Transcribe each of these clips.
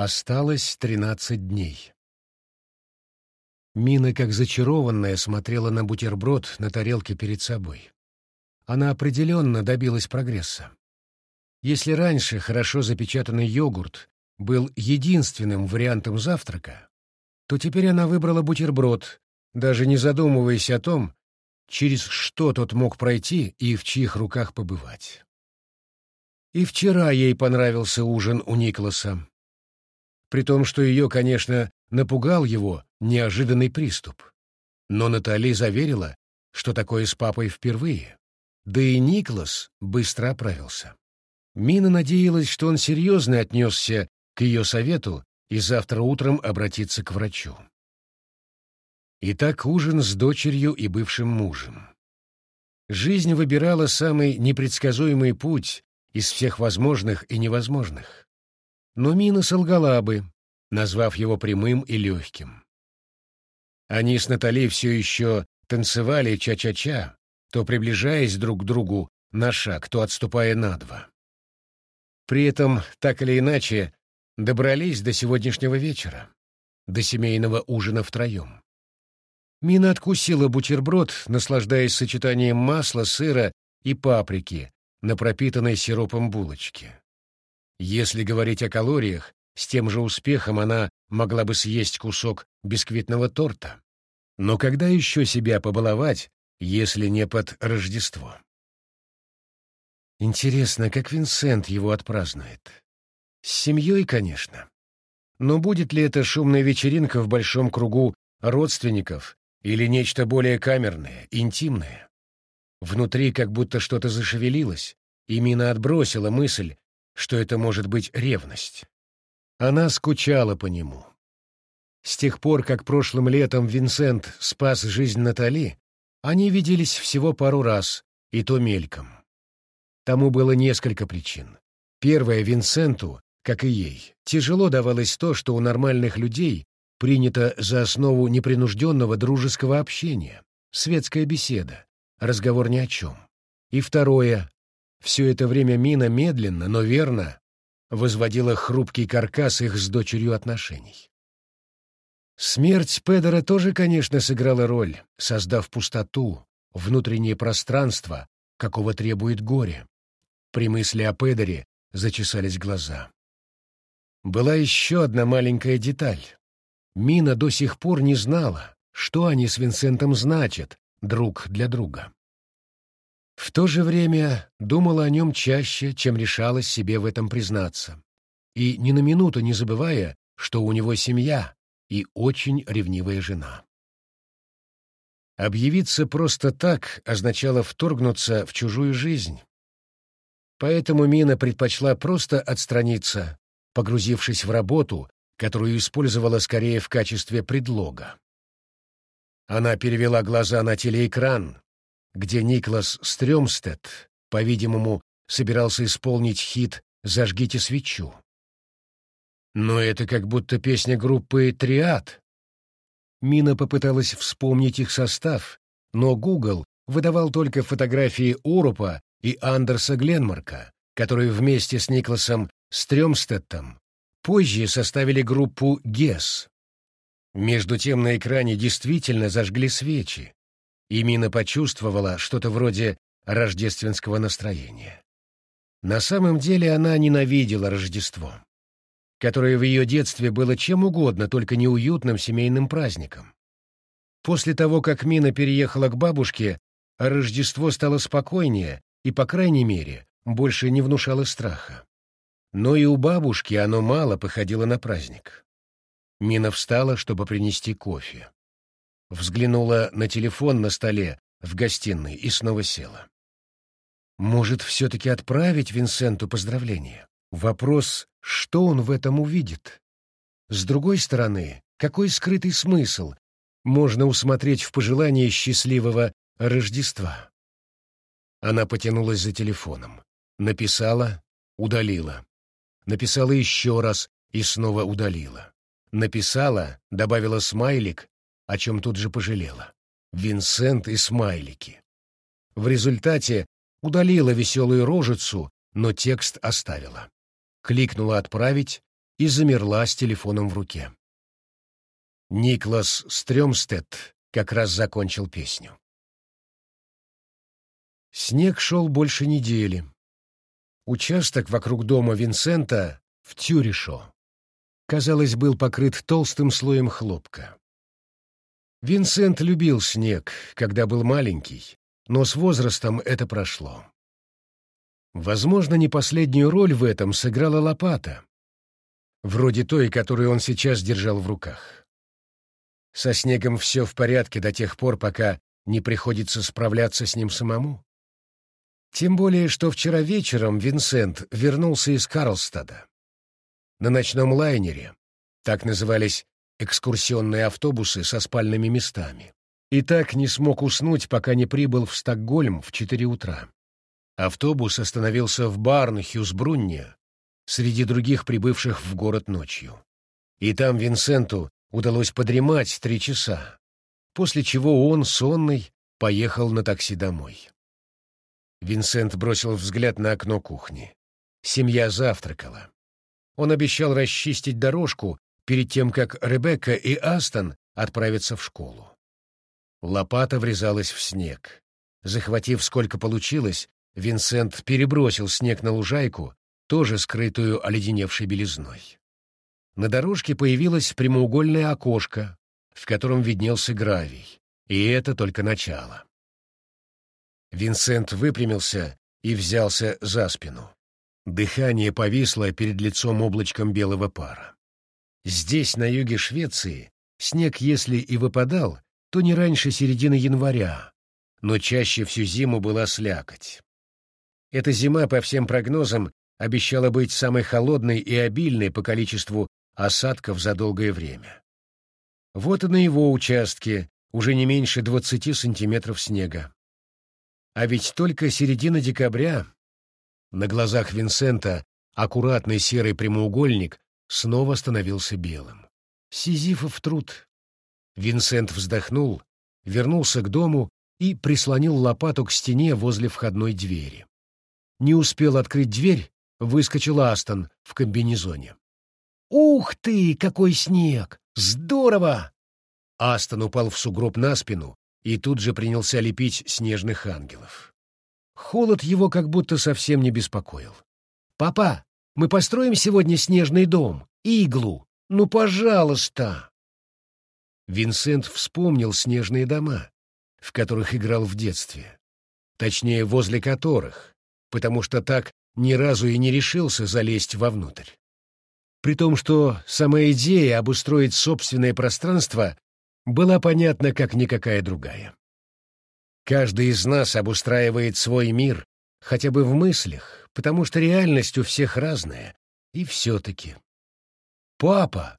Осталось тринадцать дней. Мина, как зачарованная, смотрела на бутерброд на тарелке перед собой. Она определенно добилась прогресса. Если раньше хорошо запечатанный йогурт был единственным вариантом завтрака, то теперь она выбрала бутерброд, даже не задумываясь о том, через что тот мог пройти и в чьих руках побывать. И вчера ей понравился ужин у Николаса. При том, что ее, конечно, напугал его неожиданный приступ. Но Натали заверила, что такое с папой впервые. Да и Николас быстро оправился. Мина надеялась, что он серьезно отнесся к ее совету и завтра утром обратиться к врачу. Итак, ужин с дочерью и бывшим мужем. Жизнь выбирала самый непредсказуемый путь из всех возможных и невозможных. Но Мина солгала бы, назвав его прямым и легким. Они с Натали все еще танцевали ча-ча-ча, то приближаясь друг к другу на шаг, то отступая на два. При этом, так или иначе, добрались до сегодняшнего вечера, до семейного ужина втроем. Мина откусила бутерброд, наслаждаясь сочетанием масла, сыра и паприки на пропитанной сиропом булочке. Если говорить о калориях, с тем же успехом она могла бы съесть кусок бисквитного торта. Но когда еще себя побаловать, если не под Рождество? Интересно, как Винсент его отпразднует? С семьей, конечно. Но будет ли это шумная вечеринка в большом кругу родственников или нечто более камерное, интимное? Внутри как будто что-то зашевелилось, и Мина отбросила мысль, что это может быть ревность. Она скучала по нему. С тех пор, как прошлым летом Винсент спас жизнь Натали, они виделись всего пару раз, и то мельком. Тому было несколько причин. Первое, Винсенту, как и ей, тяжело давалось то, что у нормальных людей принято за основу непринужденного дружеского общения, светская беседа, разговор ни о чем. И второе, все это время Мина медленно, но верно возводила хрупкий каркас их с дочерью отношений. Смерть Педера тоже, конечно, сыграла роль, создав пустоту, внутреннее пространство, какого требует горе. При мысли о Педере зачесались глаза. Была еще одна маленькая деталь. Мина до сих пор не знала, что они с Винсентом значат друг для друга. В то же время думала о нем чаще, чем решалась себе в этом признаться. И ни на минуту не забывая, что у него семья и очень ревнивая жена. Объявиться просто так означало вторгнуться в чужую жизнь. Поэтому Мина предпочла просто отстраниться, погрузившись в работу, которую использовала скорее в качестве предлога. Она перевела глаза на телеэкран, где Никлас Стрёмстед, по-видимому, собирался исполнить хит «Зажгите свечу». Но это как будто песня группы «Триад». Мина попыталась вспомнить их состав, но Google выдавал только фотографии Урупа и Андерса Гленмарка, которые вместе с Никласом Стрёмстедтом позже составили группу «Гес». Между тем на экране действительно зажгли свечи, и Мина почувствовала что-то вроде рождественского настроения. На самом деле она ненавидела Рождество, которое в ее детстве было чем угодно, только неуютным семейным праздником. После того, как Мина переехала к бабушке, Рождество стало спокойнее и, по крайней мере, больше не внушало страха. Но и у бабушки оно мало походило на праздник. Мина встала, чтобы принести кофе взглянула на телефон на столе в гостиной и снова села. Может, все-таки отправить Винсенту поздравление? Вопрос, что он в этом увидит? С другой стороны, какой скрытый смысл можно усмотреть в пожелании счастливого Рождества? Она потянулась за телефоном. Написала, удалила. Написала еще раз и снова удалила. Написала, добавила смайлик о чем тут же пожалела. Винсент и смайлики. В результате удалила веселую рожицу, но текст оставила. Кликнула «Отправить», и замерла с телефоном в руке. Никлас Стрёмстед как раз закончил песню. Снег шел больше недели. Участок вокруг дома Винсента в Тюришо, казалось, был покрыт толстым слоем хлопка. Винсент любил снег, когда был маленький, но с возрастом это прошло. Возможно, не последнюю роль в этом сыграла лопата, вроде той, которую он сейчас держал в руках. Со снегом все в порядке до тех пор, пока не приходится справляться с ним самому. Тем более, что вчера вечером Винсент вернулся из Карлстада. На ночном лайнере, так назывались экскурсионные автобусы со спальными местами, и так не смог уснуть, пока не прибыл в Стокгольм в четыре утра. Автобус остановился в Барн-Хьюсбрунне среди других прибывших в город ночью. И там Винсенту удалось подремать три часа, после чего он, сонный, поехал на такси домой. Винсент бросил взгляд на окно кухни. Семья завтракала. Он обещал расчистить дорожку перед тем, как Ребекка и Астон отправятся в школу. Лопата врезалась в снег. Захватив сколько получилось, Винсент перебросил снег на лужайку, тоже скрытую оледеневшей белизной. На дорожке появилось прямоугольное окошко, в котором виднелся гравий, и это только начало. Винсент выпрямился и взялся за спину. Дыхание повисло перед лицом облачком белого пара. Здесь, на юге Швеции, снег, если и выпадал, то не раньше середины января, но чаще всю зиму была слякоть. Эта зима, по всем прогнозам, обещала быть самой холодной и обильной по количеству осадков за долгое время. Вот и на его участке уже не меньше 20 сантиметров снега. А ведь только середина декабря на глазах Винсента аккуратный серый прямоугольник снова становился белым. Сизифов труд. Винсент вздохнул, вернулся к дому и прислонил лопату к стене возле входной двери. Не успел открыть дверь, выскочил Астон в комбинезоне. «Ух ты, какой снег! Здорово!» Астон упал в сугроб на спину и тут же принялся лепить снежных ангелов. Холод его как будто совсем не беспокоил. «Папа, мы построим сегодня снежный дом, иглу. Ну, пожалуйста!» Винсент вспомнил снежные дома, в которых играл в детстве. Точнее, возле которых, потому что так ни разу и не решился залезть вовнутрь. При том, что сама идея обустроить собственное пространство была понятна как никакая другая. Каждый из нас обустраивает свой мир, хотя бы в мыслях, потому что реальность у всех разная, и все-таки. «Папа!»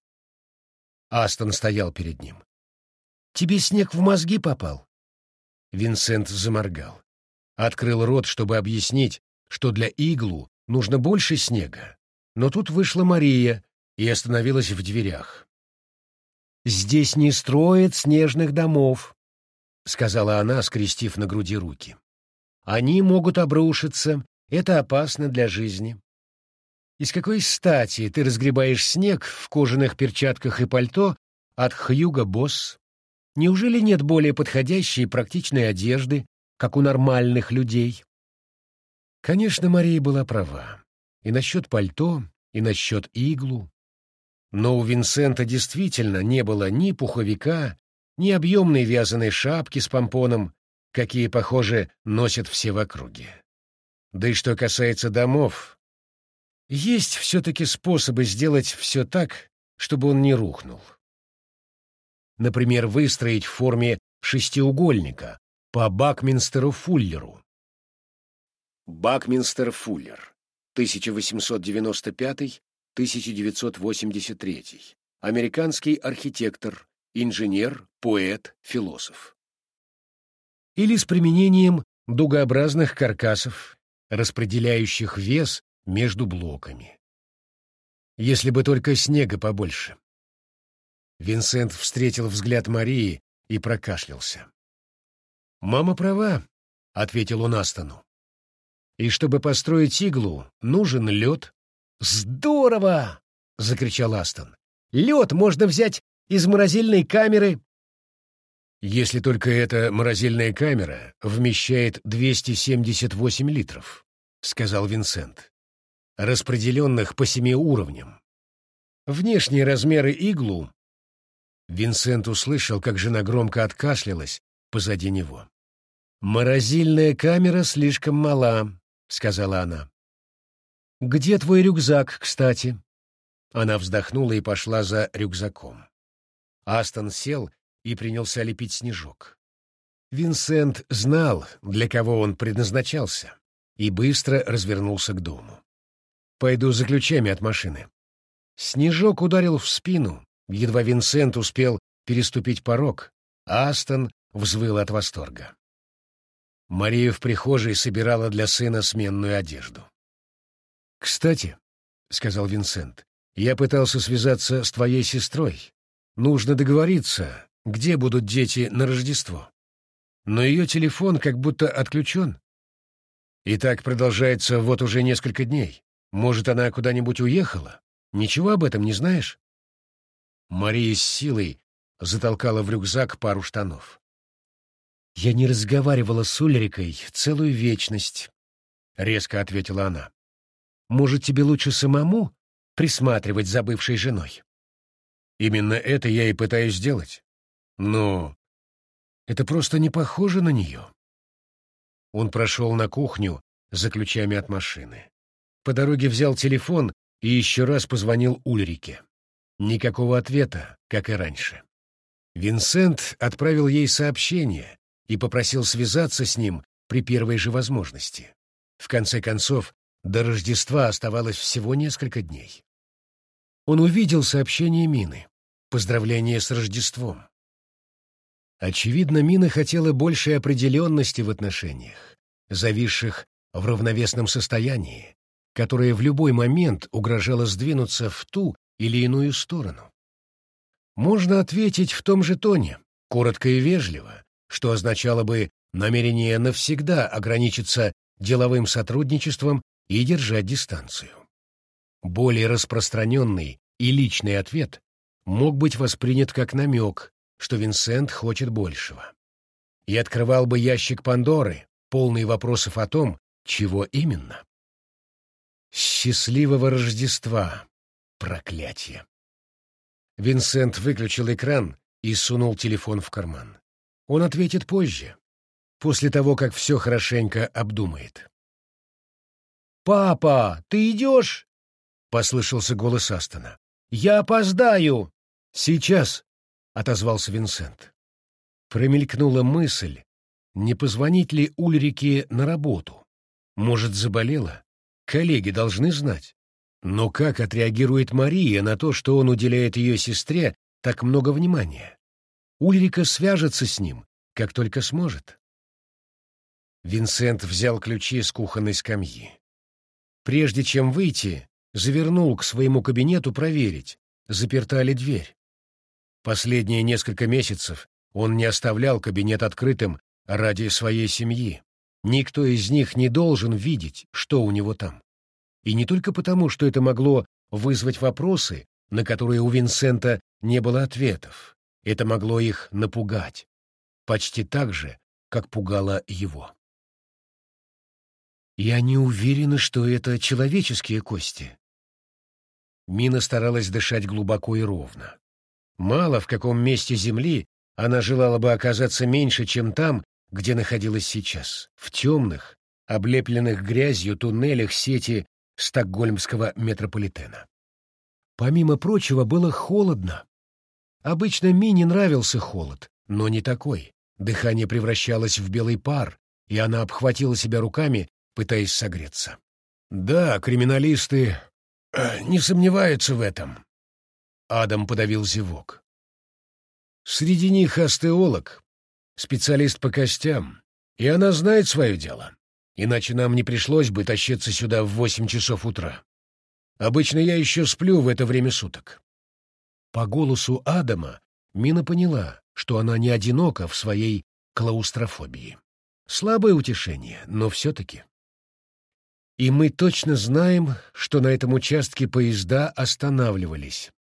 Астон стоял перед ним. «Тебе снег в мозги попал?» Винсент заморгал. Открыл рот, чтобы объяснить, что для иглу нужно больше снега. Но тут вышла Мария и остановилась в дверях. «Здесь не строят снежных домов», — сказала она, скрестив на груди руки. «Они могут обрушиться, это опасно для жизни». «И с какой стати ты разгребаешь снег в кожаных перчатках и пальто от Хьюга Босс? Неужели нет более подходящей и практичной одежды, как у нормальных людей?» Конечно, Мария была права. И насчет пальто, и насчет иглу. Но у Винсента действительно не было ни пуховика, ни объемной вязаной шапки с помпоном, какие, похоже, носят все в округе. Да и что касается домов, есть все-таки способы сделать все так, чтобы он не рухнул. Например, выстроить в форме шестиугольника по Бакминстеру-Фуллеру. Бакминстер-Фуллер, 1895 1983. Американский архитектор, инженер, поэт, философ. Или с применением дугообразных каркасов, распределяющих вес между блоками. Если бы только снега побольше. Винсент встретил взгляд Марии и прокашлялся. «Мама права», — ответил он Астону. «И чтобы построить иглу, нужен лед, «Здорово!» закричал Астон. «Лед можно взять из морозильной камеры». «Если только эта морозильная камера вмещает 278 литров», — сказал Винсент, распределенных по семи уровням. Внешние размеры иглу... Винсент услышал, как жена громко откашлялась позади него. «Морозильная камера слишком мала», — сказала она. «Где твой рюкзак, кстати?» Она вздохнула и пошла за рюкзаком. Астон сел и принялся лепить снежок. Винсент знал, для кого он предназначался, и быстро развернулся к дому. «Пойду за ключами от машины». Снежок ударил в спину, едва Винсент успел переступить порог, Астон взвыл от восторга. Мария в прихожей собирала для сына сменную одежду. «Кстати», — сказал Винсент, — «я пытался связаться с твоей сестрой. Нужно договориться, где будут дети на Рождество. Но ее телефон как будто отключен. И так продолжается вот уже несколько дней. Может, она куда-нибудь уехала? Ничего об этом не знаешь?» Мария с силой затолкала в рюкзак пару штанов. «Я не разговаривала с Ульрикой целую вечность», — резко ответила она. «Может, тебе лучше самому присматривать за бывшей женой?» «Именно это я и пытаюсь сделать. Но это просто не похоже на нее». Он прошел на кухню за ключами от машины. По дороге взял телефон и еще раз позвонил Ульрике. Никакого ответа, как и раньше. Винсент отправил ей сообщение, и попросил связаться с ним при первой же возможности. В конце концов, до Рождества оставалось всего несколько дней. Он увидел сообщение Мины. Поздравление с Рождеством. Очевидно, Мина хотела большей определенности в отношениях, зависших в равновесном состоянии, которое в любой момент угрожало сдвинуться в ту или иную сторону. Можно ответить в том же тоне, коротко и вежливо, что означало бы намерение навсегда ограничиться деловым сотрудничеством и держать дистанцию. Более распространенный и личный ответ мог быть воспринят как намек, что Винсент хочет большего. И открывал бы ящик Пандоры, полный вопросов о том, чего именно. Счастливого Рождества! Проклятие! Винсент выключил экран и сунул телефон в карман. Он ответит позже, после того, как все хорошенько обдумает. «Папа, ты идешь?» — послышался голос Астона. «Я опоздаю!» «Сейчас!» — отозвался Винсент. Промелькнула мысль, не позвонить ли Ульрике на работу. Может, заболела? Коллеги должны знать. Но как отреагирует Мария на то, что он уделяет ее сестре так много внимания? Ульрика свяжется с ним, как только сможет. Винсент взял ключи с кухонной скамьи. Прежде чем выйти, завернул к своему кабинету проверить, заперта ли дверь. Последние несколько месяцев он не оставлял кабинет открытым ради своей семьи. Никто из них не должен видеть, что у него там. И не только потому, что это могло вызвать вопросы, на которые у Винсента не было ответов. Это могло их напугать. Почти так же, как пугало его. «Я не уверена, что это человеческие кости». Мина старалась дышать глубоко и ровно. Мало в каком месте Земли она желала бы оказаться меньше, чем там, где находилась сейчас, в темных, облепленных грязью туннелях сети стокгольмского метрополитена. Помимо прочего, было холодно. Обычно Мине нравился холод, но не такой. Дыхание превращалось в белый пар, и она обхватила себя руками, пытаясь согреться. «Да, криминалисты э, не сомневаются в этом». Адам подавил зевок. «Среди них остеолог, специалист по костям, и она знает свое дело. Иначе нам не пришлось бы тащиться сюда в восемь часов утра. Обычно я еще сплю в это время суток. По голосу Адама Мина поняла, что она не одинока в своей клаустрофобии. Слабое утешение, но все-таки. И мы точно знаем, что на этом участке поезда останавливались.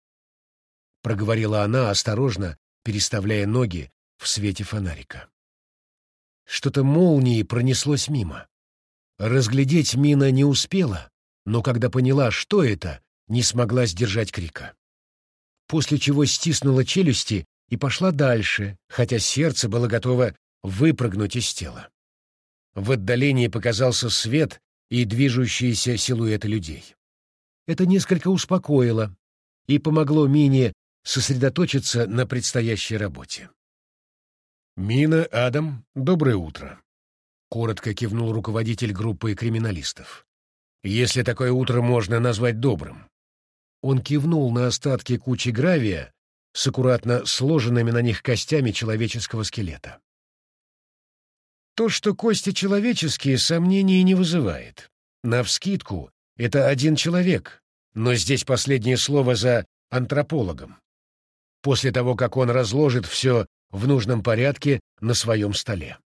Проговорила она осторожно, переставляя ноги в свете фонарика. Что-то молнией пронеслось мимо. Разглядеть Мина не успела, но когда поняла, что это, не смогла сдержать крика. После чего стиснула челюсти и пошла дальше, хотя сердце было готово выпрыгнуть из тела. В отдалении показался свет и движущиеся силуэты людей. Это несколько успокоило и помогло Мине сосредоточиться на предстоящей работе. «Мина, Адам, доброе утро», — коротко кивнул руководитель группы криминалистов. «Если такое утро можно назвать добрым». Он кивнул на остатки кучи гравия с аккуратно сложенными на них костями человеческого скелета. То, что кости человеческие, сомнений не вызывает. Навскидку, это один человек, но здесь последнее слово за антропологом. После того, как он разложит все в нужном порядке на своем столе.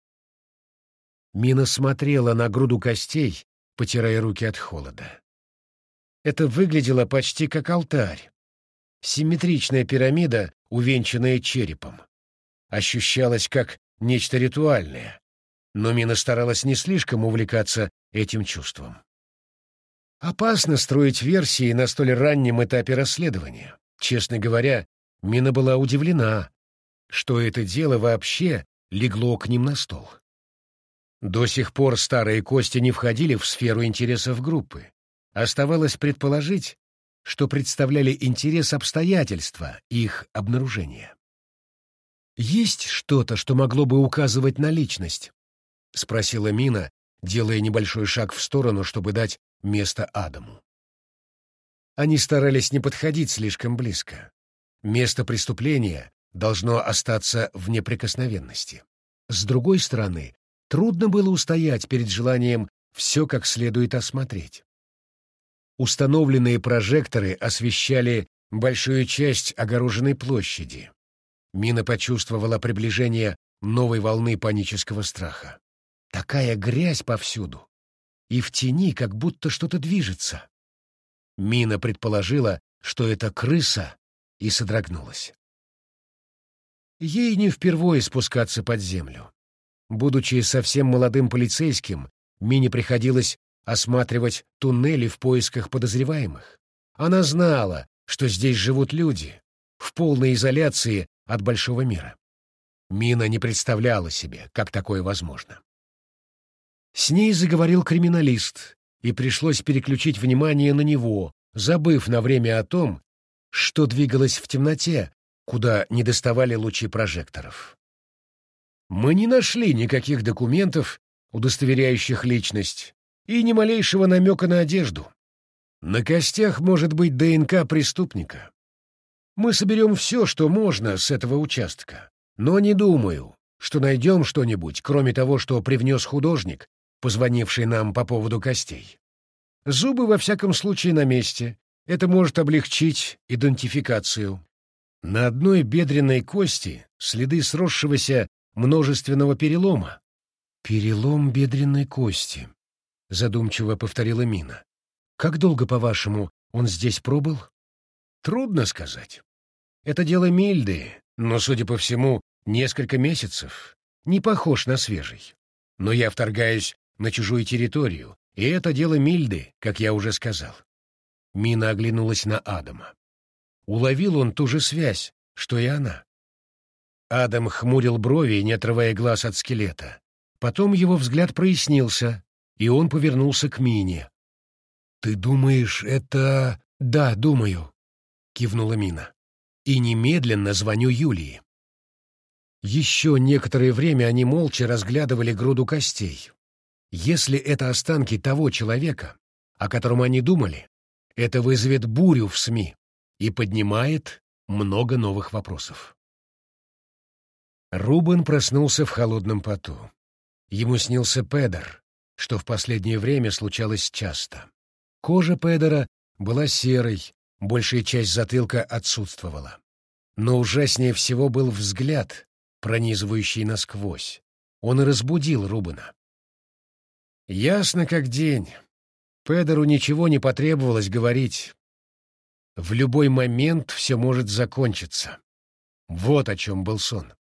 Мина смотрела на груду костей, потирая руки от холода. Это выглядело почти как алтарь. Симметричная пирамида, увенчанная черепом. Ощущалась как нечто ритуальное, но Мина старалась не слишком увлекаться этим чувством. Опасно строить версии на столь раннем этапе расследования. Честно говоря, Мина была удивлена, что это дело вообще легло к ним на стол. До сих пор старые кости не входили в сферу интересов группы. Оставалось предположить, что представляли интерес обстоятельства их обнаружения. «Есть что-то, что могло бы указывать на личность?» — спросила Мина, делая небольшой шаг в сторону, чтобы дать место Адаму. Они старались не подходить слишком близко. Место преступления должно остаться в неприкосновенности. С другой стороны, трудно было устоять перед желанием все как следует осмотреть. Установленные прожекторы освещали большую часть огороженной площади. Мина почувствовала приближение новой волны панического страха. Такая грязь повсюду. И в тени как будто что-то движется. Мина предположила, что это крыса, и содрогнулась. Ей не впервые спускаться под землю. Будучи совсем молодым полицейским, Мине приходилось осматривать туннели в поисках подозреваемых. Она знала, что здесь живут люди, в полной изоляции от большого мира. Мина не представляла себе, как такое возможно. С ней заговорил криминалист, и пришлось переключить внимание на него, забыв на время о том, что двигалось в темноте, куда не доставали лучи прожекторов. Мы не нашли никаких документов, удостоверяющих личность, и ни малейшего намека на одежду. На костях может быть ДНК преступника. Мы соберем все, что можно с этого участка, но не думаю, что найдем что-нибудь, кроме того, что привнес художник, позвонивший нам по поводу костей. Зубы, во всяком случае, на месте. Это может облегчить идентификацию. На одной бедренной кости следы сросшегося множественного перелома. «Перелом бедренной кости», — задумчиво повторила Мина. «Как долго, по-вашему, он здесь пробыл?» «Трудно сказать. Это дело Мильды, но, судя по всему, несколько месяцев. Не похож на свежий. Но я вторгаюсь на чужую территорию, и это дело Мильды, как я уже сказал. Мина оглянулась на Адама. Уловил он ту же связь, что и она. Адам хмурил брови, не отрывая глаз от скелета. Потом его взгляд прояснился, и он повернулся к Мине. «Ты думаешь, это...» «Да, думаю», — кивнула Мина. «И немедленно звоню Юлии». Еще некоторое время они молча разглядывали груду костей. Если это останки того человека, о котором они думали, это вызовет бурю в СМИ и поднимает много новых вопросов. Рубен проснулся в холодном поту. Ему снился Педер, что в последнее время случалось часто. Кожа Педера была серой, большая часть затылка отсутствовала. Но ужаснее всего был взгляд, пронизывающий насквозь. Он и разбудил Рубена. Ясно как день. Педеру ничего не потребовалось говорить. В любой момент все может закончиться. Вот о чем был сон.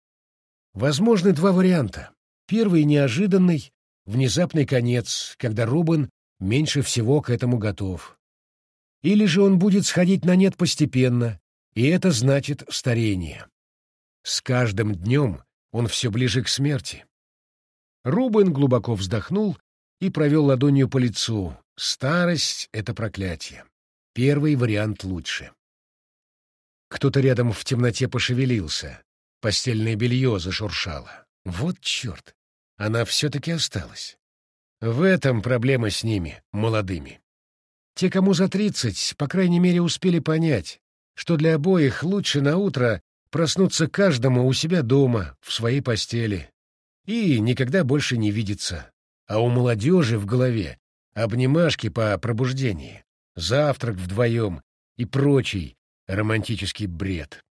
Возможны два варианта. Первый — неожиданный, внезапный конец, когда Рубен меньше всего к этому готов. Или же он будет сходить на нет постепенно, и это значит старение. С каждым днем он все ближе к смерти. Рубен глубоко вздохнул и провел ладонью по лицу. Старость — это проклятие. Первый вариант лучше. Кто-то рядом в темноте пошевелился. Постельное белье зашуршало. Вот черт! Она все-таки осталась. В этом проблема с ними, молодыми. Те, кому за тридцать, по крайней мере, успели понять, что для обоих лучше на утро проснуться каждому у себя дома, в своей постели, и никогда больше не видеться. А у молодежи в голове обнимашки по пробуждении, завтрак вдвоем и прочий романтический бред.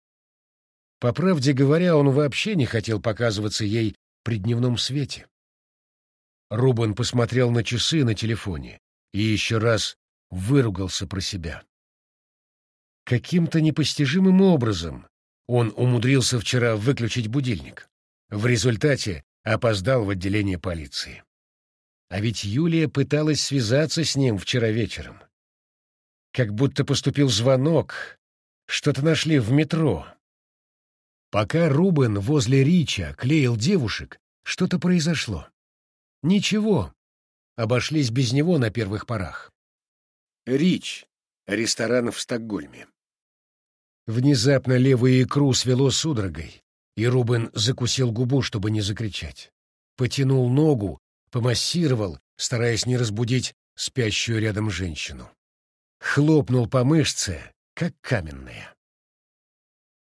По правде говоря, он вообще не хотел показываться ей при дневном свете. Рубен посмотрел на часы на телефоне и еще раз выругался про себя. Каким-то непостижимым образом он умудрился вчера выключить будильник. В результате опоздал в отделение полиции. А ведь Юлия пыталась связаться с ним вчера вечером. Как будто поступил звонок, что-то нашли в метро. Пока Рубен возле Рича клеил девушек, что-то произошло. Ничего, обошлись без него на первых порах. Рич, ресторан в Стокгольме. Внезапно левую икру свело судорогой, и Рубен закусил губу, чтобы не закричать. Потянул ногу, помассировал, стараясь не разбудить спящую рядом женщину. Хлопнул по мышце, как каменная.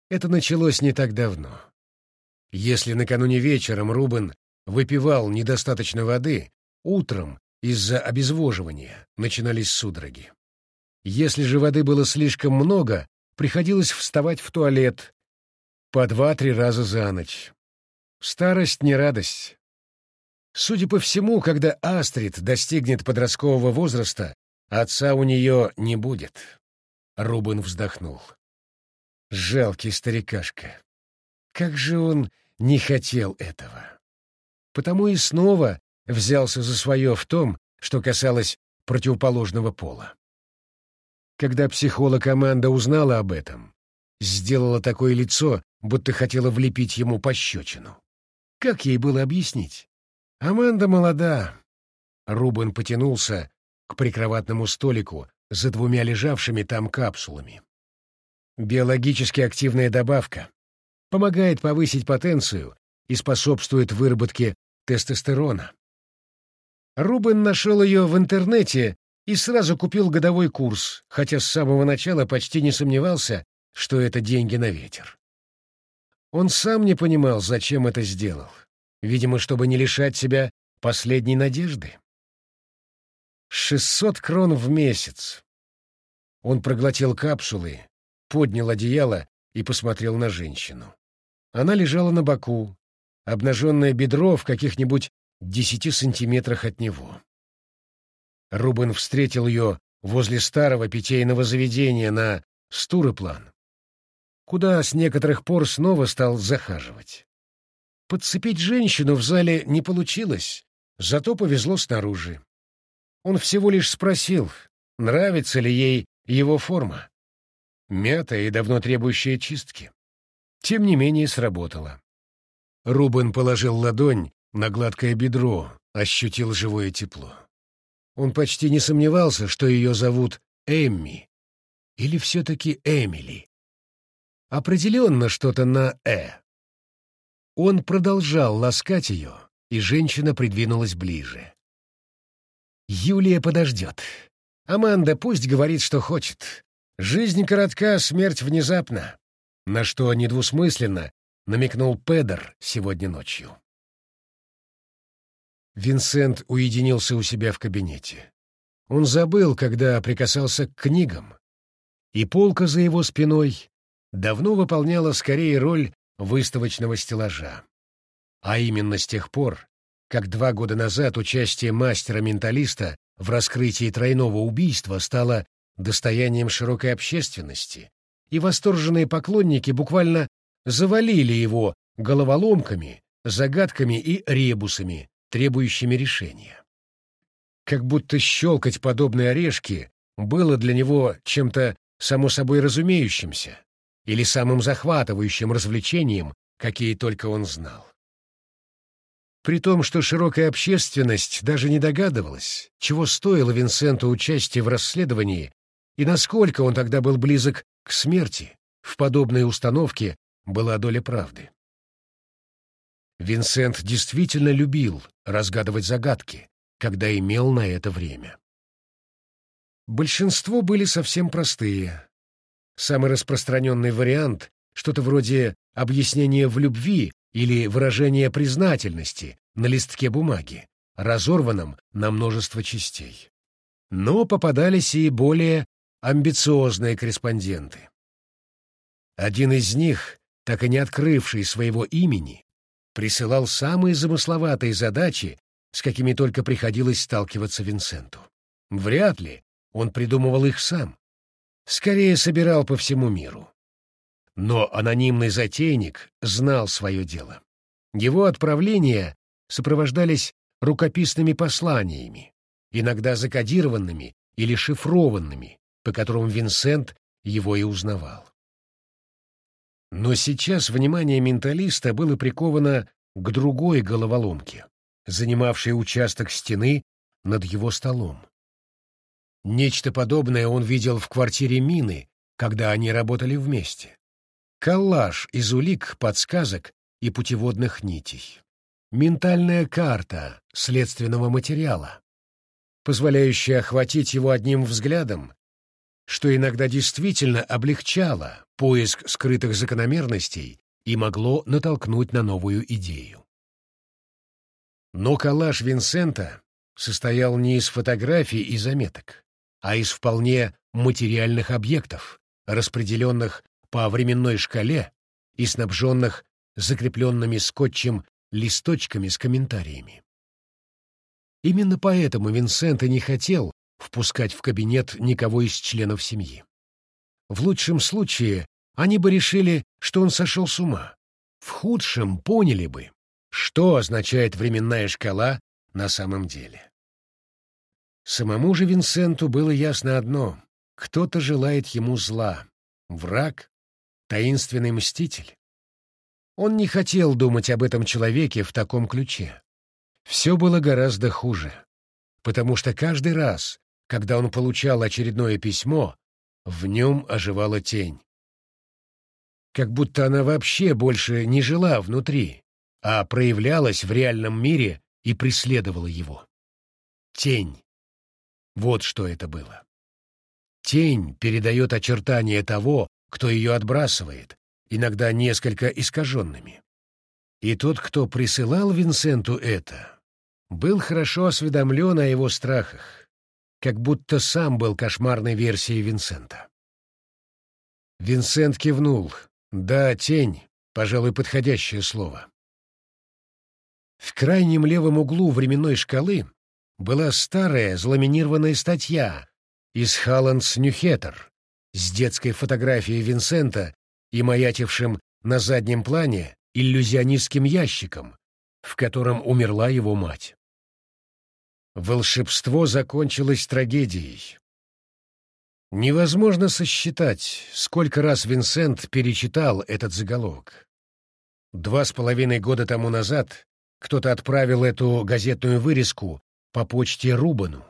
Это началось не так давно. Если накануне вечером Рубен выпивал недостаточно воды, утром из-за обезвоживания начинались судороги. Если же воды было слишком много, приходилось вставать в туалет по два-три раза за ночь. Старость не радость. Судя по всему, когда Астрид достигнет подросткового возраста, отца у нее не будет. Рубен вздохнул. Жалкий старикашка. Как же он не хотел этого. Потому и снова взялся за свое в том, что касалось противоположного пола. Когда психолог Аманда узнала об этом, сделала такое лицо, будто хотела влепить ему пощечину. Как ей было объяснить? Аманда молода. Рубен потянулся к прикроватному столику за двумя лежавшими там капсулами. Биологически активная добавка помогает повысить потенцию и способствует выработке тестостерона. Рубен нашел ее в интернете и сразу купил годовой курс, хотя с самого начала почти не сомневался, что это деньги на ветер. Он сам не понимал, зачем это сделал. Видимо, чтобы не лишать себя последней надежды. Шестьсот крон в месяц. Он проглотил капсулы, поднял одеяло и посмотрел на женщину. Она лежала на боку, обнаженное бедро в каких-нибудь десяти сантиметрах от него. Рубен встретил ее возле старого питейного заведения на Стуроплан, куда с некоторых пор снова стал захаживать. Подцепить женщину в зале не получилось, зато повезло снаружи. Он всего лишь спросил, нравится ли ей его форма. Мятая и давно требующая чистки. Тем не менее сработало. Рубен положил ладонь на гладкое бедро, ощутил живое тепло. Он почти не сомневался, что ее зовут Эмми. Или все-таки Эмили. Определенно что-то на «э». Он продолжал ласкать ее, и женщина придвинулась ближе. «Юлия подождет. Аманда пусть говорит, что хочет. Жизнь коротка, смерть внезапна», на что недвусмысленно намекнул Педер сегодня ночью. Винсент уединился у себя в кабинете. Он забыл, когда прикасался к книгам, и полка за его спиной давно выполняла скорее роль выставочного стеллажа. А именно с тех пор, как два года назад участие мастера-менталиста в раскрытии тройного убийства стало достоянием широкой общественности, и восторженные поклонники буквально завалили его головоломками, загадками и ребусами, требующими решения. Как будто щелкать подобные орешки было для него чем-то само собой разумеющимся или самым захватывающим развлечением, какие только он знал. При том, что широкая общественность даже не догадывалась, чего стоило Винсенту участие в расследовании и насколько он тогда был близок к смерти, в подобной установке была доля правды. Винсент действительно любил разгадывать загадки, когда имел на это время. Большинство были совсем простые. Самый распространенный вариант — что-то вроде объяснения в любви или выражения признательности на листке бумаги, разорванном на множество частей. Но попадались и более амбициозные корреспонденты. Один из них, так и не открывший своего имени, присылал самые замысловатые задачи, с какими только приходилось сталкиваться Винсенту. Вряд ли он придумывал их сам. Скорее собирал по всему миру. Но анонимный затейник знал свое дело. Его отправления сопровождались рукописными посланиями, иногда закодированными или шифрованными, по которым Винсент его и узнавал. Но сейчас внимание менталиста было приковано к другой головоломке, занимавшей участок стены над его столом. Нечто подобное он видел в квартире Мины, когда они работали вместе. Коллаж из улик, подсказок и путеводных нитей. Ментальная карта следственного материала, позволяющая охватить его одним взглядом что иногда действительно облегчало поиск скрытых закономерностей и могло натолкнуть на новую идею. Но коллаж Винсента состоял не из фотографий и заметок, а из вполне материальных объектов, распределенных по временной шкале и снабженных закрепленными скотчем листочками с комментариями. Именно поэтому Винсент и не хотел, впускать в кабинет никого из членов семьи. В лучшем случае они бы решили, что он сошел с ума. В худшем поняли бы, что означает временная шкала на самом деле. Самому же Винсенту было ясно одно — кто-то желает ему зла. Враг, таинственный мститель. Он не хотел думать об этом человеке в таком ключе. Все было гораздо хуже, потому что каждый раз, когда он получал очередное письмо, в нем оживала тень. Как будто она вообще больше не жила внутри, а проявлялась в реальном мире и преследовала его. Тень. Вот что это было. Тень передает очертания того, кто ее отбрасывает, иногда несколько искаженными. И тот, кто присылал Винсенту это, был хорошо осведомлен о его страхах, как будто сам был кошмарной версией Винсента. Винсент кивнул. «Да, тень, пожалуй, подходящее слово». В крайнем левом углу временной шкалы была старая заламинированная статья из Халландс Нюхеттер с детской фотографией Винсента и маячившим на заднем плане иллюзионистским ящиком, в котором умерла его мать. Волшебство закончилось трагедией. Невозможно сосчитать, сколько раз Винсент перечитал этот заголовок. Два с половиной года тому назад кто-то отправил эту газетную вырезку по почте Рубану.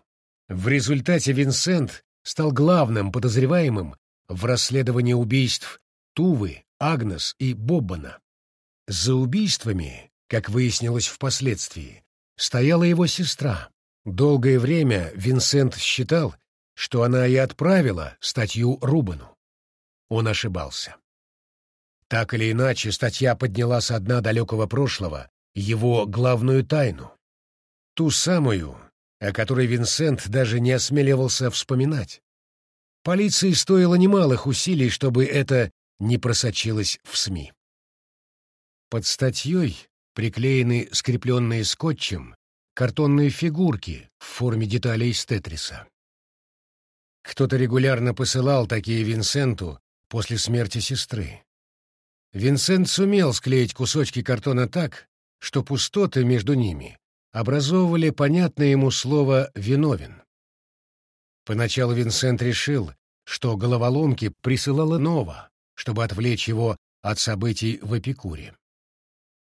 В результате Винсент стал главным подозреваемым в расследовании убийств Тувы, Агнес и Боббана. За убийствами, как выяснилось впоследствии, стояла его сестра, Долгое время Винсент считал, что она и отправила статью Рубану. Он ошибался. Так или иначе, статья подняла со дна далекого прошлого его главную тайну. Ту самую, о которой Винсент даже не осмеливался вспоминать. Полиции стоило немалых усилий, чтобы это не просочилось в СМИ. Под статьей приклеены скрепленные скотчем картонные фигурки в форме деталей из тетриса. Кто-то регулярно посылал такие Винсенту после смерти сестры. Винсент сумел склеить кусочки картона так, что пустоты между ними образовывали понятное ему слово «виновен». Поначалу Винсент решил, что головоломки присылала Нова, чтобы отвлечь его от событий в Эпикуре.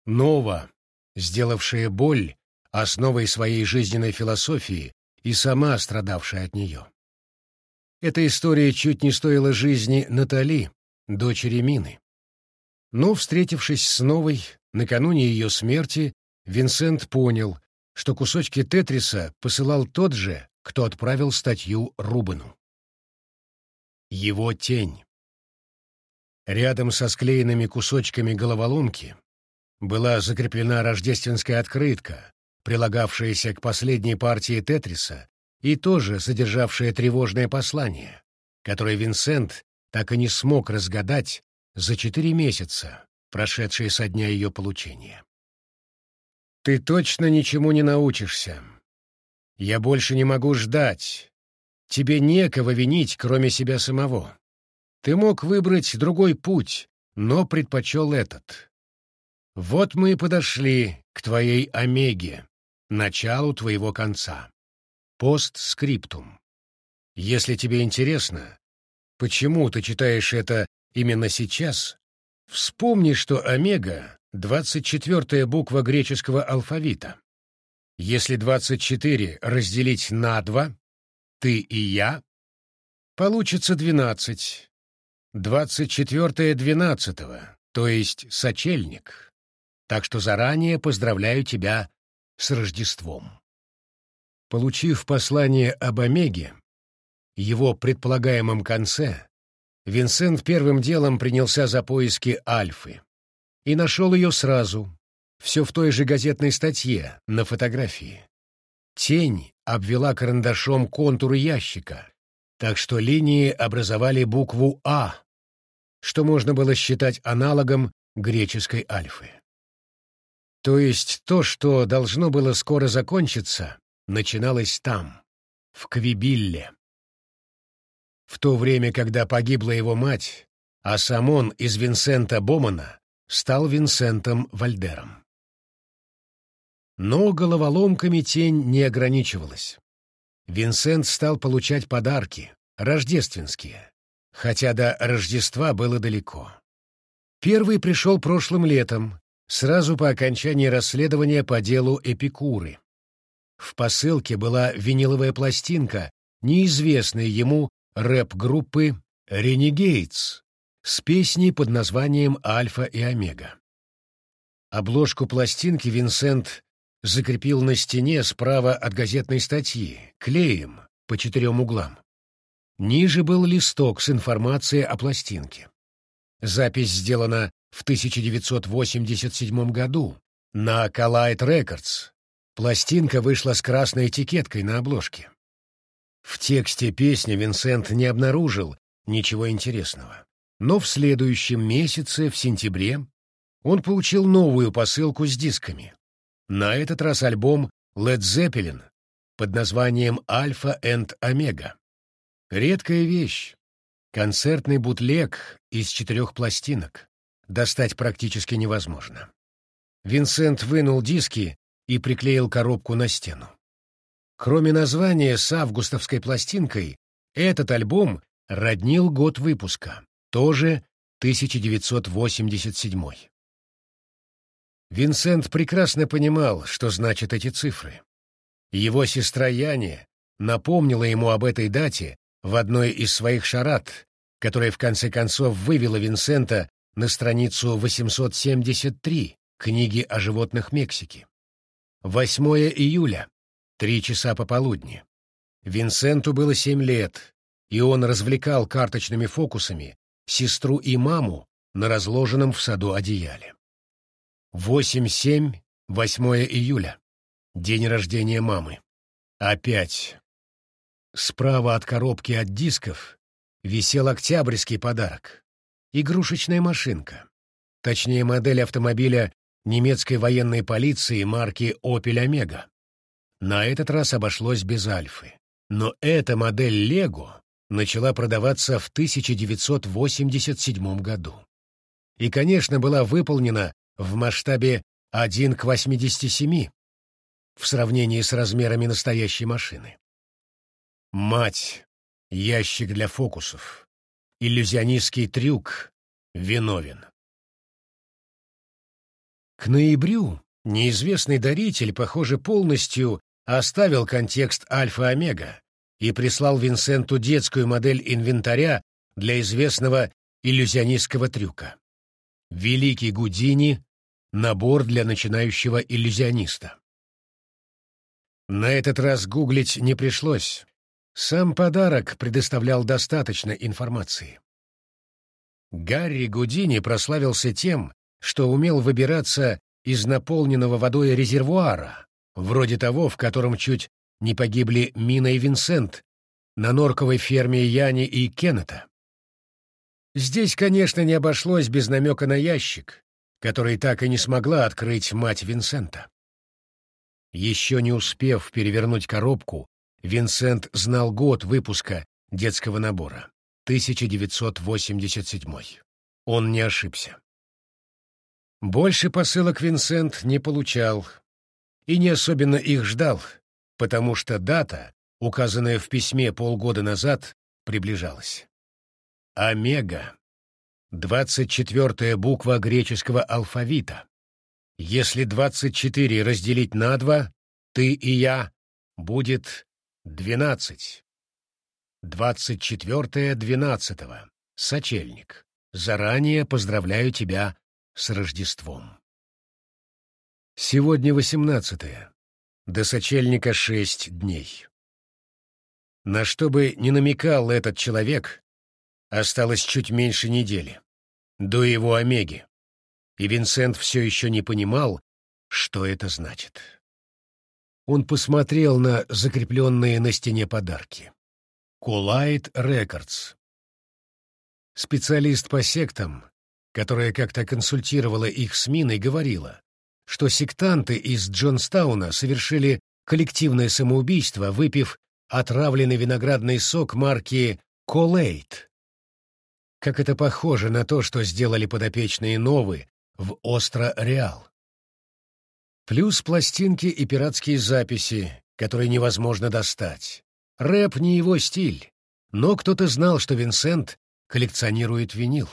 Нова, сделавшая боль основой своей жизненной философии и сама страдавшая от нее. Эта история чуть не стоила жизни Натали, дочери Мины. Но, встретившись с Новой, накануне ее смерти, Винсент понял, что кусочки Тетриса посылал тот же, кто отправил статью Рубену. Его тень. Рядом со склеенными кусочками головоломки была закреплена рождественская открытка, прилагавшаяся к последней партии Тетриса и тоже содержавшая тревожное послание, которое Винсент так и не смог разгадать за четыре месяца, прошедшие со дня ее получения. «Ты точно ничему не научишься. Я больше не могу ждать. Тебе некого винить, кроме себя самого. Ты мог выбрать другой путь, но предпочел этот. Вот мы и подошли к твоей Омеге, началу твоего конца. Постскриптум. Если тебе интересно, почему ты читаешь это именно сейчас, вспомни, что омега — двадцать четвертая буква греческого алфавита. Если двадцать четыре разделить на два, ты и я, получится двенадцать. Двадцать четвертое двенадцатого, то есть сочельник. Так что заранее поздравляю тебя с Рождеством. Получив послание об Омеге, его предполагаемом конце, Винсент первым делом принялся за поиски Альфы. И нашел ее сразу, все в той же газетной статье, на фотографии. Тень обвела карандашом контур ящика, так что линии образовали букву «А», что можно было считать аналогом греческой альфы. То есть то, что должно было скоро закончиться, начиналось там, в Квибилле. В то время, когда погибла его мать, а сам он из Винсента Бомана стал Винсентом Вальдером. Но головоломками тень не ограничивалась. Винсент стал получать подарки, рождественские, хотя до Рождества было далеко. Первый пришел прошлым летом, сразу по окончании расследования по делу Эпикуры. В посылке была виниловая пластинка, неизвестная ему рэп-группы «Ренегейтс» с песней под названием «Альфа и Омега». Обложку пластинки Винсент закрепил на стене справа от газетной статьи, клеем, по четырем углам. Ниже был листок с информацией о пластинке. Запись сделана в 1987 году на Collide Records. Пластинка вышла с красной этикеткой на обложке. В тексте песни Винсент не обнаружил ничего интересного. Но в следующем месяце, в сентябре, он получил новую посылку с дисками. На этот раз альбом Led Zeppelin под названием «Альфа энд Омега». Редкая вещь. Концертный бутлег из четырех пластинок. Достать практически невозможно. Винсент вынул диски и приклеил коробку на стену. Кроме названия с августовской пластинкой, этот альбом роднил год выпуска, тоже 1987. Винсент прекрасно понимал, что значат эти цифры. Его сестра Яне напомнила ему об этой дате в одной из своих шарат, которая в конце концов вывела Винсента на страницу 873 книги о животных Мексики. 8 июля Три часа пополудни. Винсенту было семь лет, и он развлекал карточными фокусами сестру и маму на разложенном в саду одеяле. Восемь-семь, 8 июля. День рождения мамы. Опять. Справа от коробки от дисков висел октябрьский подарок. Игрушечная машинка. Точнее, модель автомобиля немецкой военной полиции марки «Опель Омега». На этот раз обошлось без Альфы. Но эта модель Лего начала продаваться в 1987 году. И, конечно, была выполнена в масштабе 1 к 87 в сравнении с размерами настоящей машины. Мать, ящик для фокусов, иллюзионистский трюк виновен. К ноябрю неизвестный даритель, похоже, полностью оставил контекст альфа-омега и прислал Винсенту детскую модель инвентаря для известного иллюзионистского трюка. Великий Гудини — набор для начинающего иллюзиониста. На этот раз гуглить не пришлось. Сам подарок предоставлял достаточно информации. Гарри Гудини прославился тем, что умел выбираться из наполненного водой резервуара, вроде того, в котором чуть не погибли Мина и Винсент на норковой ферме Яни и Кеннета. Здесь, конечно, не обошлось без намека на ящик, который так и не смогла открыть мать Винсента. Еще не успев перевернуть коробку, Винсент знал год выпуска детского набора — 1987. Он не ошибся. Больше посылок Винсент не получал и не особенно их ждал, потому что дата, указанная в письме полгода назад, приближалась. Омега — двадцать четвертая буква греческого алфавита. Если двадцать четыре разделить на два, ты и я, будет двенадцать. Двадцать четвертое двенадцатого. Сочельник. Заранее поздравляю тебя с Рождеством. Сегодня восемнадцатое. До сочельника шесть дней. На что бы ни намекал этот человек, осталось чуть меньше недели. До его Омеги. И Винсент все еще не понимал, что это значит. Он посмотрел на закрепленные на стене подарки. Kool-Aid Records. Специалист по сектам, которая как-то консультировала их с Миной, говорила, что сектанты из Джонстауна совершили коллективное самоубийство, выпив отравленный виноградный сок марки «Kool-Aid». Как это похоже на то, что сделали подопечные Новы в Остро-Реал. Плюс пластинки и пиратские записи, которые невозможно достать. Рэп не его стиль, но кто-то знал, что Винсент коллекционирует винил.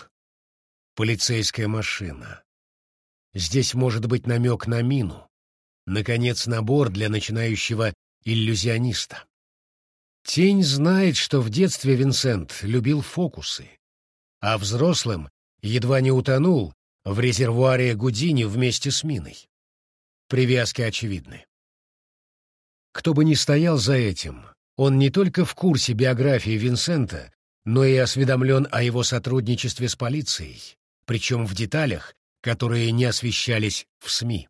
Полицейская машина. Здесь может быть намек на мину. Наконец, набор для начинающего иллюзиониста. Тень знает, что в детстве Винсент любил фокусы, а взрослым едва не утонул в резервуаре Гудини вместе с миной. Привязки очевидны. Кто бы ни стоял за этим, он не только в курсе биографии Винсента, но и осведомлен о его сотрудничестве с полицией, причем в деталях, которые не освещались в СМИ.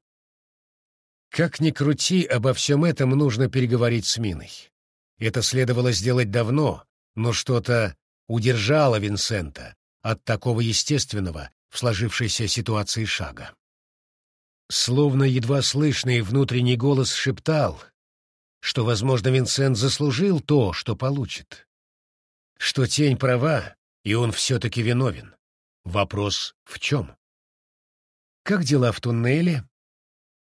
Как ни крути, обо всем этом нужно переговорить с Миной. Это следовало сделать давно, но что-то удержало Винсента от такого естественного в сложившейся ситуации шага. Словно едва слышный внутренний голос шептал, что, возможно, Винсент заслужил то, что получит. Что тень права, и он все-таки виновен. Вопрос в чем? «Как дела в туннеле?»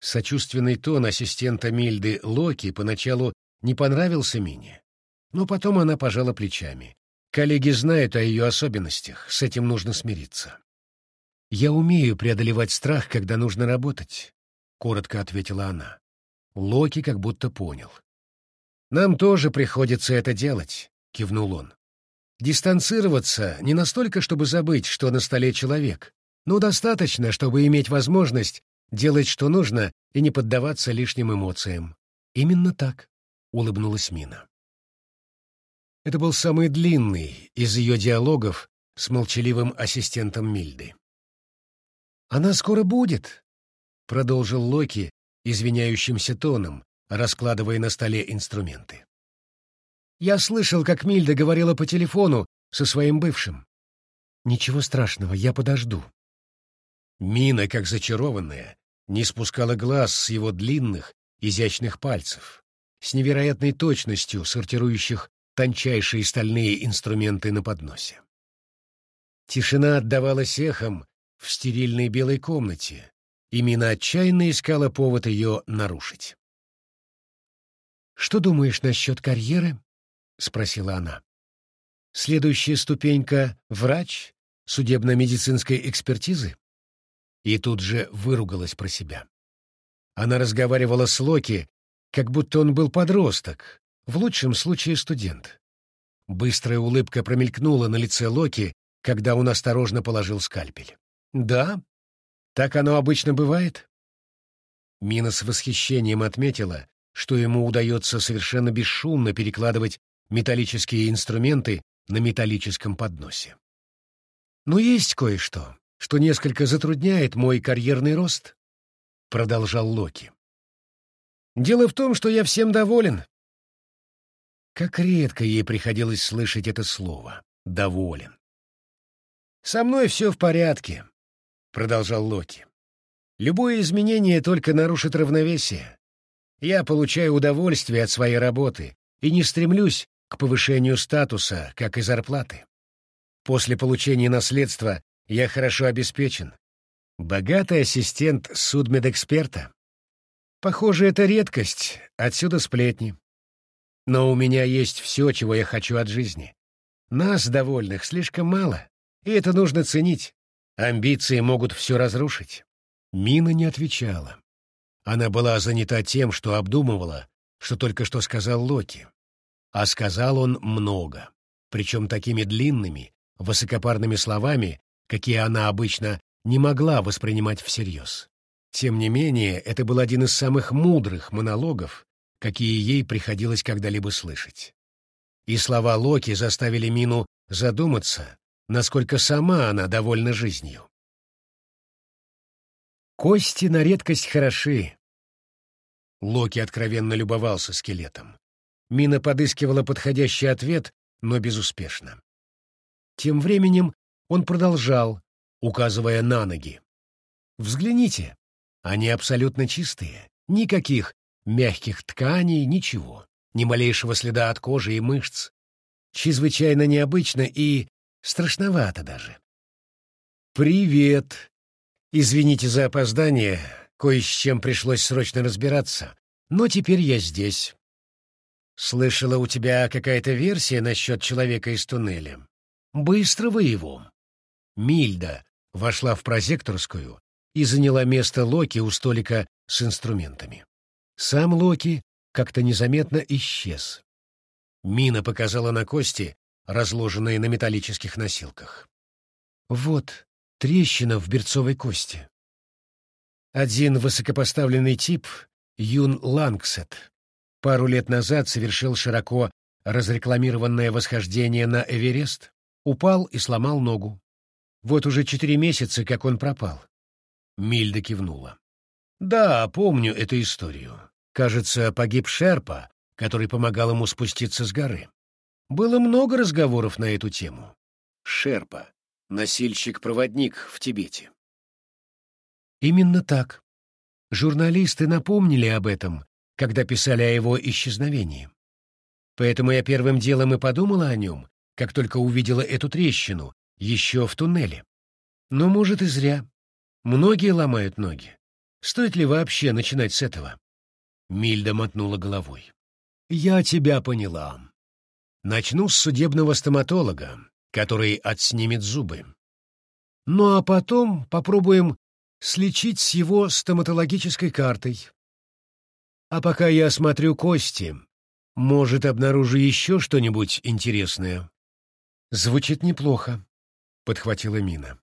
Сочувственный тон ассистента Мильды Локи поначалу не понравился Мине, но потом она пожала плечами. Коллеги знают о ее особенностях, с этим нужно смириться. «Я умею преодолевать страх, когда нужно работать», — коротко ответила она. Локи как будто понял. «Нам тоже приходится это делать», — кивнул он. «Дистанцироваться не настолько, чтобы забыть, что на столе человек, но достаточно, чтобы иметь возможность делать, что нужно, и не поддаваться лишним эмоциям». «Именно так», — улыбнулась Мина. Это был самый длинный из ее диалогов с молчаливым ассистентом Мильды. «Она скоро будет», — продолжил Локи извиняющимся тоном, раскладывая на столе инструменты. «Я слышал, как Мильда говорила по телефону со своим бывшим. Ничего страшного, я подожду». Мина, как зачарованная, не спускала глаз с его длинных, изящных пальцев, с невероятной точностью сортирующих тончайшие стальные инструменты на подносе. Тишина отдавалась эхом в стерильной белой комнате, и Мина отчаянно искала повод ее нарушить. «Что думаешь насчет карьеры?» — спросила она. «Следующая ступенька — врач, судебно-медицинской экспертизы?» И тут же выругалась про себя. Она разговаривала с Локи, как будто он был подросток, в лучшем случае студент. Быстрая улыбка промелькнула на лице Локи, когда он осторожно положил скальпель. «Да, так оно обычно бывает?» Мина с восхищением отметила, что ему удается совершенно бесшумно перекладывать металлические инструменты на металлическом подносе. «Но есть кое-что, что несколько затрудняет мой карьерный рост», — продолжал Локи. «Дело в том, что я всем доволен». Как редко ей приходилось слышать это слово «доволен». «Со мной все в порядке», — продолжал Локи. «Любое изменение только нарушит равновесие. Я получаю удовольствие от своей работы и не стремлюсь к повышению статуса, как и зарплаты. После получения наследства я хорошо обеспечен. Богатый ассистент судмедэксперта. Похоже, это редкость, отсюда сплетни. Но у меня есть все, чего я хочу от жизни. Нас, довольных, слишком мало, и это нужно ценить. Амбиции могут все разрушить. Мина не отвечала. Она была занята тем, что обдумывала, что только что сказал Локи. А сказал он много, причем такими длинными, высокопарными словами, какие она обычно не могла воспринимать всерьез. Тем не менее, это был один из самых мудрых монологов, какие ей приходилось когда-либо слышать. И слова Локи заставили Мину задуматься, насколько сама она довольна жизнью. Кости на редкость хороши. Локи откровенно любовался скелетом. Мина подыскивала подходящий ответ, но безуспешно. Тем временем он продолжал, указывая на ноги. «Взгляните, они абсолютно чистые, никаких мягких тканей, ничего, ни малейшего следа от кожи и мышц. Чрезвычайно необычно и Страшновато даже. «Привет!» Извините за опоздание, кое с чем пришлось срочно разбираться, но теперь я здесь. Слышала, у тебя какая-то версия насчет человека из туннеля. Быстро вы его. Мильда вошла в прозекторскую и заняла место Локи у столика с инструментами. Сам Локи как-то незаметно исчез. Мина показала на кости, разложенные на металлических носилках. Вот трещина в берцовой кости. Один высокопоставленный тип, Юн Лангсет, пару лет назад совершил широко разрекламированное восхождение на Эверест, упал и сломал ногу. Вот уже четыре месяца, как он пропал. Мильда кивнула. «Да, помню эту историю. Кажется, погиб Шерпа, который помогал ему спуститься с горы. Было много разговоров на эту тему. Шерпа, носильщик-проводник в Тибете. Именно так. Журналисты напомнили об этом, когда писали о его исчезновении. Поэтому я первым делом и подумала о нем, как только увидела эту трещину, еще в туннеле. Но, может, и зря. Многие ломают ноги. Стоит ли вообще начинать с этого? Мильда мотнула головой. «Я тебя поняла. Начну с судебного стоматолога, который отснимет зубы. Ну а потом попробуем слечить с его стоматологической картой. А пока я осмотрю кости, может, обнаружу еще что-нибудь интересное. Звучит неплохо, — подхватила Мина.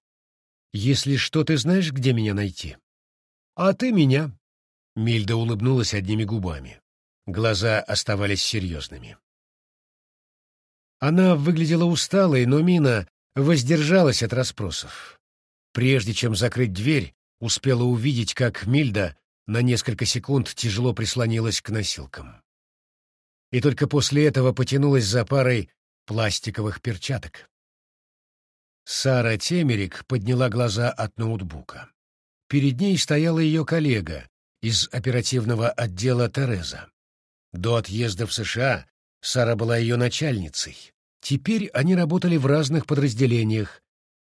Если что, ты знаешь, где меня найти? А ты меня. Мильда улыбнулась одними губами. Глаза оставались серьезными. Она выглядела усталой, но Мина воздержалась от расспросов. Прежде чем закрыть дверь, успела увидеть, как Мильда на несколько секунд тяжело прислонилась к носилкам. И только после этого потянулась за парой пластиковых перчаток. Сара Темерик подняла глаза от ноутбука. Перед ней стояла ее коллега из оперативного отдела Тереза. До отъезда в США Сара была ее начальницей. Теперь они работали в разных подразделениях,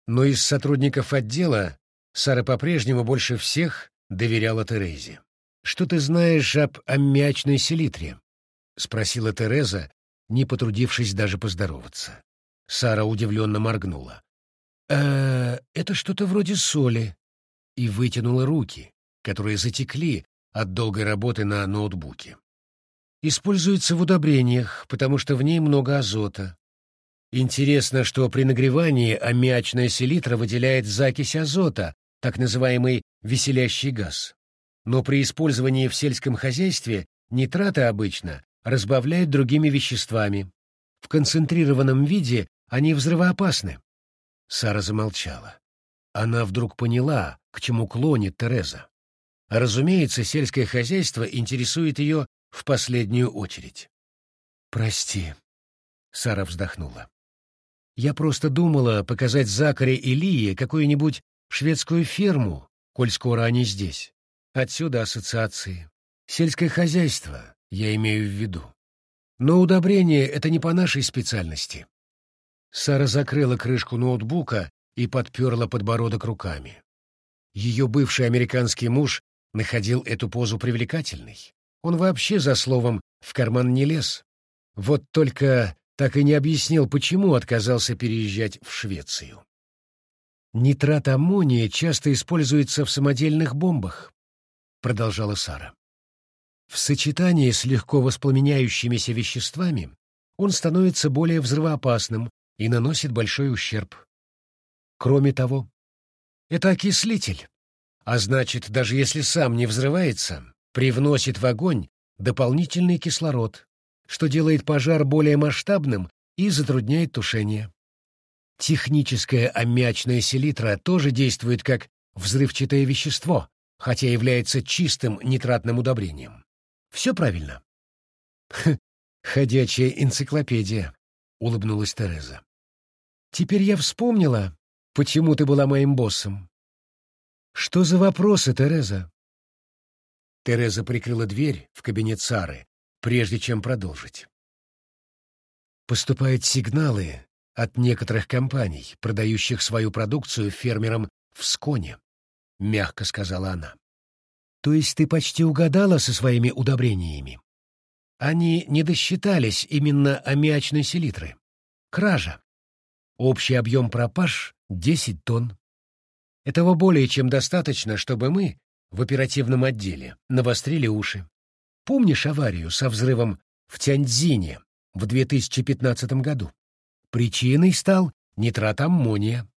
но из сотрудников отдела Сара по-прежнему больше всех доверяла Терезе. «Что ты знаешь об аммиачной селитре?» — спросила Тереза, не потрудившись даже поздороваться. Сара удивленно моргнула. «Э, это что-то вроде соли», и вытянула руки, которые затекли от долгой работы на ноутбуке. Используется в удобрениях, потому что в ней много азота. Интересно, что при нагревании аммиачная селитра выделяет закись азота, так называемый веселящий газ. Но при использовании в сельском хозяйстве нитраты обычно разбавляют другими веществами. В концентрированном виде они взрывоопасны. Сара замолчала. Она вдруг поняла, к чему клонит Тереза. Разумеется, сельское хозяйство интересует ее в последнюю очередь. «Прости», — Сара вздохнула. «Я просто думала показать Закаре и Лие какую-нибудь шведскую ферму, коль скоро они здесь. Отсюда ассоциации. Сельское хозяйство, я имею в виду. Но удобрение — это не по нашей специальности. Сара закрыла крышку ноутбука и подперла подбородок руками. Ее бывший американский муж находил эту позу привлекательной. Он вообще за словом в карман не лез. Вот только так и не объяснил, почему отказался переезжать в Швецию. «Нитрат аммония часто используется в самодельных бомбах», — продолжала Сара. В сочетании с легко воспламеняющимися веществами он становится более взрывоопасным и наносит большой ущерб. Кроме того, это окислитель, а значит, даже если сам не взрывается, привносит в огонь дополнительный кислород, что делает пожар более масштабным и затрудняет тушение. Техническая аммиачная селитра тоже действует как взрывчатое вещество, хотя является чистым нитратным удобрением. Все правильно. «Ходячая энциклопедия», — улыбнулась Тереза. «Теперь я вспомнила, почему ты была моим боссом». «Что за вопросы, Тереза?» Тереза прикрыла дверь в кабинет Сары, прежде чем продолжить. Поступают сигналы от некоторых компаний, продающих свою продукцию фермерам в Сконе, — мягко сказала она. То есть ты почти угадала со своими удобрениями? Они не досчитались именно аммиачной селитры. Кража. Общий объем пропаж — 10 тонн. Этого более чем достаточно, чтобы мы в оперативном отделе навострили уши. Помнишь аварию со взрывом в Тяньцзине в 2015 году? Причиной стал нитрат аммония.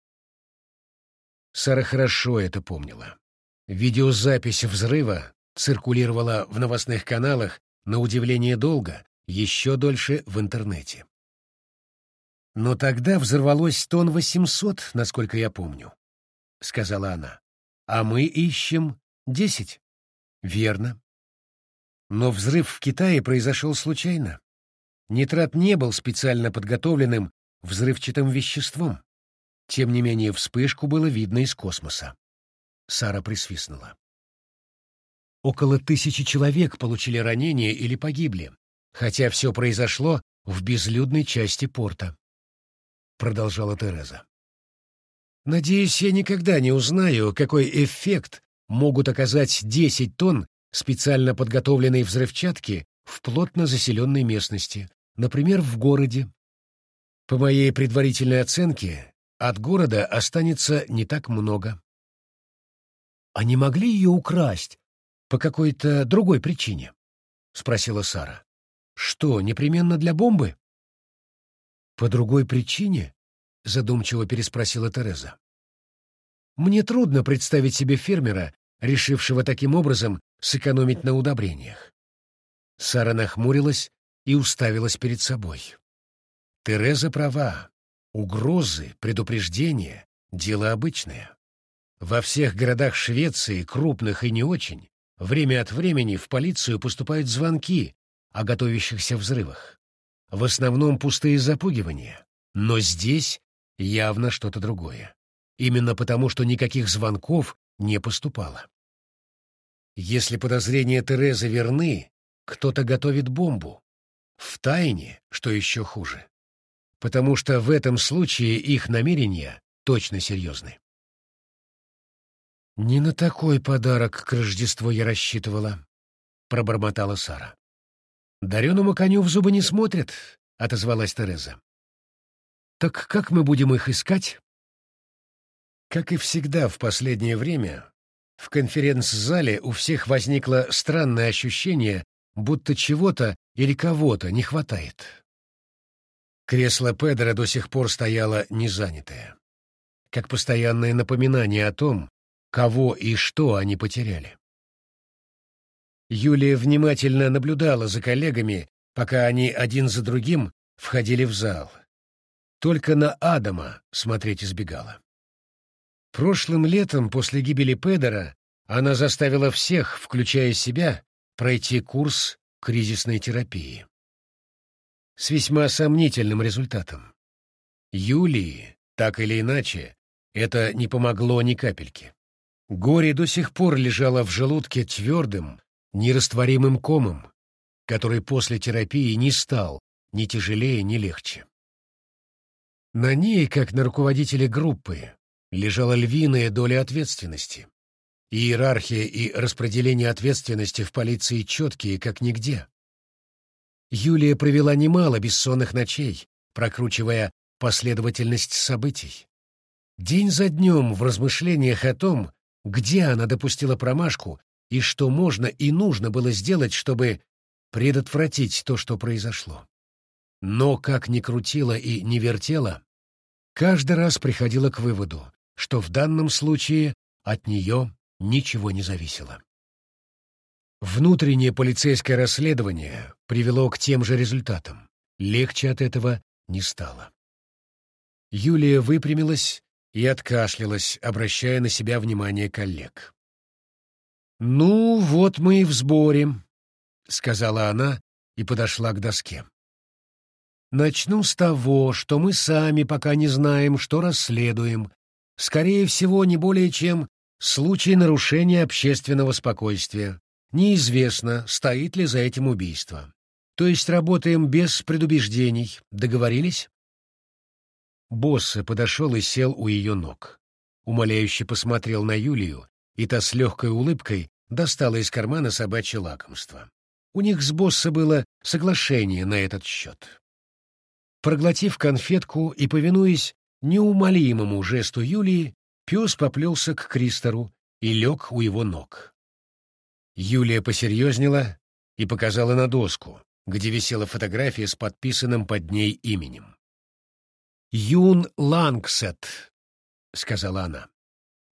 Сара хорошо это помнила. Видеозапись взрыва циркулировала в новостных каналах на удивление долго, еще дольше в интернете. «Но тогда взорвалось тонн восемьсот, насколько я помню», — сказала она. «А мы ищем десять». «Верно. Но взрыв в Китае произошел случайно. Нитрат не был специально подготовленным взрывчатым веществом. Тем не менее, вспышку было видно из космоса. Сара присвистнула. Около тысячи человек получили ранения или погибли, хотя все произошло в безлюдной части порта. Продолжала Тереза. Надеюсь, я никогда не узнаю, какой эффект могут оказать 10 тонн специально подготовленной взрывчатки в плотно заселенной местности, например, в городе. По моей предварительной оценке, от города останется не так много. А не могли ее украсть по какой-то другой причине? — спросила Сара. — Что, непременно для бомбы? — По другой причине? — задумчиво переспросила Тереза. — Мне трудно представить себе фермера, решившего таким образом сэкономить на удобрениях. Сара нахмурилась и уставилась перед собой. Тереза права. Угрозы, предупреждения — дело обычное. Во всех городах Швеции, крупных и не очень, время от времени в полицию поступают звонки о готовящихся взрывах. В основном пустые запугивания. Но здесь явно что-то другое. Именно потому, что никаких звонков не поступало. Если подозрения Терезы верны, кто-то готовит бомбу. В тайне, что еще хуже. Потому что в этом случае их намерения точно серьезны. «Не на такой подарок к Рождеству я рассчитывала», — пробормотала Сара. «Дареному коню в зубы не смотрят», — отозвалась Тереза. «Так как мы будем их искать?» Как и всегда в последнее время, в конференц-зале у всех возникло странное ощущение, будто чего-то или кого-то не хватает. Кресло Педро до сих пор стояло незанятое, как постоянное напоминание о том, кого и что они потеряли. Юлия внимательно наблюдала за коллегами, пока они один за другим входили в зал. Только на Адама смотреть избегала. Прошлым летом, после гибели Педера, она заставила всех, включая себя, пройти курс кризисной терапии. С весьма сомнительным результатом. Юлии, так или иначе, это не помогло ни капельки. Горе до сих пор лежало в желудке твердым, нерастворимым комом, который после терапии не стал ни тяжелее, ни легче. На ней, как на руководителе группы, лежала львиная доля ответственности. Иерархия и распределение ответственности в полиции четкие, как нигде. Юлия провела немало бессонных ночей, прокручивая последовательность событий. День за днем в размышлениях о том, где она допустила промашку и что можно и нужно было сделать, чтобы предотвратить то, что произошло. Но, как ни крутила и не вертела, каждый раз приходила к выводу, что в данном случае от нее ничего не зависело. Внутреннее полицейское расследование привело к тем же результатам. Легче от этого не стало. Юлия выпрямилась и откашлялась, обращая на себя внимание коллег. «Ну, вот мы и в сборе», — сказала она и подошла к доске. «Начну с того, что мы сами пока не знаем, что расследуем. Скорее всего, не более чем случай нарушения общественного спокойствия. Неизвестно, стоит ли за этим убийство. То есть работаем без предубеждений. Договорились?» Босса подошел и сел у ее ног. Умоляюще посмотрел на Юлию, и та с легкой улыбкой достала из кармана собачье лакомство. У них с босса было соглашение на этот счет. Проглотив конфетку и повинуясь неумолимому жесту Юлии, пес поплелся к Кристору и лег у его ног. Юлия посерьезнела и показала на доску, где висела фотография с подписанным под ней именем. «Юн Лангсет», — сказала она.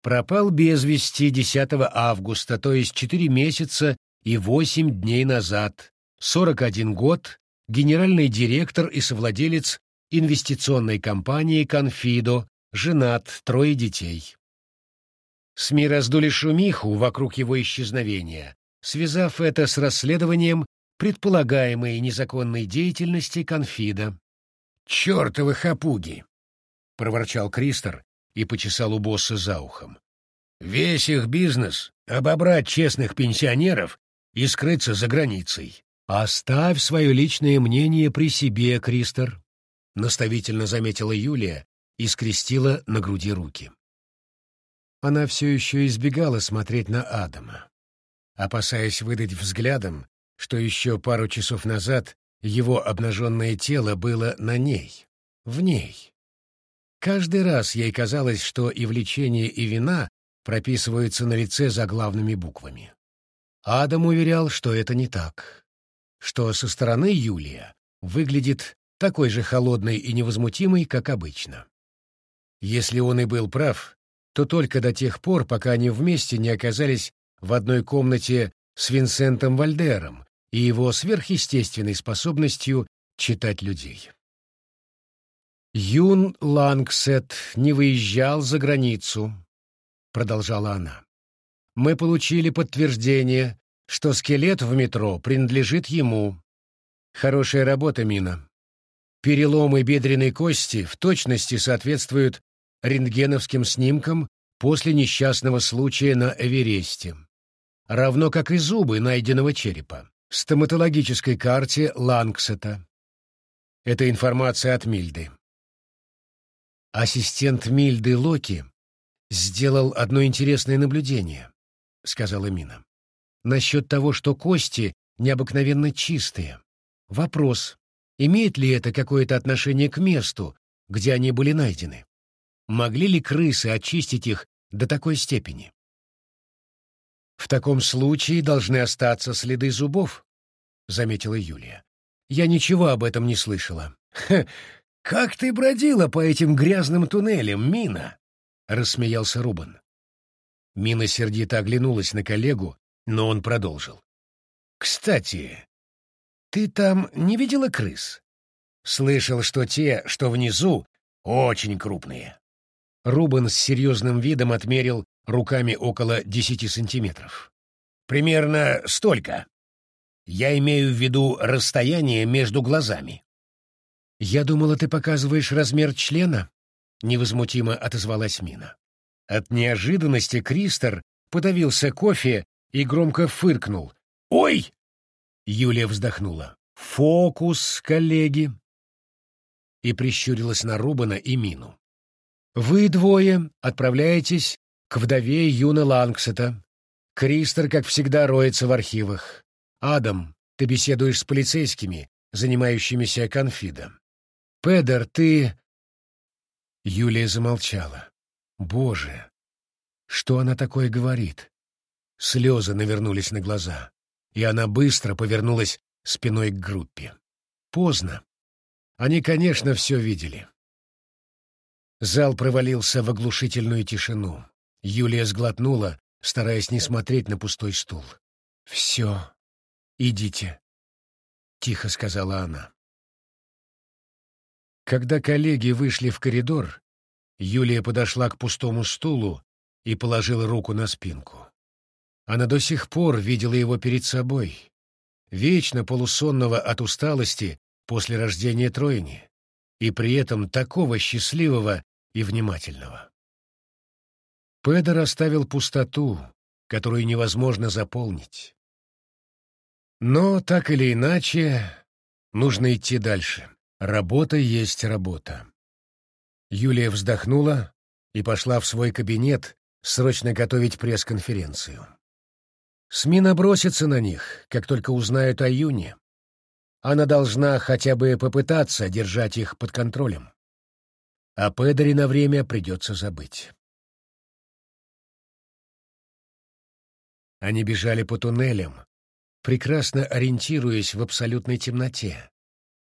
«Пропал без вести 10 августа, то есть 4 месяца и 8 дней назад, 41 год, генеральный директор и совладелец инвестиционной компании «Конфидо», женат, трое детей». СМИ раздули шумиху вокруг его исчезновения, связав это с расследованием предполагаемой незаконной деятельности «Конфида». «Чертовы хапуги!» — проворчал Кристор и почесал у босса за ухом. «Весь их бизнес — обобрать честных пенсионеров и скрыться за границей. Оставь свое личное мнение при себе, Кристор», — наставительно заметила Юлия и скрестила на груди руки. Она все еще избегала смотреть на Адама, опасаясь выдать взглядом, что еще пару часов назад его обнаженное тело было на ней, в ней. Каждый раз ей казалось, что и влечение, и вина прописываются на лице заглавными буквами. Адам уверял, что это не так, что со стороны Юлия выглядит такой же холодной и невозмутимой, как обычно. Если он и был прав, то только до тех пор, пока они вместе не оказались в одной комнате с Винсентом Вальдером, и его сверхъестественной способностью читать людей. «Юн Лангсет не выезжал за границу», — продолжала она. «Мы получили подтверждение, что скелет в метро принадлежит ему. Хорошая работа, Мина. Переломы бедренной кости в точности соответствуют рентгеновским снимкам после несчастного случая на Эвересте, равно как и зубы найденного черепа стоматологической карте Лангсета. Это информация от Мильды. Ассистент Мильды Локи сделал одно интересное наблюдение, сказала Мина. Насчет того, что кости необыкновенно чистые. Вопрос, имеет ли это какое-то отношение к месту, где они были найдены? Могли ли крысы очистить их до такой степени? В таком случае должны остаться следы зубов, заметила Юлия. Я ничего об этом не слышала. Ха, как ты бродила по этим грязным туннелям, Мина? рассмеялся Рубан. Мина сердито оглянулась на коллегу, но он продолжил. Кстати, ты там не видела крыс? Слышал, что те, что внизу, очень крупные. Рубен с серьезным видом отмерил руками около десяти сантиметров. Примерно столько. Я имею в виду расстояние между глазами. «Я думала, ты показываешь размер члена», — невозмутимо отозвалась Мина. От неожиданности Кристер подавился кофе и громко фыркнул. «Ой!» — Юлия вздохнула. «Фокус, коллеги!» И прищурилась на Рубана и Мину. «Вы двое отправляетесь к вдове Юна Лангсета. Кристер, как всегда, роется в архивах. Адам, ты беседуешь с полицейскими, занимающимися конфидом. Педер, ты...» Юлия замолчала. «Боже, что она такое говорит?» Слезы навернулись на глаза, и она быстро повернулась спиной к группе. Поздно. Они, конечно, все видели. Зал провалился в оглушительную тишину. Юлия сглотнула, стараясь не смотреть на пустой стул. «Все, идите», — тихо сказала она. Когда коллеги вышли в коридор, Юлия подошла к пустому стулу и положила руку на спинку. Она до сих пор видела его перед собой, вечно полусонного от усталости после рождения Троини, и при этом такого счастливого и внимательного. Педер оставил пустоту, которую невозможно заполнить. Но, так или иначе, нужно идти дальше. Работа есть работа. Юлия вздохнула и пошла в свой кабинет срочно готовить пресс-конференцию. СМИ набросятся на них, как только узнают о Юне. Она должна хотя бы попытаться держать их под контролем. О Педере на время придется забыть. Они бежали по туннелям, прекрасно ориентируясь в абсолютной темноте,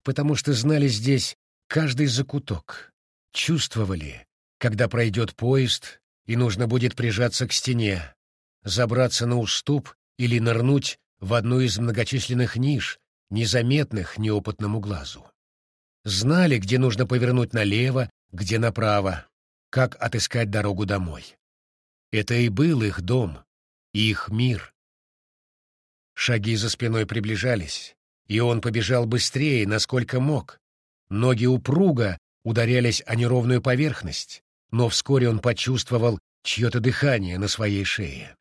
потому что знали здесь каждый закуток, чувствовали, когда пройдет поезд и нужно будет прижаться к стене, забраться на уступ или нырнуть в одну из многочисленных ниш, незаметных неопытному глазу. Знали, где нужно повернуть налево, где направо, как отыскать дорогу домой. Это и был их дом, их мир. Шаги за спиной приближались, и он побежал быстрее, насколько мог. Ноги упруго ударялись о неровную поверхность, но вскоре он почувствовал чье-то дыхание на своей шее.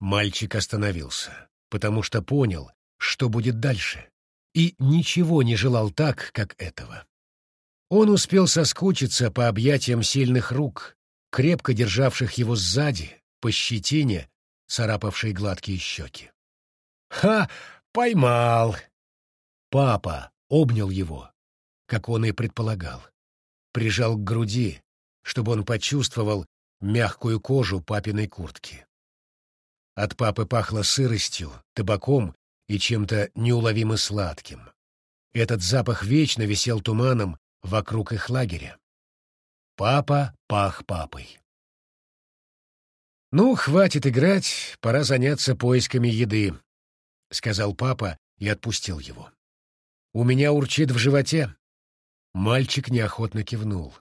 Мальчик остановился, потому что понял, что будет дальше, и ничего не желал так, как этого. Он успел соскучиться по объятиям сильных рук, крепко державших его сзади, по щетине, царапавшей гладкие щеки. «Ха! Поймал!» Папа обнял его, как он и предполагал. Прижал к груди, чтобы он почувствовал мягкую кожу папиной куртки. От папы пахло сыростью, табаком и чем-то неуловимо сладким. Этот запах вечно висел туманом вокруг их лагеря. Папа пах папой. «Ну, хватит играть, пора заняться поисками еды», — сказал папа и отпустил его. «У меня урчит в животе». Мальчик неохотно кивнул,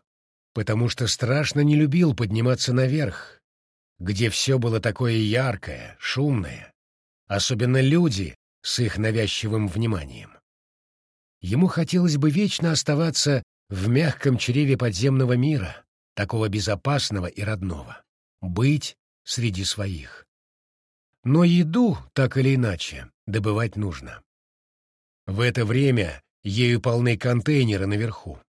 потому что страшно не любил подниматься наверх, где все было такое яркое, шумное, особенно люди с их навязчивым вниманием. Ему хотелось бы вечно оставаться в мягком чреве подземного мира, такого безопасного и родного, быть среди своих. Но еду, так или иначе, добывать нужно. В это время ею полны контейнеры наверху.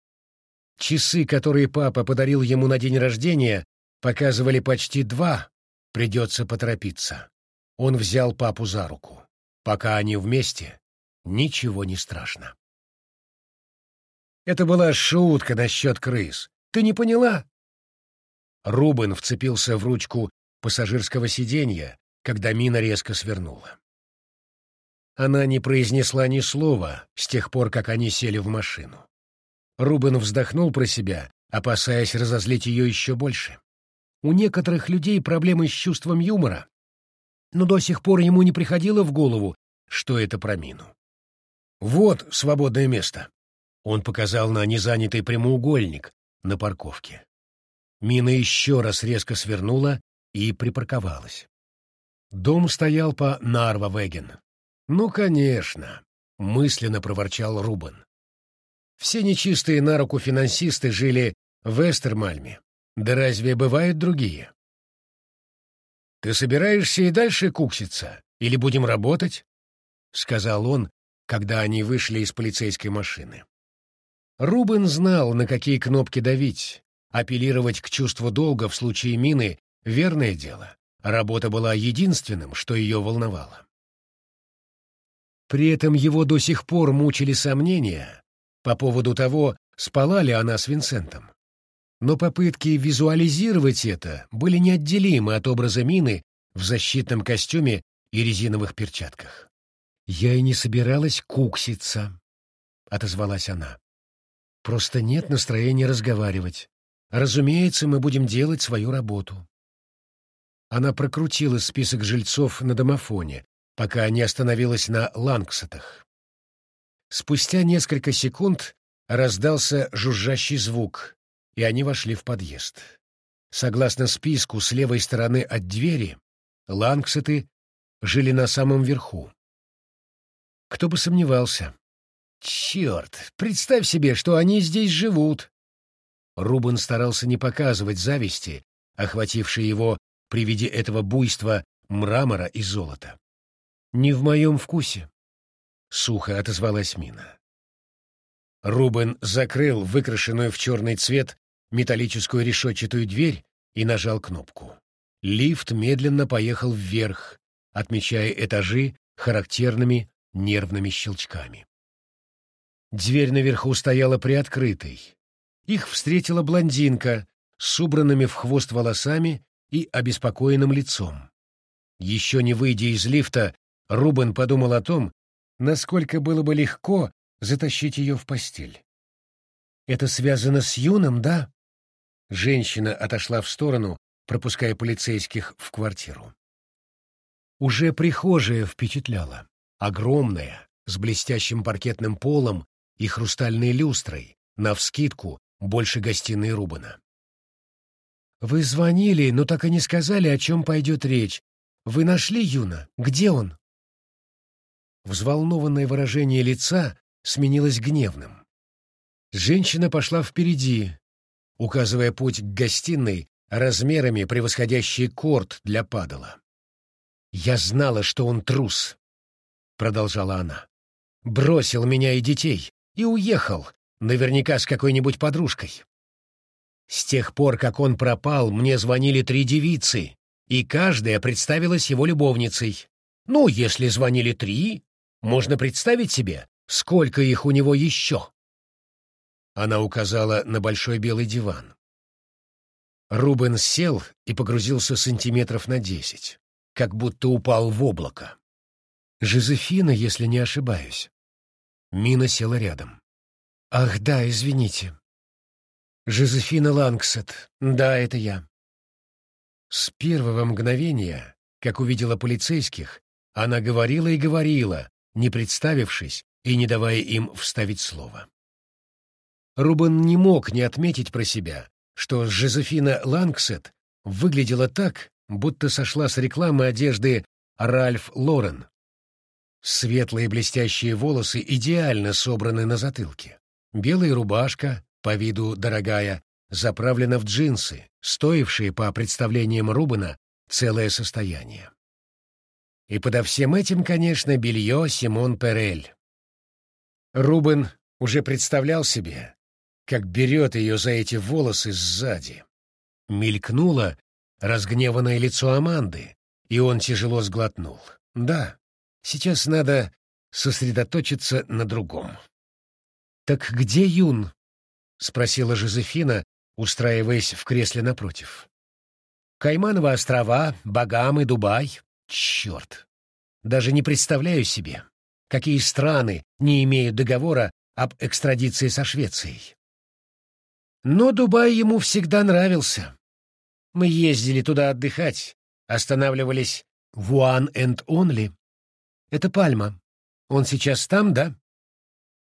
Часы, которые папа подарил ему на день рождения, показывали почти два, придется поторопиться. Он взял папу за руку. Пока они вместе, ничего не страшно. Это была шутка насчет крыс. Ты не поняла? Рубен вцепился в ручку пассажирского сиденья, когда Мина резко свернула. Она не произнесла ни слова с тех пор, как они сели в машину. Рубен вздохнул про себя, опасаясь разозлить ее еще больше. У некоторых людей проблемы с чувством юмора, но до сих пор ему не приходило в голову, что это про мину. «Вот свободное место», — он показал на незанятый прямоугольник на парковке. Мина еще раз резко свернула и припарковалась. Дом стоял по Нарва-Веген. «Ну, конечно», — мысленно проворчал Рубен. Все нечистые на руку финансисты жили в Эстермальме. Да разве бывают другие? «Ты собираешься и дальше кукситься? Или будем работать?» — сказал он, когда они вышли из полицейской машины. Рубен знал, на какие кнопки давить. Апеллировать к чувству долга в случае мины — верное дело. Работа была единственным, что ее волновало. При этом его до сих пор мучили сомнения, по поводу того, спала ли она с Винсентом. Но попытки визуализировать это были неотделимы от образа Мины в защитном костюме и резиновых перчатках. «Я и не собиралась кукситься», — отозвалась она. «Просто нет настроения разговаривать. Разумеется, мы будем делать свою работу». Она прокрутила список жильцов на домофоне, пока не остановилась на Лангсетах. Спустя несколько секунд раздался жужжащий звук, и они вошли в подъезд. Согласно списку, с левой стороны от двери Лангсеты жили на самом верху. Кто бы сомневался. Черт, представь себе, что они здесь живут. Рубен старался не показывать зависти, охватившей его при виде этого буйства мрамора и золота. Не в моем вкусе. — сухо отозвалась Мина. Рубен закрыл выкрашенную в черный цвет металлическую решетчатую дверь и нажал кнопку. Лифт медленно поехал вверх, отмечая этажи характерными нервными щелчками. Дверь наверху стояла приоткрытой. Их встретила блондинка с убранными в хвост волосами и обеспокоенным лицом. Еще не выйдя из лифта, Рубен подумал о том, насколько было бы легко затащить ее в постель. «Это связано с Юном, да?» Женщина отошла в сторону, пропуская полицейских в квартиру. Уже прихожая впечатляла. Огромная, с блестящим паркетным полом и хрустальной люстрой, навскидку больше гостиной Рубана. «Вы звонили, но так и не сказали, о чем пойдет речь. Вы нашли Юна? Где он?» Взволнованное выражение лица сменилось гневным. Женщина пошла впереди, указывая путь к гостиной размерами, превосходящий корт для падала. «Я знала, что он трус», — продолжала она. «Бросил меня и детей и уехал, наверняка с какой-нибудь подружкой. С тех пор, как он пропал, мне звонили три девицы, и каждая представилась его любовницей. Ну, если звонили три, можно представить себе, сколько их у него еще?» Она указала на большой белый диван. Рубен сел и погрузился сантиметров на десять, как будто упал в облако. «Жозефина, если не ошибаюсь». Мина села рядом. «Ах, да, извините». «Жозефина Лангсет. Да, это я». С первого мгновения, как увидела полицейских, она говорила и говорила, не представившись и не давая им вставить слово. Рубен не мог не отметить про себя, что Жозефина Лангсет выглядела так, будто сошла с рекламы одежды Ральф Лорен. Светлые блестящие волосы идеально собраны на затылке. Белая рубашка, по виду дорогая, заправлена в джинсы, стоившие, по представлениям Рубена, целое состояние. И подо всем этим, конечно, белье Симон Перель. Рубен уже представлял себе, как берет ее за эти волосы сзади. Мелькнуло разгневанное лицо Аманды, и он тяжело сглотнул. Да, сейчас надо сосредоточиться на другом. «Так где Юн?» — спросила Жозефина, устраиваясь в кресле напротив. «Каймановы острова, Багамы, Дубай. Черт! Даже не представляю себе, какие страны не имеют договора об экстрадиции со Швецией. Но Дубай ему всегда нравился. Мы ездили туда отдыхать, останавливались в One and Only. Это Пальма. Он сейчас там, да?»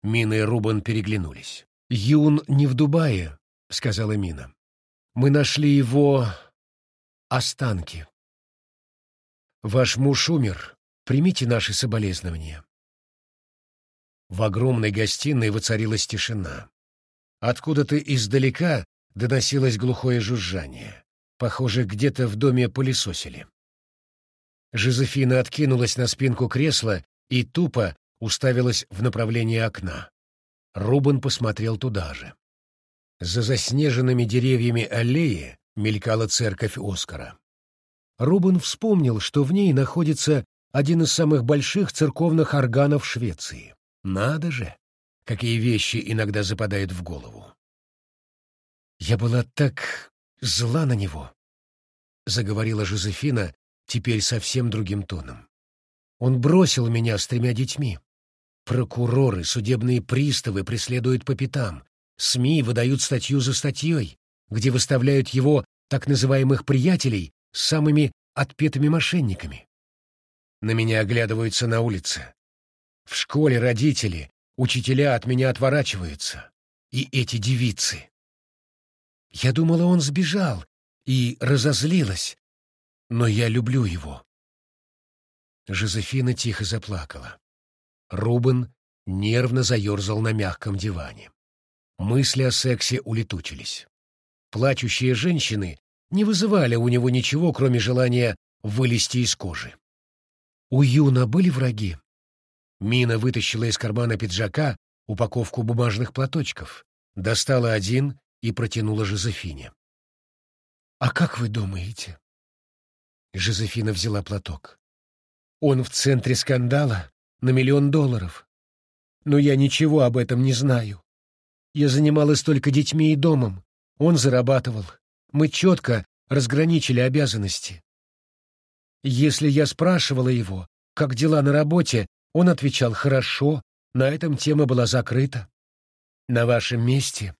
Мина и Рубан переглянулись. «Юн не в Дубае», — сказала Мина. «Мы нашли его останки. Ваш муж умер. Примите наши соболезнования». В огромной гостиной воцарилась тишина. Откуда-то издалека доносилось глухое жужжание. Похоже, где-то в доме пылесосили. Жозефина откинулась на спинку кресла и тупо уставилась в направлении окна. Рубен посмотрел туда же. За заснеженными деревьями аллеи мелькала церковь Оскара. Рубен вспомнил, что в ней находится один из самых больших церковных органов Швеции. Надо же, какие вещи иногда западают в голову. «Я была так зла на него», — заговорила Жозефина теперь совсем другим тоном. «Он бросил меня с тремя детьми. Прокуроры, судебные приставы преследуют по пятам. СМИ выдают статью за статьей, где выставляют его так называемых приятелей с самыми отпетыми мошенниками. На меня оглядываются на улице. В школе родители, учителя от меня отворачиваются. И эти девицы. Я думала, он сбежал, и разозлилась. Но я люблю его. Жозефина тихо заплакала. Рубен нервно заерзал на мягком диване. Мысли о сексе улетучились. Плачущие женщины не вызывали у него ничего, кроме желания вылезти из кожи. У Юна были враги. Мина вытащила из кармана пиджака упаковку бумажных платочков, достала один и протянула Жозефине. «А как вы думаете?» Жозефина взяла платок. «Он в центре скандала, на миллион долларов. Но я ничего об этом не знаю. Я занималась только детьми и домом. Он зарабатывал. Мы четко разграничили обязанности. Если я спрашивала его, как дела на работе, он отвечал «хорошо», на этом тема была закрыта. На вашем месте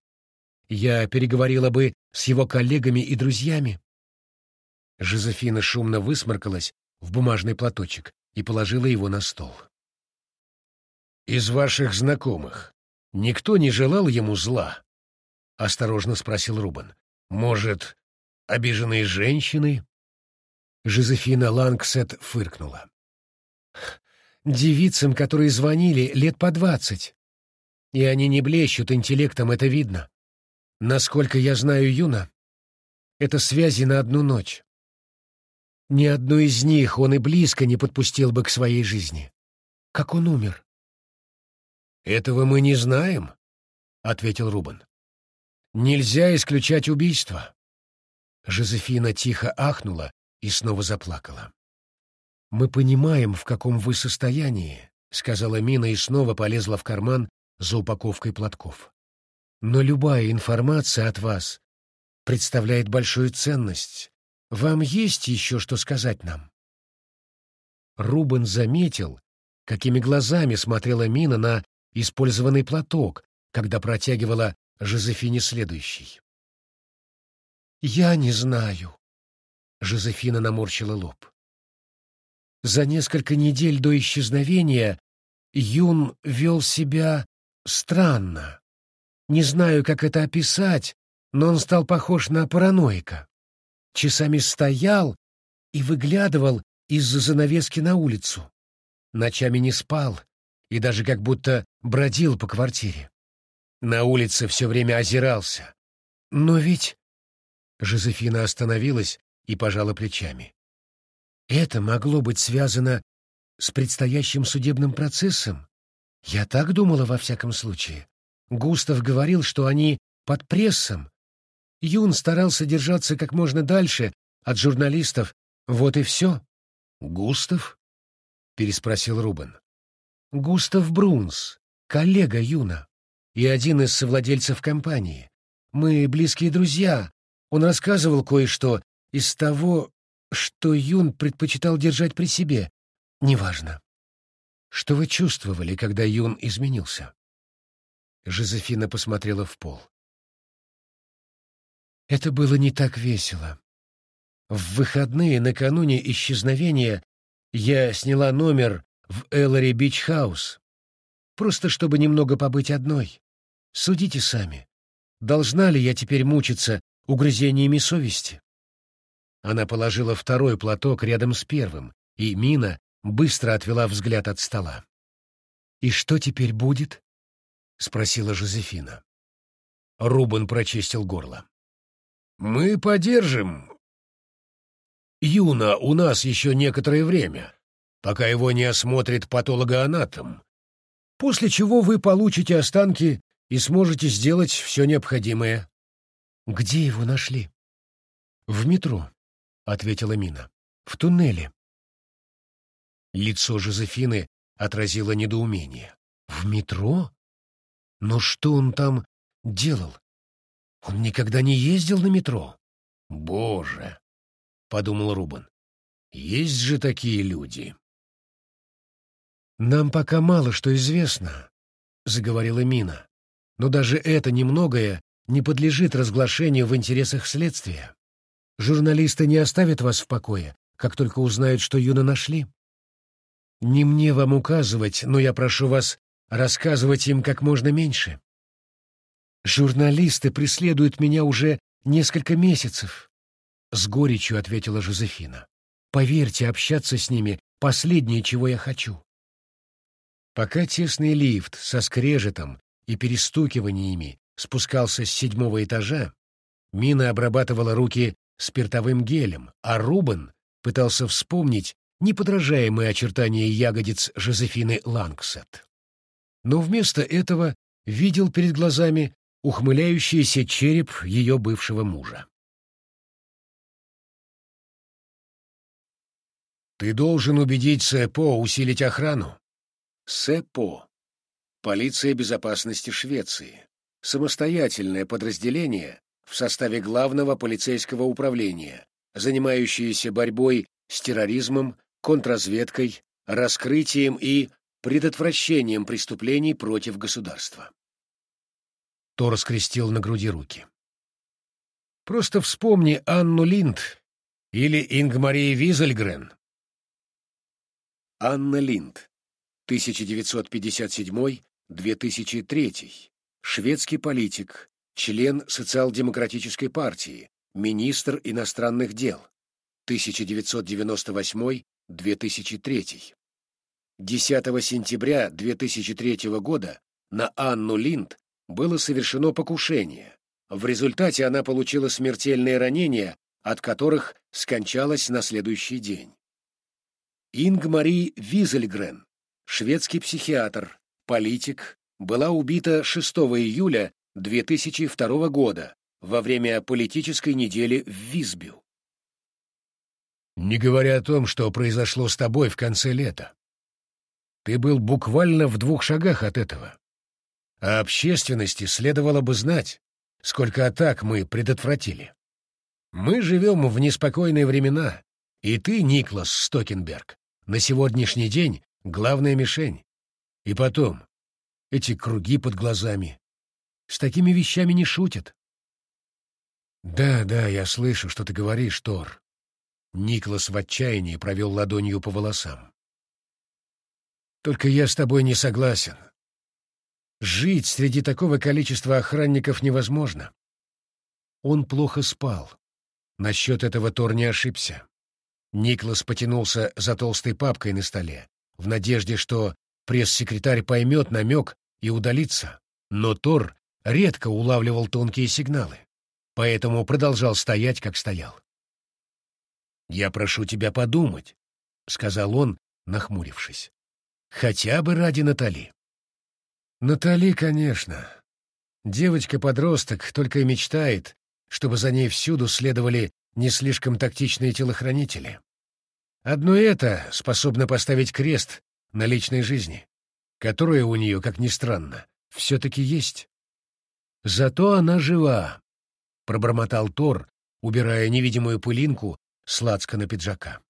я переговорила бы с его коллегами и друзьями. Жозефина шумно высморкалась в бумажный платочек и положила его на стол. «Из ваших знакомых никто не желал ему зла?» — осторожно спросил Рубан. «Может, обиженные женщины?» Жозефина Лангсет фыркнула. «Девицам, которые звонили, лет по двадцать. И они не блещут интеллектом, это видно. Насколько я знаю Юна, это связи на одну ночь. Ни одну из них он и близко не подпустил бы к своей жизни. Как он умер?» «Этого мы не знаем», — ответил Рубан. «Нельзя исключать убийство». Жозефина тихо ахнула и снова заплакала. «Мы понимаем, в каком вы состоянии», — сказала Мина и снова полезла в карман за упаковкой платков. «Но любая информация от вас представляет большую ценность. Вам есть еще что сказать нам?» Рубен заметил, какими глазами смотрела Мина на использованный платок, когда протягивала Жозефине следующий. «Я не знаю», — Жозефина наморщила лоб. За несколько недель до исчезновения Юн вел себя странно. Не знаю, как это описать, но он стал похож на параноика. Часами стоял и выглядывал из-за занавески на улицу. Ночами не спал, и даже как будто бродил по квартире. На улице все время озирался. Но ведь... Жозефина остановилась и пожала плечами. Это могло быть связано с предстоящим судебным процессом, Я так думала во всяком случае. Густав говорил, что они под прессом. Юн старался держаться как можно дальше от журналистов. Вот и все. «Густав?» — переспросил Рубен. «Густав Брунс, коллега Юна и один из совладельцев компании. Мы близкие друзья. Он рассказывал кое-что из того, что Юн предпочитал держать при себе. Неважно. Что вы чувствовали, когда Юн изменился? Жозефина посмотрела в пол. Это было не так весело. В выходные накануне исчезновения я сняла номер в Эллари Бич Хаус, просто чтобы немного побыть одной. Судите сами, должна ли я теперь мучиться угрызениями совести? Она положила второй платок рядом с первым, и Мина быстро отвела взгляд от стола. «И что теперь будет?» — спросила Жозефина. Рубен прочистил горло. «Мы подержим. Юна у нас еще некоторое время, пока его не осмотрит патологоанатом, после чего вы получите останки и сможете сделать все необходимое». «Где его нашли?» «В метро», — ответила Мина. «В туннеле». Лицо Жозефины отразило недоумение. «В метро? Но что он там делал? Он никогда не ездил на метро». «Боже!» — подумал Рубан. «Есть же такие люди». «Нам пока мало что известно», — заговорила Мина. «Но даже это немногое не подлежит разглашению в интересах следствия. Журналисты не оставят вас в покое, как только узнают, что Юна нашли. Не мне вам указывать, но я прошу вас рассказывать им как можно меньше. Журналисты преследуют меня уже несколько месяцев, — с горечью ответила Жозефина. Поверьте, общаться с ними — последнее, чего я хочу. Пока тесный лифт со скрежетом и перестукиваниями спускался с седьмого этажа, Мина обрабатывала руки спиртовым гелем, а Рубен пытался вспомнить, неподражаемые очертания ягодиц Жозефины Лангсет. Но вместо этого видел перед глазами ухмыляющийся череп ее бывшего мужа. «Ты должен убедить СЭПО усилить охрану». СЭПО — Полиция безопасности Швеции. Самостоятельное подразделение в составе Главного полицейского управления, занимающееся борьбой с терроризмом, контрразведкой, раскрытием и предотвращением преступлений против государства. Тор скрестил на груди руки. Просто вспомни Анну Линд или Ингмарии Визельгрен. Анна Линд, 1957-2003, шведский политик, член Социал-демократической партии, министр иностранных дел, 1998 2003. 10 сентября 2003 года на Анну Линд было совершено покушение. В результате она получила смертельные ранения, от которых скончалась на следующий день. Инг-Мари Визельгрен, шведский психиатр, политик, была убита 6 июля 2002 года во время политической недели в Визбю. Не говоря о том, что произошло с тобой в конце лета. Ты был буквально в двух шагах от этого. А общественности следовало бы знать, сколько атак мы предотвратили. Мы живем в неспокойные времена, и ты, Никлас Стокенберг, на сегодняшний день главная мишень. И потом, эти круги под глазами. С такими вещами не шутят. Да, да, я слышу, что ты говоришь, Тор. Никлас в отчаянии провел ладонью по волосам. «Только я с тобой не согласен. Жить среди такого количества охранников невозможно». Он плохо спал. Насчет этого Тор не ошибся. Никлас потянулся за толстой папкой на столе, в надежде, что пресс-секретарь поймет намек и удалится. Но Тор редко улавливал тонкие сигналы, поэтому продолжал стоять, как стоял. «Я прошу тебя подумать», — сказал он, нахмурившись. «Хотя бы ради Натали. Натали, конечно. Девочка-подросток только и мечтает, чтобы за ней всюду следовали не слишком тактичные телохранители. Одно это способно поставить крест на личной жизни, которая у нее, как ни странно, все-таки есть. Зато она жива, — пробормотал Тор, убирая невидимую пылинку с на пиджака.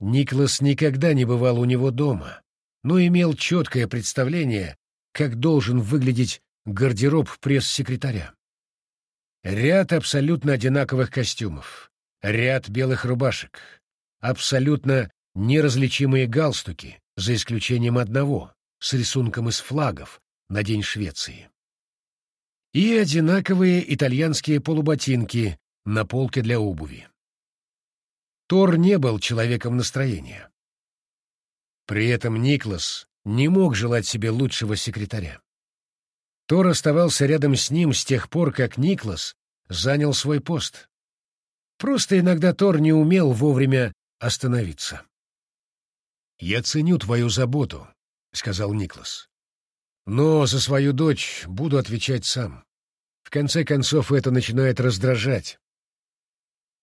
Никлас никогда не бывал у него дома, но имел четкое представление, как должен выглядеть гардероб пресс-секретаря. Ряд абсолютно одинаковых костюмов, ряд белых рубашек, абсолютно неразличимые галстуки, за исключением одного, с рисунком из флагов на День Швеции. И одинаковые итальянские полуботинки на полке для обуви. Тор не был человеком настроения. При этом Никлас не мог желать себе лучшего секретаря. Тор оставался рядом с ним с тех пор, как Никлас занял свой пост. Просто иногда Тор не умел вовремя остановиться. «Я ценю твою заботу», — сказал Никлас. «Но за свою дочь буду отвечать сам. В конце концов, это начинает раздражать.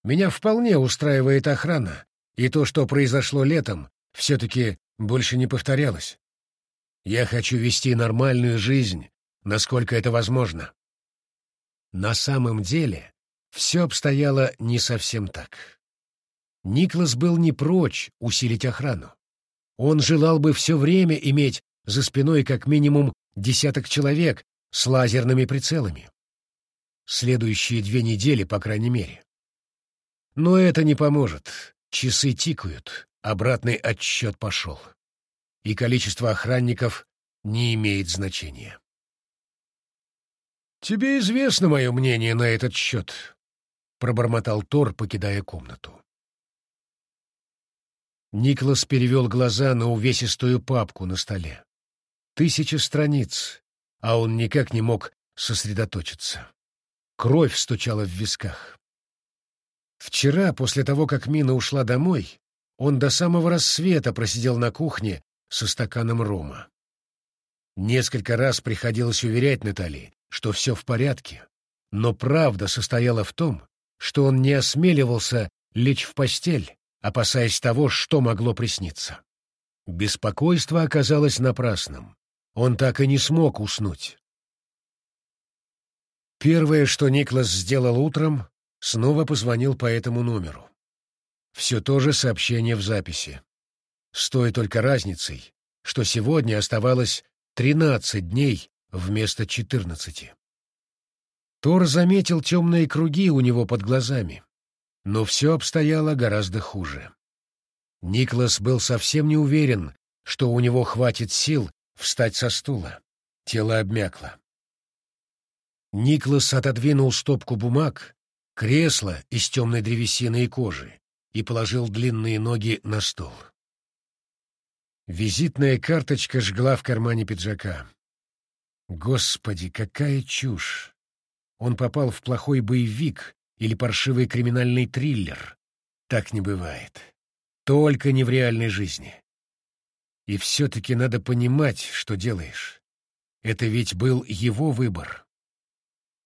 Меня вполне устраивает охрана, и то, что произошло летом, все-таки больше не повторялось. Я хочу вести нормальную жизнь, насколько это возможно. На самом деле все обстояло не совсем так. Никлас был не прочь усилить охрану. Он желал бы все время иметь за спиной как минимум десяток человек с лазерными прицелами. Следующие две недели, по крайней мере. Но это не поможет. Часы тикают, обратный отсчет пошел. И количество охранников не имеет значения. «Тебе известно мое мнение на этот счет», — пробормотал Тор, покидая комнату. Никлас перевел глаза на увесистую папку на столе. Тысяча страниц, а он никак не мог сосредоточиться. Кровь стучала в висках. Вчера, после того, как Мина ушла домой, он до самого рассвета просидел на кухне со стаканом рома. Несколько раз приходилось уверять Натали, что все в порядке, но правда состояла в том, что он не осмеливался лечь в постель, опасаясь того, что могло присниться. Беспокойство оказалось напрасным. Он так и не смог уснуть. Первое, что Никлас сделал утром, снова позвонил по этому номеру. Все то же сообщение в записи. С той только разницей, что сегодня оставалось 13 дней вместо 14. Тор заметил темные круги у него под глазами. Но все обстояло гораздо хуже. Никлас был совсем не уверен, что у него хватит сил встать со стула. Тело обмякло. Никлас отодвинул стопку бумаг, кресло из темной древесины и кожи и положил длинные ноги на стол. Визитная карточка жгла в кармане пиджака. Господи, какая чушь! Он попал в плохой боевик или паршивый криминальный триллер. Так не бывает. Только не в реальной жизни. И все-таки надо понимать, что делаешь. Это ведь был его выбор.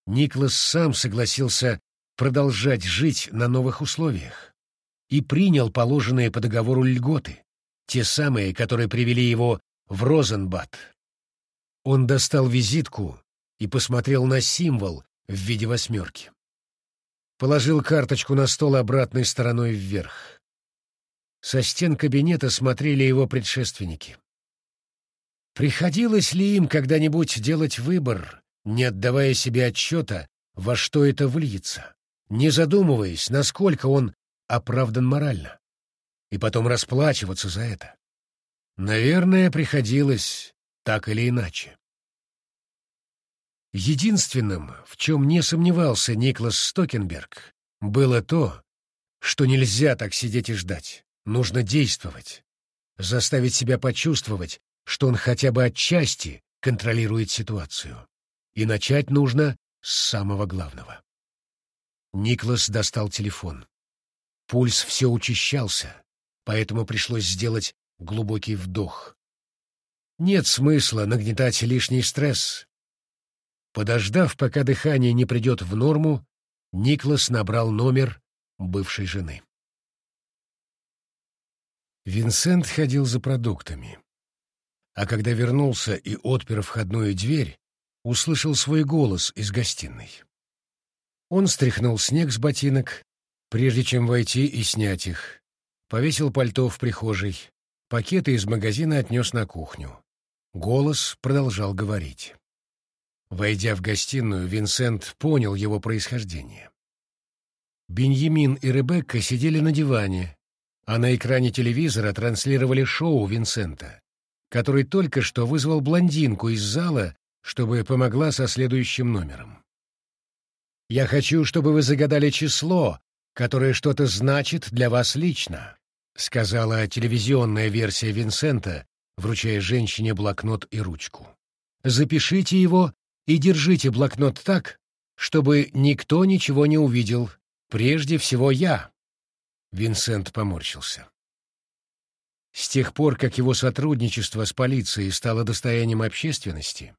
Никлас сам согласился продолжать жить на новых условиях и принял положенные по договору льготы, те самые, которые привели его в Розенбад. Он достал визитку и посмотрел на символ в виде восьмерки. Положил карточку на стол обратной стороной вверх. Со стен кабинета смотрели его предшественники. Приходилось ли им когда-нибудь делать выбор, не отдавая себе отчета, во что это выльется, не задумываясь, насколько он оправдан морально, и потом расплачиваться за это? Наверное, приходилось так или иначе. Единственным, в чем не сомневался Никлас Стокенберг, было то, что нельзя так сидеть и ждать. Нужно действовать. Заставить себя почувствовать, что он хотя бы отчасти контролирует ситуацию. И начать нужно с самого главного. Никлас достал телефон. Пульс все учащался, поэтому пришлось сделать глубокий вдох. Нет смысла нагнетать лишний стресс. Подождав, пока дыхание не придет в норму, Никлас набрал номер бывшей жены. Винсент ходил за продуктами. А когда вернулся и отпер входную дверь, услышал свой голос из гостиной. Он стряхнул снег с ботинок, прежде чем войти и снять их, повесил пальто в прихожей, пакеты из магазина отнес на кухню. Голос продолжал говорить. Войдя в гостиную, Винсент понял его происхождение. Беньямин и Ребекка сидели на диване, а на экране телевизора транслировали шоу Винсента, который только что вызвал блондинку из зала, чтобы помогла со следующим номером. «Я хочу, чтобы вы загадали число, которое что-то значит для вас лично», сказала телевизионная версия Винсента, вручая женщине блокнот и ручку. «Запишите его и держите блокнот так, чтобы никто ничего не увидел. Прежде всего я». Винсент поморщился. С тех пор, как его сотрудничество с полицией стало достоянием общественности,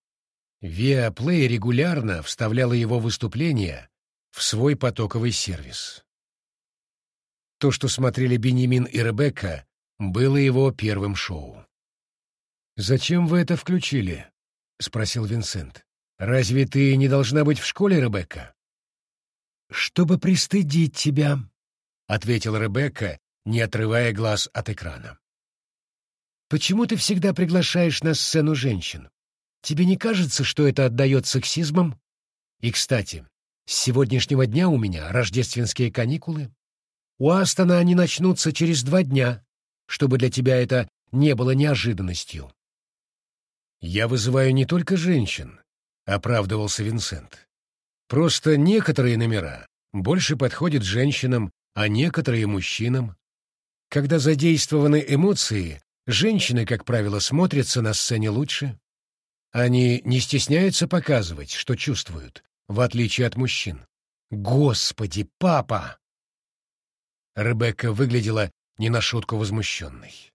Viaplay регулярно вставляла его выступления в свой потоковый сервис. То, что смотрели Бенемин и Ребекка, было его первым шоу. «Зачем вы это включили?» — спросил Винсент. «Разве ты не должна быть в школе, Ребекка?» «Чтобы пристыдить тебя», — ответила Ребекка, не отрывая глаз от экрана. «Почему ты всегда приглашаешь на сцену женщин? Тебе не кажется, что это отдает сексизмом? И, кстати, с сегодняшнего дня у меня рождественские каникулы. У Астона они начнутся через два дня, чтобы для тебя это не было неожиданностью». «Я вызываю не только женщин», — оправдывался Винсент. «Просто некоторые номера больше подходят женщинам, а некоторые — мужчинам. Когда задействованы эмоции, женщины, как правило, смотрятся на сцене лучше. Они не стесняются показывать, что чувствуют, в отличие от мужчин. «Господи, папа!» Ребекка выглядела не на шутку возмущенной.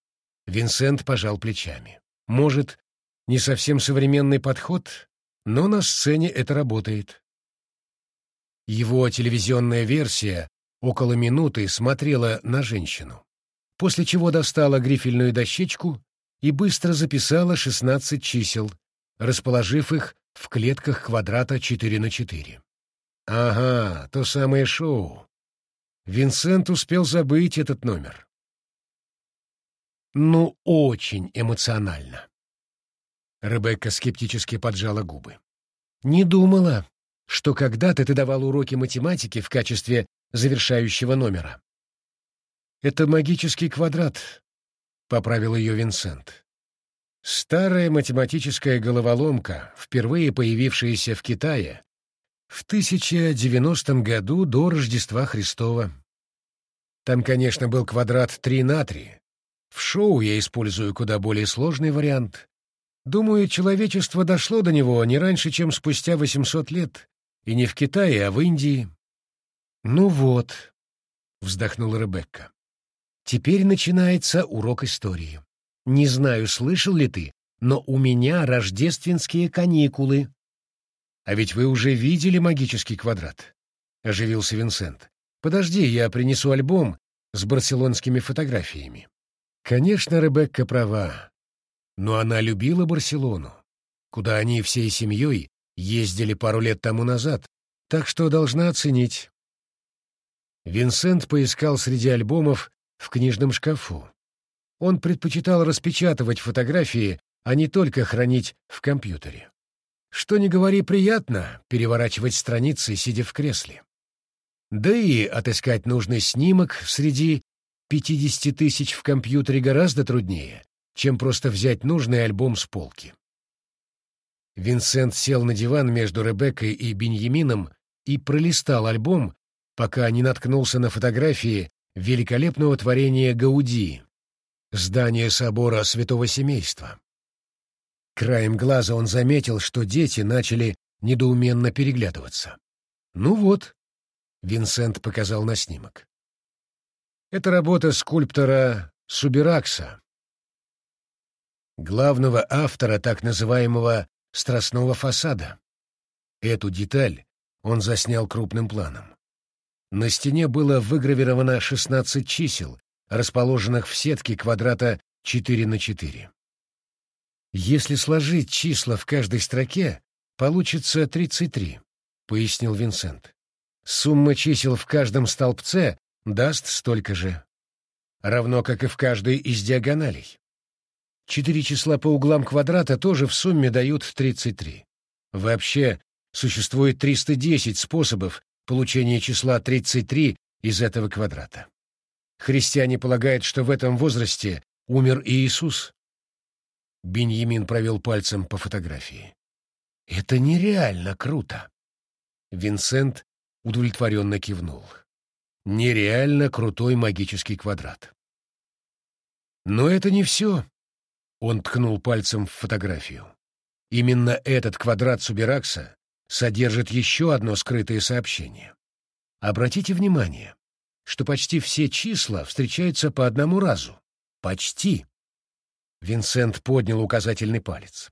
Винсент пожал плечами. «Может, не совсем современный подход, но на сцене это работает». Его телевизионная версия около минуты смотрела на женщину, после чего достала грифельную дощечку и быстро записала 16 чисел, расположив их в клетках квадрата 4 на 4. Ага, то самое шоу. Винсент успел забыть этот номер. Ну, очень эмоционально. Ребекка скептически поджала губы. Не думала, что когда-то ты давал уроки математики в качестве завершающего номера. «Это магический квадрат», — поправил ее Винсент. Старая математическая головоломка, впервые появившаяся в Китае в 1090 году до Рождества Христова. Там, конечно, был квадрат 3 на 3. В шоу я использую куда более сложный вариант. Думаю, человечество дошло до него не раньше, чем спустя 800 лет. И не в Китае, а в Индии. «Ну вот», — вздохнула Ребекка. «Теперь начинается урок истории. Не знаю, слышал ли ты, но у меня рождественские каникулы». «А ведь вы уже видели магический квадрат», — оживился Винсент. «Подожди, я принесу альбом с барселонскими фотографиями». Конечно, Ребекка права, но она любила Барселону, куда они всей семьей ездили пару лет тому назад, так что должна оценить. Винсент поискал среди альбомов в книжном шкафу. Он предпочитал распечатывать фотографии, а не только хранить в компьютере. Что ни говори, приятно переворачивать страницы, сидя в кресле. Да и отыскать нужный снимок среди 50 тысяч в компьютере гораздо труднее, чем просто взять нужный альбом с полки. Винсент сел на диван между Ребеккой и Беньямином и пролистал альбом, пока не наткнулся на фотографии великолепного творения Гауди — здание собора Святого Семейства. Краем глаза он заметил, что дети начали недоуменно переглядываться. «Ну вот», — Винсент показал на снимок. «Это работа скульптора Субиракса. Главного автора так называемого «страстного фасада». Эту деталь он заснял крупным планом. На стене было выгравировано 16 чисел, расположенных в сетке квадрата 4 на 4. Если сложить числа в каждой строке, получится 33, пояснил Винсент. Сумма чисел в каждом столбце даст столько же. Равно как и в каждой из диагоналей. Четыре числа по углам квадрата тоже в сумме дают 33. Вообще, существует 310 способов получения числа 33 из этого квадрата. Христиане полагают, что в этом возрасте умер Иисус. Беньямин провел пальцем по фотографии. «Это нереально круто!» Винсент удовлетворенно кивнул. Нереально крутой магический квадрат. Но это не все. Он ткнул пальцем в фотографию. Именно этот квадрат Субиракса содержит еще одно скрытое сообщение. Обратите внимание, что почти все числа встречаются по одному разу. Почти. Винсент поднял указательный палец.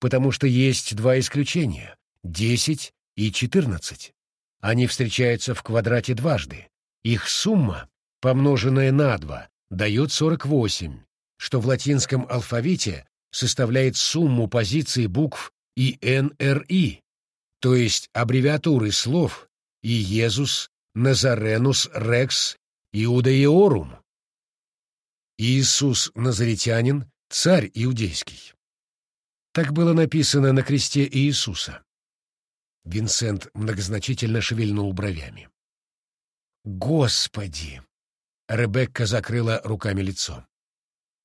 Потому что есть два исключения — десять и четырнадцать. Они встречаются в квадрате дважды. Их сумма, помноженная на два, дает сорок восемь, что в латинском алфавите составляет сумму позиций букв ИНРИ, то есть аббревиатуры слов «Иезус», «Назаренус», «Рекс», «Иудаеорум». Иисус Назаретянин, царь иудейский. Так было написано на кресте Иисуса. Винсент многозначительно шевельнул бровями. «Господи!» — Ребекка закрыла руками лицо.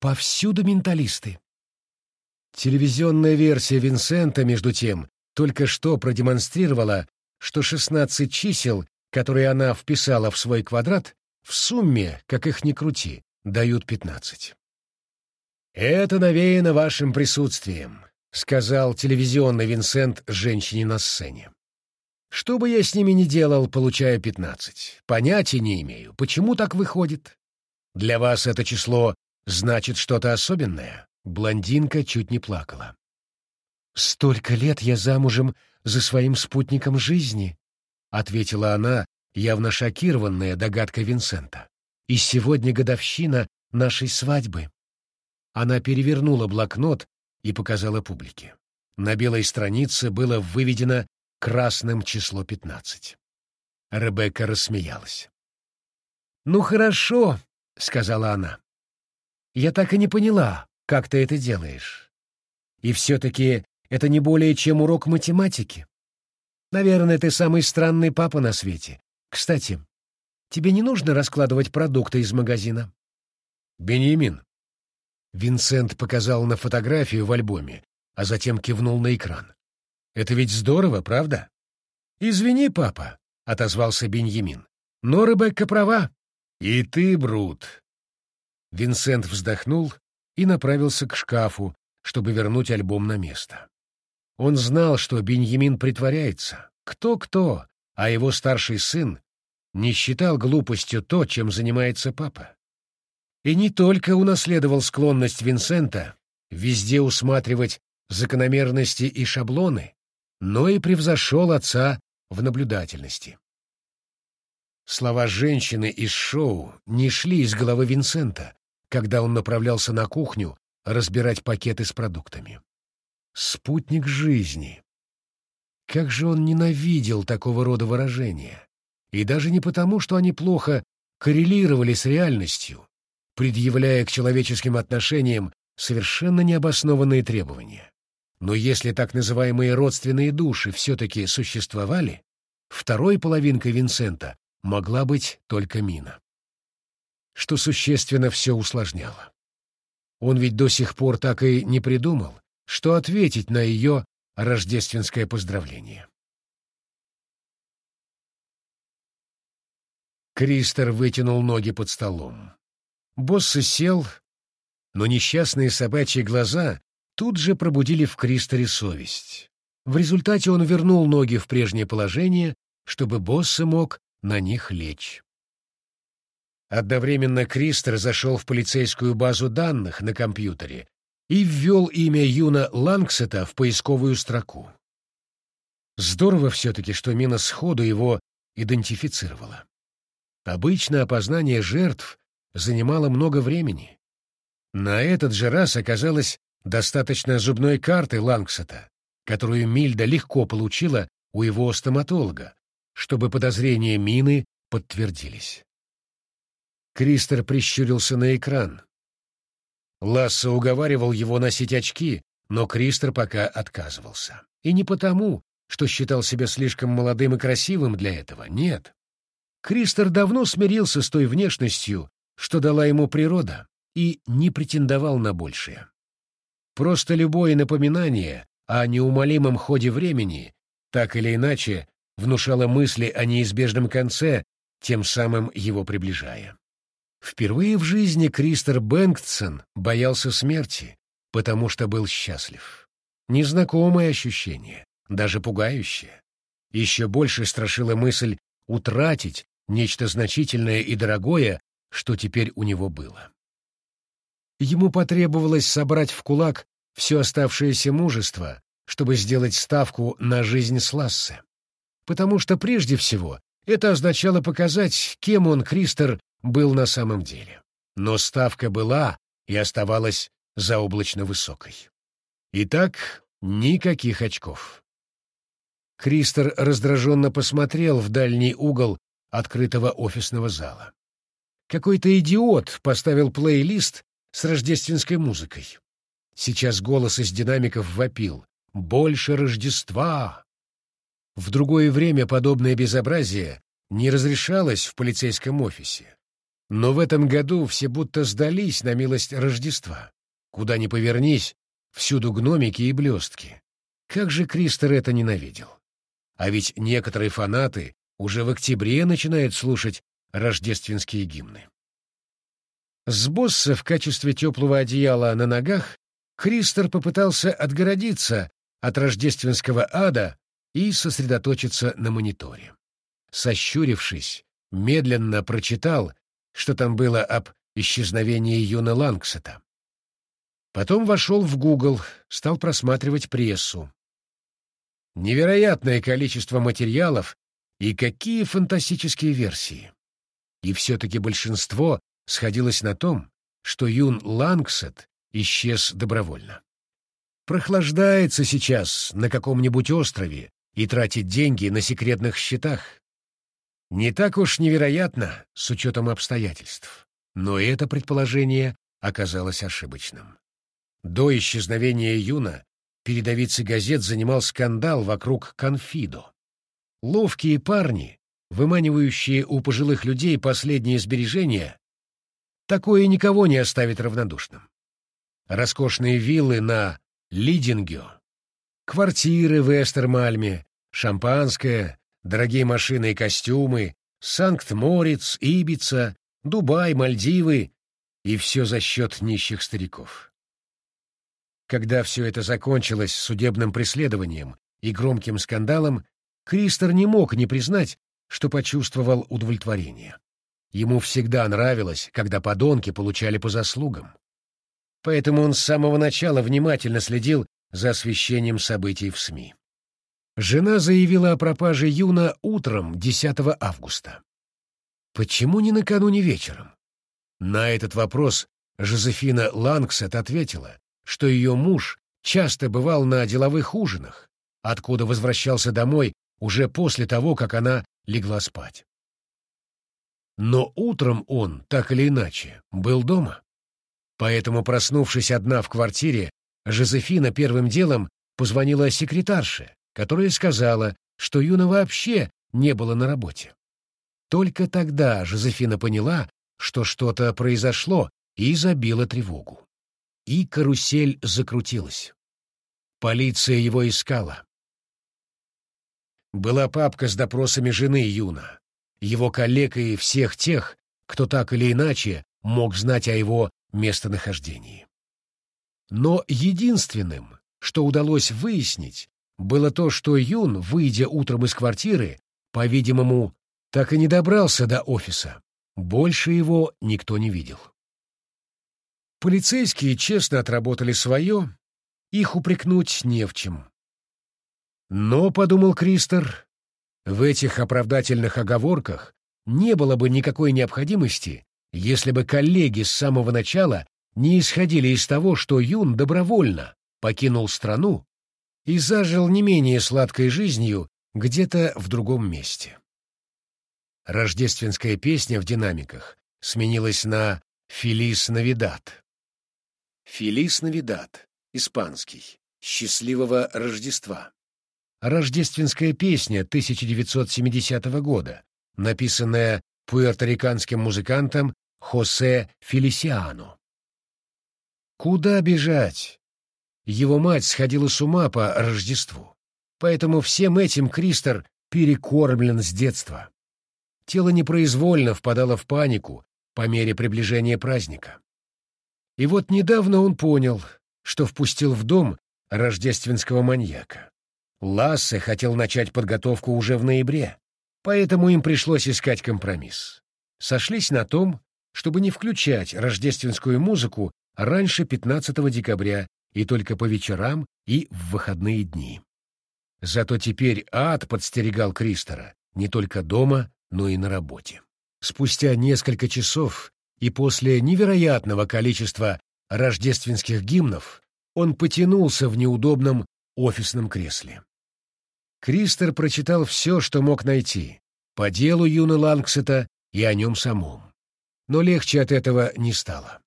«Повсюду менталисты!» Телевизионная версия Винсента, между тем, только что продемонстрировала, что 16 чисел, которые она вписала в свой квадрат, в сумме, как их ни крути, дают 15. «Это навеяно вашим присутствием», — сказал телевизионный Винсент женщине на сцене. «Что бы я с ними ни делал, получая 15, понятия не имею, почему так выходит. Для вас это число значит что-то особенное?» Блондинка чуть не плакала. «Столько лет я замужем за своим спутником жизни», — ответила она, явно шокированная догадкой Винсента. «И сегодня годовщина нашей свадьбы». Она перевернула блокнот и показала публике. На белой странице было выведено красным число пятнадцать. Ребекка рассмеялась. «Ну хорошо», — сказала она. «Я так и не поняла, как ты это делаешь. И все-таки это не более чем урок математики. Наверное, ты самый странный папа на свете. Кстати, тебе не нужно раскладывать продукты из магазина. Бенjamin. Винсент показал на фотографию в альбоме, а затем кивнул на экран. Это ведь здорово, правда? Извини, папа, отозвался Бенjamin. Но Ребекка права. И ты, Брут. Винсент вздохнул и направился к шкафу, чтобы вернуть альбом на место. Он знал, что Беньямин притворяется. Кто-кто, а его старший сын не считал глупостью то, чем занимается папа. И не только унаследовал склонность Винсента везде усматривать закономерности и шаблоны, но и превзошел отца в наблюдательности. Слова женщины из шоу не шли из головы Винсента, когда он направлялся на кухню разбирать пакеты с продуктами. Спутник жизни. Как же он ненавидел такого рода выражения. И даже не потому, что они плохо коррелировали с реальностью, предъявляя к человеческим отношениям совершенно необоснованные требования. Но если так называемые родственные души все-таки существовали, второй половинкой Винсента могла быть только Мина. Что существенно все усложняло. Он ведь до сих пор так и не придумал, что ответить на ее рождественское поздравление. Кристер вытянул ноги под столом. Босс сел, но несчастные собачьи глаза тут же пробудили в Кристере совесть. В результате он вернул ноги в прежнее положение, чтобы босс мог на них лечь. Одновременно Кристер зашел в полицейскую базу данных на компьютере и ввел имя Юна Лангсета в поисковую строку. Здорово все-таки, что Мина сходу его идентифицировала. Обычно опознание жертв занимало много времени. На этот же раз оказалось достаточно зубной карты Лангсета, которую Мильда легко получила у его стоматолога, чтобы подозрения Мины подтвердились. Кристер прищурился на экран. Ласса уговаривал его носить очки, но Кристер пока отказывался. И не потому, что считал себя слишком молодым и красивым для этого, нет. Кристер давно смирился с той внешностью, что дала ему природа, и не претендовал на большее. Просто любое напоминание о неумолимом ходе времени, так или иначе, внушало мысли о неизбежном конце, тем самым его приближая. Впервые в жизни Кристер Бэнктсон боялся смерти, потому что был счастлив. Незнакомое ощущение, даже пугающее. Еще больше страшила мысль утратить нечто значительное и дорогое, что теперь у него было. Ему потребовалось собрать в кулак все оставшееся мужество, чтобы сделать ставку на жизнь с Лассе. Потому что прежде всего это означало показать, кем он, Кристер, был на самом деле. Но ставка была и оставалась заоблачно высокой. Итак, никаких очков. Кристер раздраженно посмотрел в дальний угол открытого офисного зала. Какой-то идиот поставил плейлист с рождественской музыкой. Сейчас голос из динамиков вопил «Больше Рождества!». В другое время подобное безобразие не разрешалось в полицейском офисе. Но в этом году все будто сдались на милость Рождества. Куда ни повернись, всюду гномики и блестки. Как же Кристер это ненавидел. А ведь некоторые фанаты уже в октябре начинают слушать рождественские гимны. С босса в качестве теплого одеяла на ногах Кристер попытался отгородиться от рождественского ада и сосредоточиться на мониторе. Сощурившись, медленно прочитал, что там было об исчезновении Юна Лангсета. Потом вошел в Google, стал просматривать прессу. Невероятное количество материалов и какие фантастические версии. И все-таки большинство сходилось на том, что Юн Лангсет исчез добровольно. Прохлаждается сейчас на каком-нибудь острове и тратит деньги на секретных счетах. Не так уж невероятно с учетом обстоятельств, но это предположение оказалось ошибочным. До исчезновения Юна передовицы газет занимал скандал вокруг Конфидо. Ловкие парни, выманивающие у пожилых людей последние сбережения, такое никого не оставит равнодушным. Роскошные виллы на Лидингё, квартиры в Эстермальме, шампанское, дорогие машины и костюмы, Санкт-Морец, Ибица, Дубай, Мальдивы и все за счет нищих стариков. Когда все это закончилось судебным преследованием и громким скандалом, Кристер не мог не признать, что почувствовал удовлетворение. Ему всегда нравилось, когда подонки получали по заслугам. Поэтому он с самого начала внимательно следил за освещением событий в СМИ. Жена заявила о пропаже Юна утром 10 августа. Почему не накануне вечером? На этот вопрос Жозефина Лангсет ответила, что ее муж часто бывал на деловых ужинах, откуда возвращался домой уже после того, как она легла спать. Но утром он, так или иначе, был дома. Поэтому, проснувшись одна в квартире, Жозефина первым делом позвонила секретарше, которая сказала, что Юна вообще не было на работе. Только тогда Жозефина поняла, что что-то произошло, и забила тревогу. И карусель закрутилась. Полиция его искала. Была папка с допросами жены Юна, его коллег и всех тех, кто так или иначе мог знать о его местонахождении. Но единственным, что удалось выяснить, было то, что Юн, выйдя утром из квартиры, по-видимому, так и не добрался до офиса. Больше его никто не видел. Полицейские честно отработали свое, их упрекнуть не в чем. Но, — подумал Кристер, — в этих оправдательных оговорках не было бы никакой необходимости, если бы коллеги с самого начала не исходили из того, что Юн добровольно покинул страну и зажил не менее сладкой жизнью где-то в другом месте. Рождественская песня в динамиках сменилась на «Фелис Навидат». «Фелис Навидат» — испанский, «Счастливого Рождества». Рождественская песня 1970 года, написанная пуэрториканским музыкантом Хосе Фелисиано. Куда бежать? Его мать сходила с ума по Рождеству. Поэтому всем этим Кристер перекормлен с детства. Тело непроизвольно впадало в панику по мере приближения праздника. И вот недавно он понял, что впустил в дом рождественского маньяка. Лассе хотел начать подготовку уже в ноябре, поэтому им пришлось искать компромисс. Сошлись на том, чтобы не включать рождественскую музыку раньше 15 декабря и только по вечерам и в выходные дни. Зато теперь ад подстерегал Кристора не только дома, но и на работе. Спустя несколько часов и после невероятного количества рождественских гимнов он потянулся в неудобном офисном кресле. Кристер прочитал все, что мог найти, по делу Юна Лангсета и о нем самом. Но легче от этого не стало.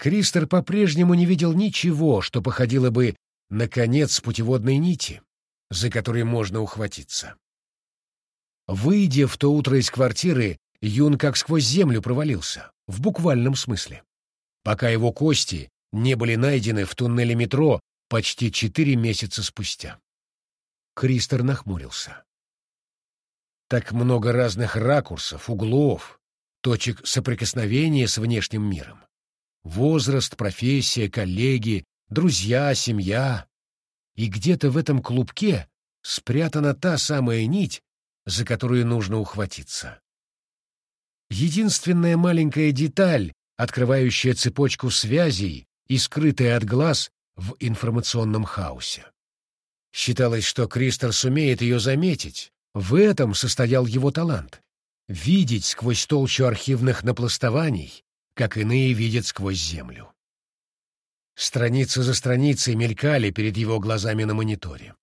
Кристер по-прежнему не видел ничего, что походило бы на конец путеводной нити, за которой можно ухватиться. Выйдя в то утро из квартиры, Юн как сквозь землю провалился, в буквальном смысле. Пока его кости не были найдены в туннеле метро почти четыре месяца спустя. Кристер нахмурился. Так много разных ракурсов, углов, точек соприкосновения с внешним миром. Возраст, профессия, коллеги, друзья, семья. И где-то в этом клубке спрятана та самая нить, за которую нужно ухватиться. Единственная маленькая деталь, открывающая цепочку связей и скрытая от глаз в информационном хаосе. Считалось, что Кристер сумеет ее заметить. В этом состоял его талант — видеть сквозь толщу архивных напластований как иные видят сквозь землю. Страницы за страницей мелькали перед его глазами на мониторе.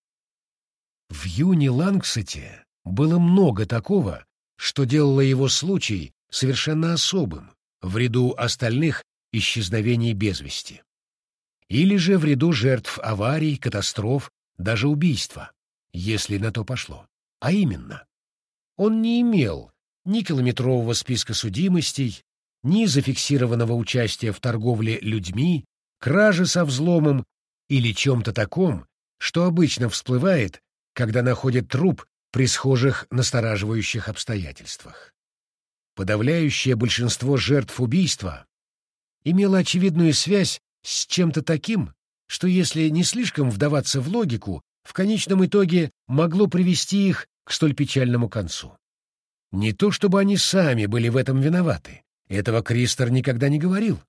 В Юни Лангсете было много такого, что делало его случай совершенно особым в ряду остальных исчезновений без вести. Или же в ряду жертв аварий, катастроф, даже убийства, если на то пошло. А именно, он не имел ни километрового списка судимостей, ни зафиксированного участия в торговле людьми, краже со взломом или чем-то таком, что обычно всплывает, когда находят труп при схожих настораживающих обстоятельствах. Подавляющее большинство жертв убийства имело очевидную связь с чем-то таким, что если не слишком вдаваться в логику, в конечном итоге могло привести их к столь печальному концу. Не то чтобы они сами были в этом виноваты, этого Кристер никогда не говорил.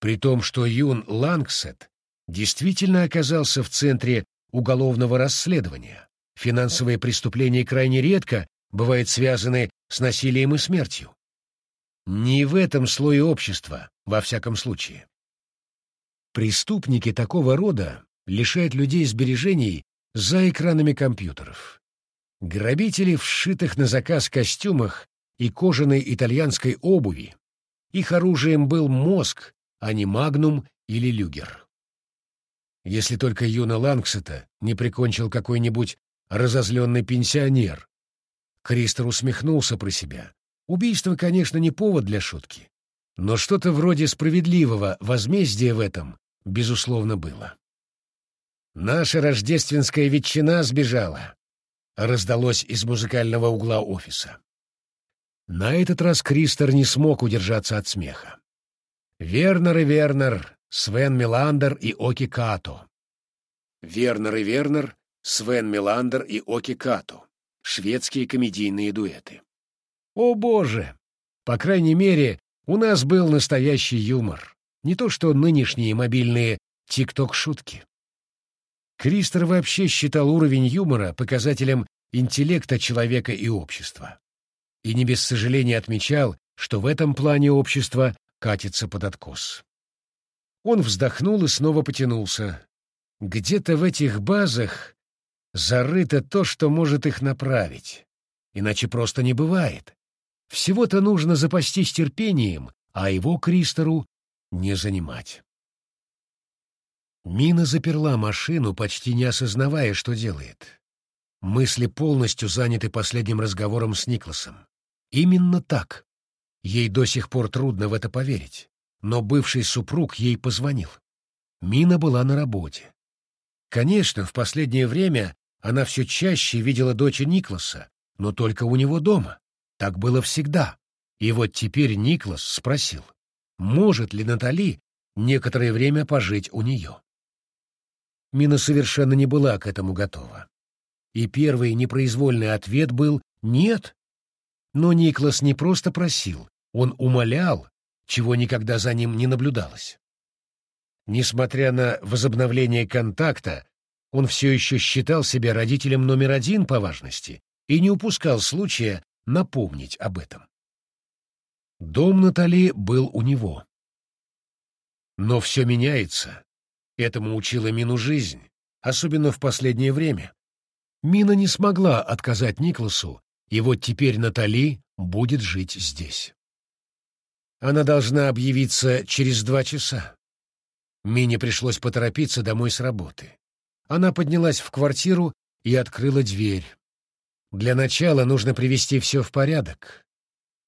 При том, что Юн Лангсет действительно оказался в центре уголовного расследования. Финансовые преступления крайне редко бывают связаны с насилием и смертью. Не в этом слое общества, во всяком случае. Преступники такого рода лишают людей сбережений за экранами компьютеров. Грабители в сшитых на заказ костюмах и кожаной итальянской обуви. Их оружием был мозг, а не магнум или люгер. Если только Юна Лангсета не прикончил какой-нибудь разозленный пенсионер. Кристер усмехнулся про себя. Убийство, конечно, не повод для шутки, но что-то вроде справедливого возмездия в этом, безусловно, было. «Наша рождественская ветчина сбежала», — раздалось из музыкального угла офиса. На этот раз Кристер не смог удержаться от смеха. Вернер и Вернер, Свен Миландер и Оки Като. Вернер и Вернер, Свен Миландер и Оки Като. Шведские комедийные дуэты. О боже! По крайней мере, у нас был настоящий юмор. Не то что нынешние мобильные тик-ток-шутки. Кристер вообще считал уровень юмора показателем интеллекта человека и общества. И не без сожаления отмечал, что в этом плане общество катится под откос. Он вздохнул и снова потянулся. Где-то в этих базах зарыто то, что может их направить. Иначе просто не бывает. Всего-то нужно запастись терпением, а его Кристору не занимать. Мина заперла машину, почти не осознавая, что делает. Мысли полностью заняты последним разговором с Никласом. Именно так. Ей до сих пор трудно в это поверить. Но бывший супруг ей позвонил. Мина была на работе. Конечно, в последнее время она все чаще видела дочь Никласа, но только у него дома. Так было всегда. И вот теперь Никлас спросил, может ли Натали некоторое время пожить у нее. Мина совершенно не была к этому готова. И первый непроизвольный ответ был «нет». Но Никлас не просто просил, он умолял, чего никогда за ним не наблюдалось. Несмотря на возобновление контакта, он все еще считал себя родителем номер один по важности и не упускал случая напомнить об этом. Дом Натали был у него. Но все меняется, Этому учила Мину жизнь, особенно в последнее время. Мина не смогла отказать Никласу, и вот теперь Натали будет жить здесь. Она должна объявиться через два часа. Мине пришлось поторопиться домой с работы. Она поднялась в квартиру и открыла дверь. Для начала нужно привести все в порядок.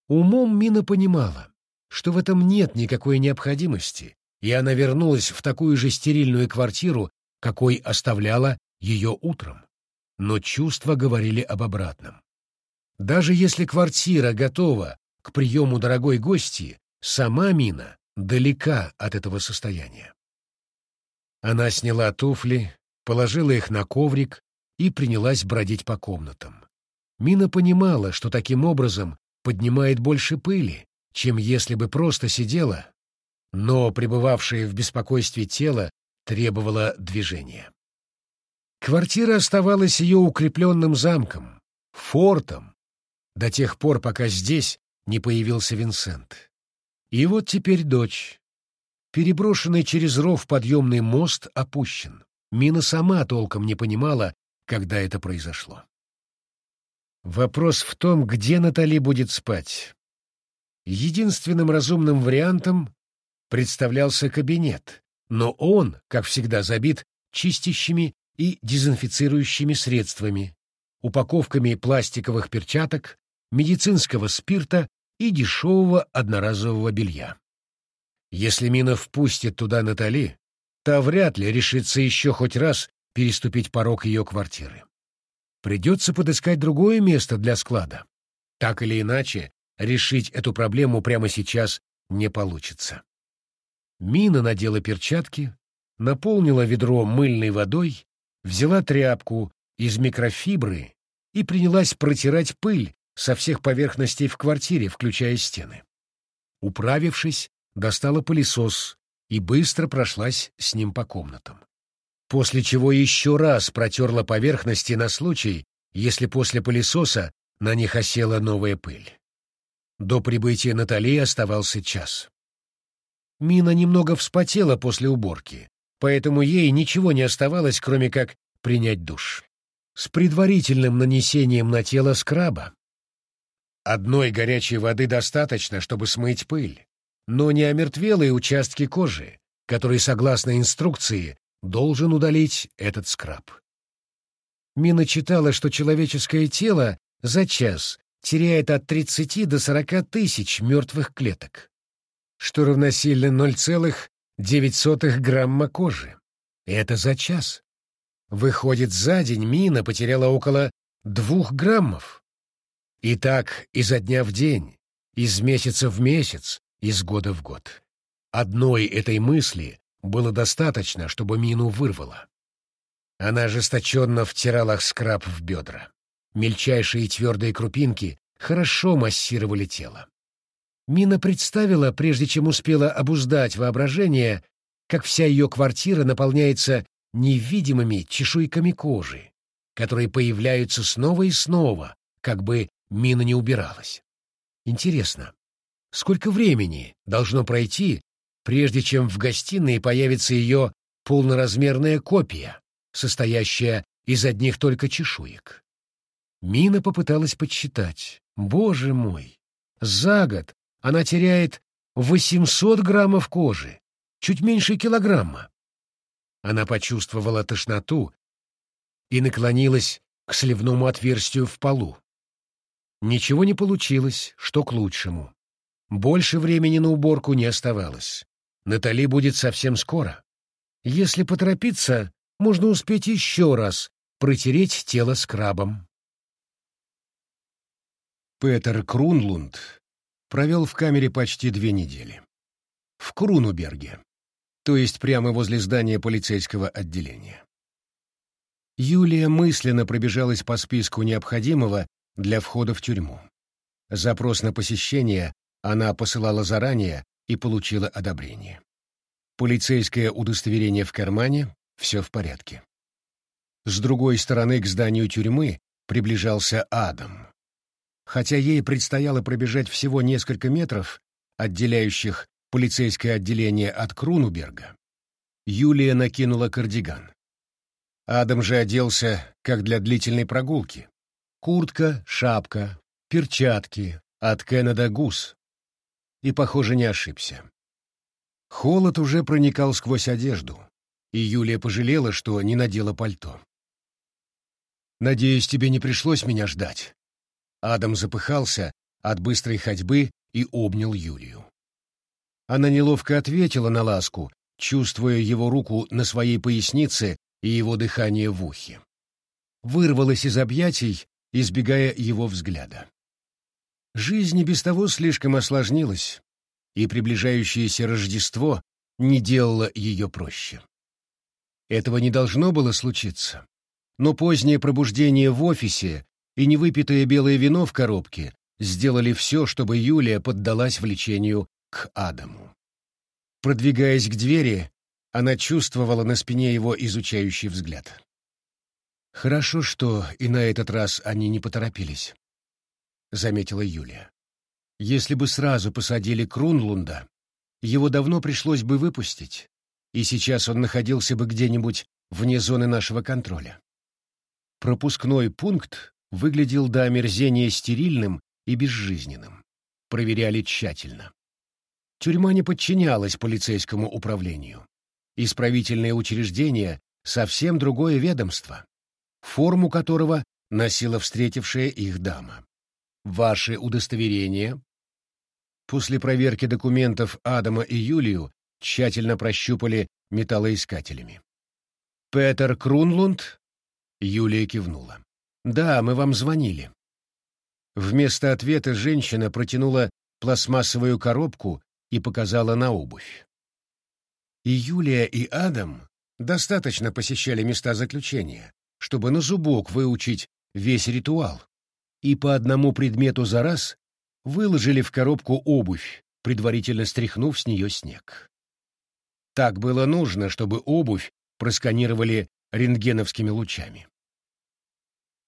Умом Мина понимала, что в этом нет никакой необходимости, и она вернулась в такую же стерильную квартиру, какой оставляла ее утром. Но чувства говорили об обратном. Даже если квартира готова к приему дорогой гости, сама Мина далека от этого состояния. Она сняла туфли, положила их на коврик и принялась бродить по комнатам. Мина понимала, что таким образом поднимает больше пыли, чем если бы просто сидела, но пребывавшее в беспокойстве тело требовало движения. Квартира оставалась ее укрепленным замком, фортом, до тех пор, пока здесь не появился Винсент. И вот теперь дочь. Переброшенный через ров подъемный мост опущен. Мина сама толком не понимала, когда это произошло. Вопрос в том, где Натали будет спать. Единственным разумным вариантом представлялся кабинет, но он, как всегда, забит чистящими и дезинфицирующими средствами, упаковками пластиковых перчаток, медицинского спирта и дешевого одноразового белья. Если Мина впустит туда Натали, та вряд ли решится еще хоть раз переступить порог ее квартиры. Придется подыскать другое место для склада. Так или иначе, решить эту проблему прямо сейчас не получится. Мина надела перчатки, наполнила ведро мыльной водой, взяла тряпку из микрофибры и принялась протирать пыль со всех поверхностей в квартире, включая стены. Управившись, достала пылесос и быстро прошлась с ним по комнатам. После чего еще раз протерла поверхности на случай, если после пылесоса на них осела новая пыль. До прибытия Натали оставался час. Мина немного вспотела после уборки, поэтому ей ничего не оставалось, кроме как принять душ. С предварительным нанесением на тело скраба. Одной горячей воды достаточно, чтобы смыть пыль, но не омертвелые участки кожи, который, согласно инструкции, должен удалить этот скраб. Мина читала, что человеческое тело за час теряет от 30 до 40 тысяч мертвых клеток что равносильно 0,9 грамма кожи. Это за час. Выходит, за день мина потеряла около двух граммов. И так изо дня в день, из месяца в месяц, из года в год. Одной этой мысли было достаточно, чтобы мину вырвало. Она ожесточенно втирала скраб в бедра. Мельчайшие твердые крупинки хорошо массировали тело. Мина представила, прежде чем успела обуздать воображение, как вся ее квартира наполняется невидимыми чешуйками кожи, которые появляются снова и снова, как бы Мина не убиралась. Интересно, сколько времени должно пройти, прежде чем в гостиной появится ее полноразмерная копия, состоящая из одних только чешуек? Мина попыталась подсчитать. Боже мой! За год она теряет 800 граммов кожи, чуть меньше килограмма. Она почувствовала тошноту и наклонилась к сливному отверстию в полу. Ничего не получилось, что к лучшему. Больше времени на уборку не оставалось. Натали будет совсем скоро. Если поторопиться, можно успеть еще раз протереть тело скрабом. Петер Крунлунд провел в камере почти две недели. В Крунуберге то есть прямо возле здания полицейского отделения. Юлия мысленно пробежалась по списку необходимого для входа в тюрьму. Запрос на посещение она посылала заранее и получила одобрение. Полицейское удостоверение в кармане — все в порядке. С другой стороны к зданию тюрьмы приближался Адам. Хотя ей предстояло пробежать всего несколько метров, отделяющих полицейское отделение от Крунуберга, Юлия накинула кардиган. Адам же оделся, как для длительной прогулки. Куртка, шапка, перчатки от Кеннеда Гус. И, похоже, не ошибся. Холод уже проникал сквозь одежду, и Юлия пожалела, что не надела пальто. «Надеюсь, тебе не пришлось меня ждать». Адам запыхался от быстрой ходьбы и обнял Юлию. Она неловко ответила на ласку, чувствуя его руку на своей пояснице и его дыхание в ухе. Вырвалась из объятий, избегая его взгляда. Жизнь и без того слишком осложнилась, и приближающееся Рождество не делало ее проще. Этого не должно было случиться, но позднее пробуждение в офисе и невыпитое белое вино в коробке сделали все, чтобы Юлия поддалась влечению к Адаму. Продвигаясь к двери, она чувствовала на спине его изучающий взгляд. «Хорошо, что и на этот раз они не поторопились», — заметила Юлия. «Если бы сразу посадили Крунлунда, его давно пришлось бы выпустить, и сейчас он находился бы где-нибудь вне зоны нашего контроля». Пропускной пункт выглядел до омерзения стерильным и безжизненным. Проверяли тщательно. Тюрьма не подчинялась полицейскому управлению. Исправительное учреждение — совсем другое ведомство, форму которого носила встретившая их дама. Ваши удостоверения? После проверки документов Адама и Юлию тщательно прощупали металлоискателями. «Петер Крунлунд?» Юлия кивнула. «Да, мы вам звонили». Вместо ответа женщина протянула пластмассовую коробку и показала на обувь. И Юлия, и Адам достаточно посещали места заключения, чтобы на зубок выучить весь ритуал, и по одному предмету за раз выложили в коробку обувь, предварительно стряхнув с нее снег. Так было нужно, чтобы обувь просканировали рентгеновскими лучами.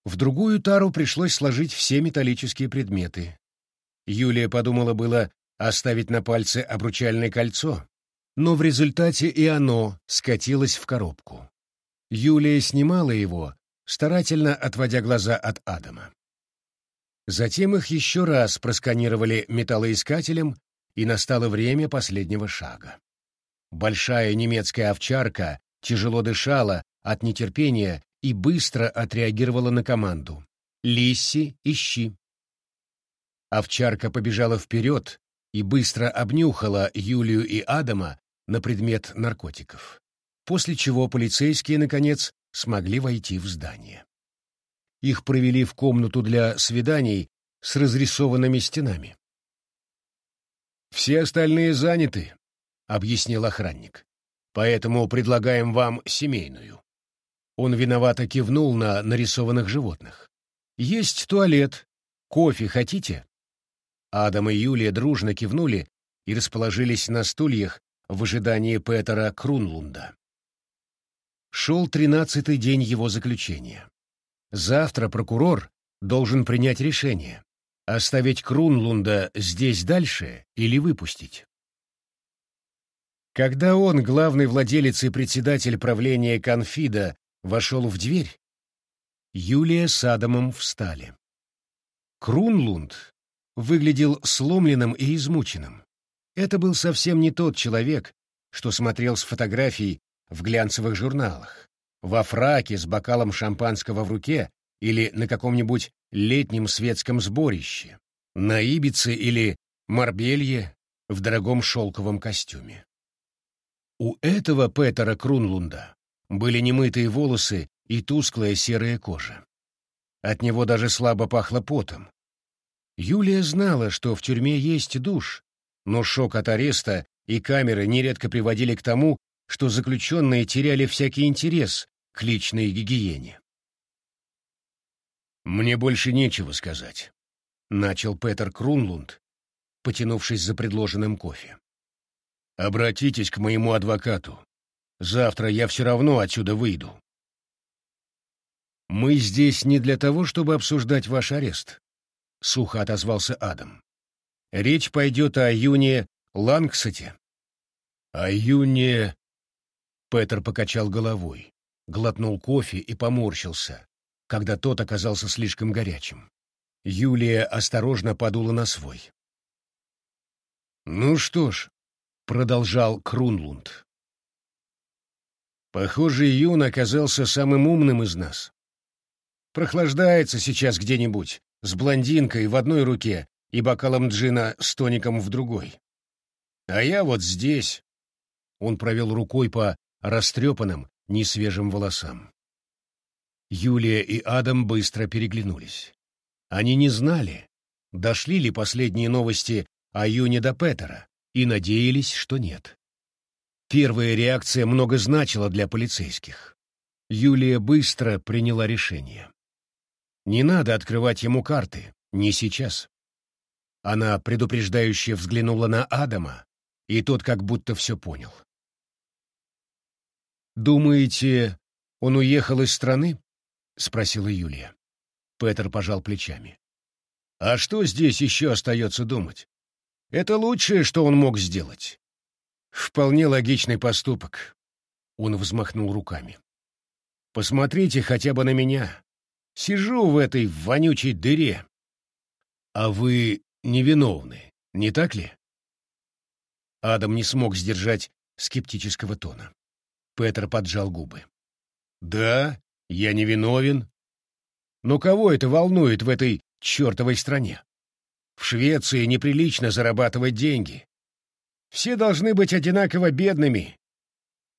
В другую тару пришлось сложить все металлические предметы. Юлия подумала было, оставить на пальце обручальное кольцо, но в результате и оно скатилось в коробку. Юлия снимала его, старательно отводя глаза от Адама. Затем их еще раз просканировали металлоискателем, и настало время последнего шага. Большая немецкая овчарка тяжело дышала от нетерпения и быстро отреагировала на команду. «Лисси, ищи!» Овчарка побежала вперед, и быстро обнюхала Юлию и Адама на предмет наркотиков, после чего полицейские, наконец, смогли войти в здание. Их провели в комнату для свиданий с разрисованными стенами. «Все остальные заняты», — объяснил охранник. «Поэтому предлагаем вам семейную». Он виновато кивнул на нарисованных животных. «Есть туалет. Кофе хотите?» Адам и Юлия дружно кивнули и расположились на стульях в ожидании Петера Крунлунда. Шел тринадцатый день его заключения. Завтра прокурор должен принять решение, оставить Крунлунда здесь дальше или выпустить. Когда он, главный владелец и председатель правления Конфида, вошел в дверь, Юлия с Адамом встали. Крунлунд выглядел сломленным и измученным. Это был совсем не тот человек, что смотрел с фотографий в глянцевых журналах, во фраке с бокалом шампанского в руке или на каком-нибудь летнем светском сборище, на Ибице или Марбелье в дорогом шелковом костюме. У этого Петера Крунлунда были немытые волосы и тусклая серая кожа. От него даже слабо пахло потом. Юлия знала, что в тюрьме есть душ, но шок от ареста и камеры нередко приводили к тому, что заключенные теряли всякий интерес к личной гигиене. «Мне больше нечего сказать», — начал Петер Крунлунд, потянувшись за предложенным кофе. «Обратитесь к моему адвокату. Завтра я все равно отсюда выйду». «Мы здесь не для того, чтобы обсуждать ваш арест», — сухо отозвался Адам. «Речь пойдет о Юне Лангсете». «О Юне...» Петер покачал головой, глотнул кофе и поморщился, когда тот оказался слишком горячим. Юлия осторожно подула на свой. «Ну что ж», — продолжал Крунлунд, — «похоже, Юн оказался самым умным из нас. Прохлаждается сейчас где-нибудь, с блондинкой в одной руке и бокалом джина с тоником в другой. А я вот здесь». Он провел рукой по растрепанным, несвежим волосам. Юлия и Адам быстро переглянулись. Они не знали, дошли ли последние новости о Юне до Петера, и надеялись, что нет. Первая реакция много значила для полицейских. Юлия быстро приняла решение. Не надо открывать ему карты, не сейчас. Она предупреждающе взглянула на Адама, и тот как будто все понял. «Думаете, он уехал из страны?» — спросила Юлия. Петр пожал плечами. «А что здесь еще остается думать? Это лучшее, что он мог сделать. Вполне логичный поступок». Он взмахнул руками. «Посмотрите хотя бы на меня. Сижу в этой вонючей дыре. А вы невиновны, не так ли?» Адам не смог сдержать скептического тона. Петр поджал губы. «Да, я не виновен. Но кого это волнует в этой чертовой стране? В Швеции неприлично зарабатывать деньги. Все должны быть одинаково бедными.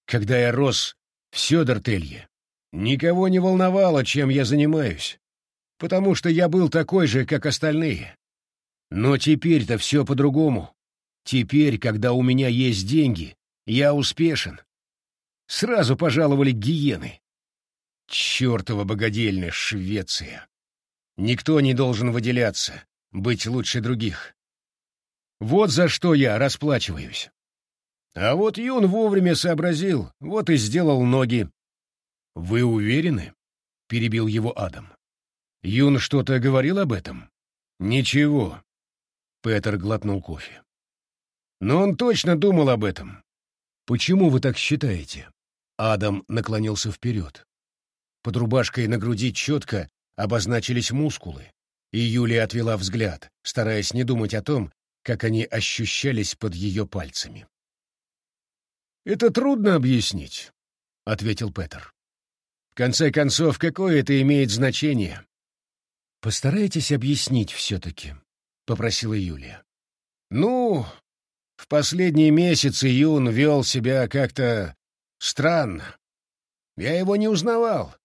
Когда я рос в Сёдертелье, никого не волновало, чем я занимаюсь, потому что я был такой же, как остальные. Но теперь-то все по-другому. Теперь, когда у меня есть деньги, я успешен. Сразу пожаловали гиены. Чёртова богадельня Швеция. Никто не должен выделяться, быть лучше других. Вот за что я расплачиваюсь. А вот Юн вовремя сообразил, вот и сделал ноги. «Вы уверены?» — перебил его Адам. «Юн что-то говорил об этом?» «Ничего». Петер глотнул кофе. «Но он точно думал об этом». «Почему вы так считаете?» Адам наклонился вперед. Под рубашкой на груди четко обозначились мускулы, и Юлия отвела взгляд, стараясь не думать о том, как они ощущались под ее пальцами. «Это трудно объяснить», — ответил Петер. «В конце концов, какое это имеет значение?» «Постарайтесь объяснить все-таки», — попросила Юлия. «Ну, в последние месяцы Юн вел себя как-то странно. Я его не узнавал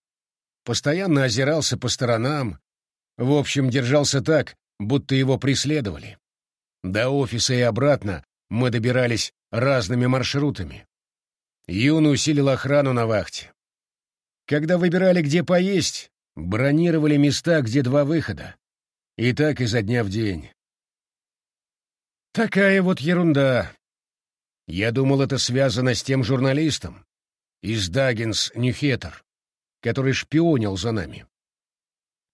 постоянно озирался по сторонам, в общем, держался так, будто его преследовали. До офиса и обратно мы добирались разными маршрутами. Юн усилил охрану на вахте. Когда выбирали, где поесть, бронировали места, где два выхода. И так изо дня в день. Такая вот ерунда. Я думал, это связано с тем журналистом из Даггинс Ньюхеттер, который шпионил за нами.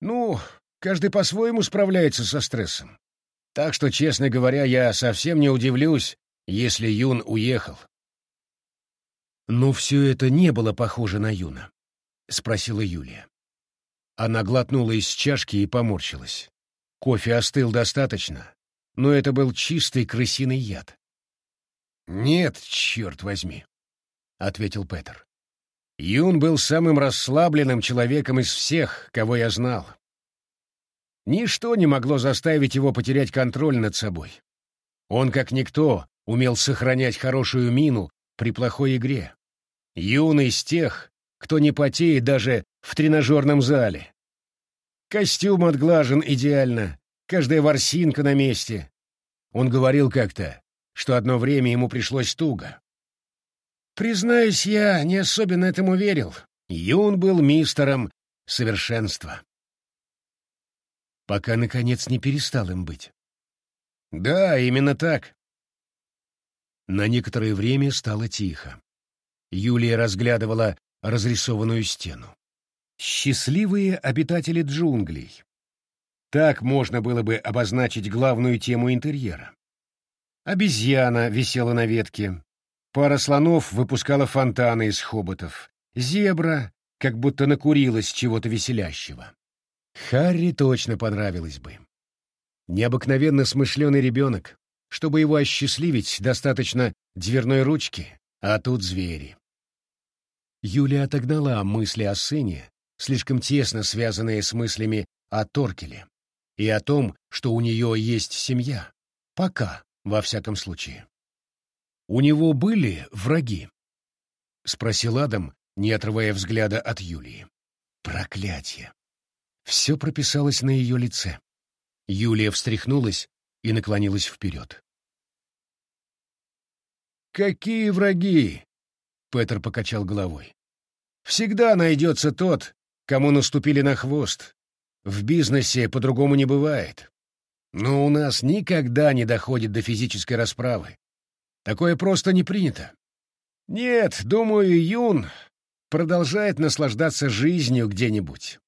Ну, каждый по-своему справляется со стрессом. Так что, честно говоря, я совсем не удивлюсь, если Юн уехал. «Но все это не было похоже на Юна», — спросила Юлия. Она глотнула из чашки и поморщилась. Кофе остыл достаточно, но это был чистый крысиный яд. «Нет, черт возьми», — ответил Петер. «Юн был самым расслабленным человеком из всех, кого я знал. Ничто не могло заставить его потерять контроль над собой. Он, как никто, умел сохранять хорошую мину при плохой игре. Юный из тех, кто не потеет даже в тренажерном зале. Костюм отглажен идеально, каждая ворсинка на месте. Он говорил как-то, что одно время ему пришлось туго. Признаюсь, я не особенно этому верил. Юн был мистером совершенства пока, наконец, не перестал им быть. Да, именно так. На некоторое время стало тихо. Юлия разглядывала разрисованную стену. Счастливые обитатели джунглей. Так можно было бы обозначить главную тему интерьера. Обезьяна висела на ветке. Пара слонов выпускала фонтаны из хоботов. Зебра как будто накурилась чего-то веселящего. Харри точно понравилось бы. Необыкновенно смышленый ребенок. Чтобы его осчастливить, достаточно дверной ручки, а тут звери. Юлия отогнала мысли о сыне, слишком тесно связанные с мыслями о Торкеле и о том, что у нее есть семья. Пока, во всяком случае. «У него были враги?» — спросил Адам, не отрывая взгляда от Юлии. «Проклятие! Все прописалось на ее лице. Юлия встряхнулась и наклонилась вперед. «Какие враги?» — Петр покачал головой. «Всегда найдется тот, кому наступили на хвост. В бизнесе по-другому не бывает. Но у нас никогда не доходит до физической расправы. Такое просто не принято. Нет, думаю, Юн продолжает наслаждаться жизнью где-нибудь.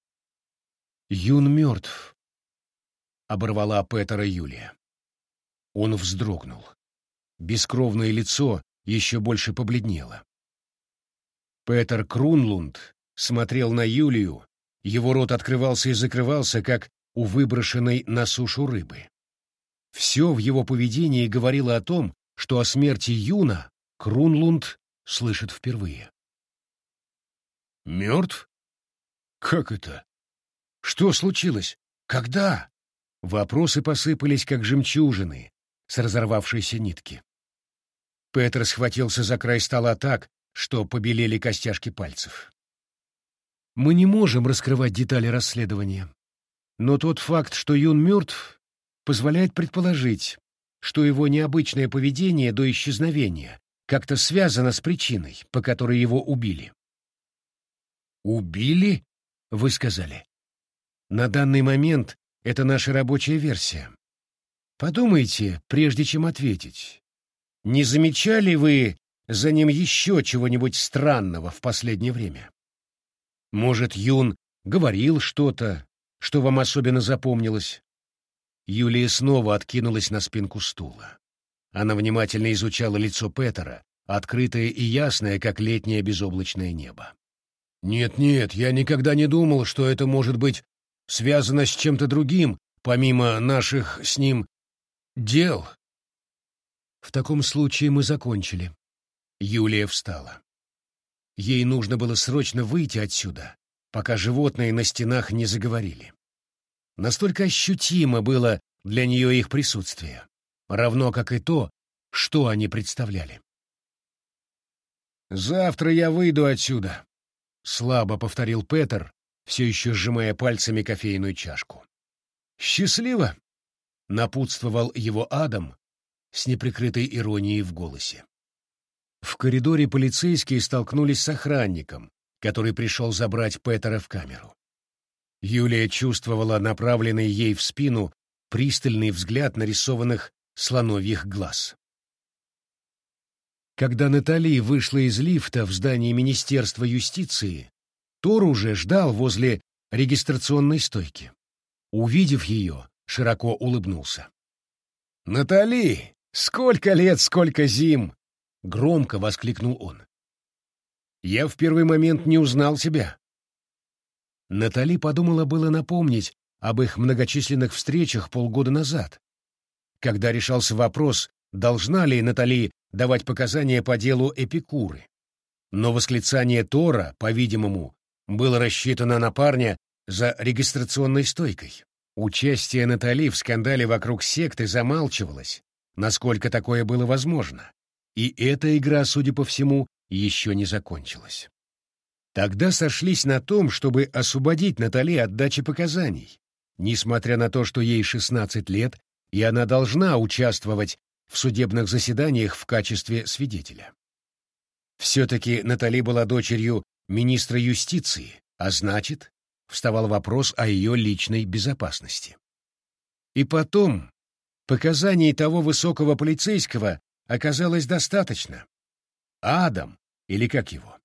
«Юн мертв», — оборвала Петера Юлия. Он вздрогнул. Бескровное лицо еще больше побледнело. Петер Крунлунд смотрел на Юлию, его рот открывался и закрывался, как у выброшенной на сушу рыбы. Все в его поведении говорило о том, что о смерти Юна Крунлунд слышит впервые. «Мертв? Как это?» Что случилось? Когда? Вопросы посыпались, как жемчужины, с разорвавшейся нитки. Петр схватился за край стола так, что побелели костяшки пальцев. Мы не можем раскрывать детали расследования. Но тот факт, что Юн мертв, позволяет предположить, что его необычное поведение до исчезновения как-то связано с причиной, по которой его убили. «Убили?» — вы сказали. На данный момент это наша рабочая версия. Подумайте, прежде чем ответить. Не замечали вы за ним еще чего-нибудь странного в последнее время? Может, Юн говорил что-то, что вам особенно запомнилось? Юлия снова откинулась на спинку стула. Она внимательно изучала лицо Петера, открытое и ясное, как летнее безоблачное небо. «Нет-нет, я никогда не думал, что это может быть связано с чем-то другим, помимо наших с ним дел. В таком случае мы закончили. Юлия встала. Ей нужно было срочно выйти отсюда, пока животные на стенах не заговорили. Настолько ощутимо было для нее их присутствие, равно как и то, что они представляли. «Завтра я выйду отсюда», — слабо повторил Петер, все еще сжимая пальцами кофейную чашку. «Счастливо!» — напутствовал его Адам с неприкрытой иронией в голосе. В коридоре полицейские столкнулись с охранником, который пришел забрать Петера в камеру. Юлия чувствовала направленный ей в спину пристальный взгляд нарисованных слоновьих глаз. Когда Натали вышла из лифта в здании Министерства юстиции, Тор уже ждал возле регистрационной стойки. Увидев ее, широко улыбнулся. «Натали, сколько лет, сколько зим!» — громко воскликнул он. «Я в первый момент не узнал тебя». Натали подумала было напомнить об их многочисленных встречах полгода назад, когда решался вопрос, должна ли Натали давать показания по делу Эпикуры. Но восклицание Тора, по-видимому, было рассчитано на парня за регистрационной стойкой. Участие Натали в скандале вокруг секты замалчивалось, насколько такое было возможно. И эта игра, судя по всему, еще не закончилась. Тогда сошлись на том, чтобы освободить Натали от дачи показаний, несмотря на то, что ей 16 лет, и она должна участвовать в судебных заседаниях в качестве свидетеля. Все-таки Натали была дочерью министра юстиции, а значит, вставал вопрос о ее личной безопасности. И потом, показаний того высокого полицейского оказалось достаточно. Адам, или как его?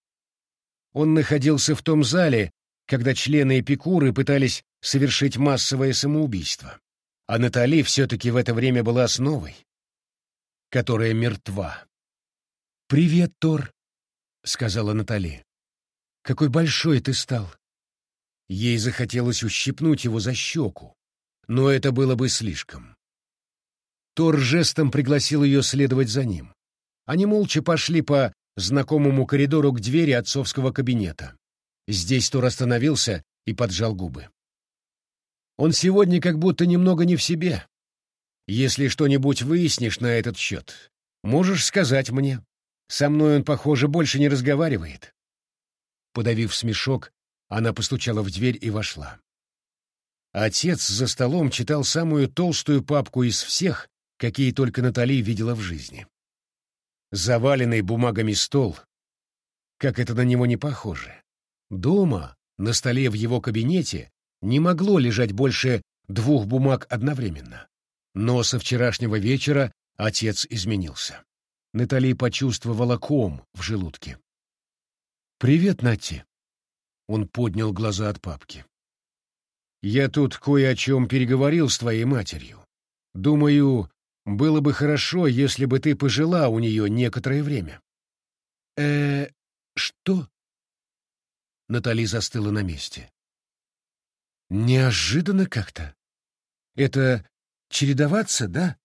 Он находился в том зале, когда члены Эпикуры пытались совершить массовое самоубийство. А Натали все-таки в это время была основой, которая мертва. «Привет, Тор», — сказала Натали. «Какой большой ты стал. Ей захотелось ущипнуть его за щеку, но это было бы слишком. Тор жестом пригласил ее следовать за ним. Они молча пошли по знакомому коридору к двери отцовского кабинета. Здесь Тор остановился и поджал губы. Он сегодня как будто немного не в себе. Если что-нибудь выяснишь на этот счет, можешь сказать мне. Со мной он, похоже, больше не разговаривает. Подавив смешок, она постучала в дверь и вошла. Отец за столом читал самую толстую папку из всех, какие только Натали видела в жизни. Заваленный бумагами стол. Как это на него не похоже. Дома, на столе в его кабинете, не могло лежать больше двух бумаг одновременно. Но со вчерашнего вечера отец изменился. Натали почувствовала ком в желудке. «Привет, Натти», он поднял глаза от папки. «Я тут кое о чем переговорил с твоей матерью. Думаю, было бы хорошо, если бы ты пожила у нее некоторое время». «Э, что?» Натали застыла на месте. «Неожиданно как-то. Это чередоваться, да?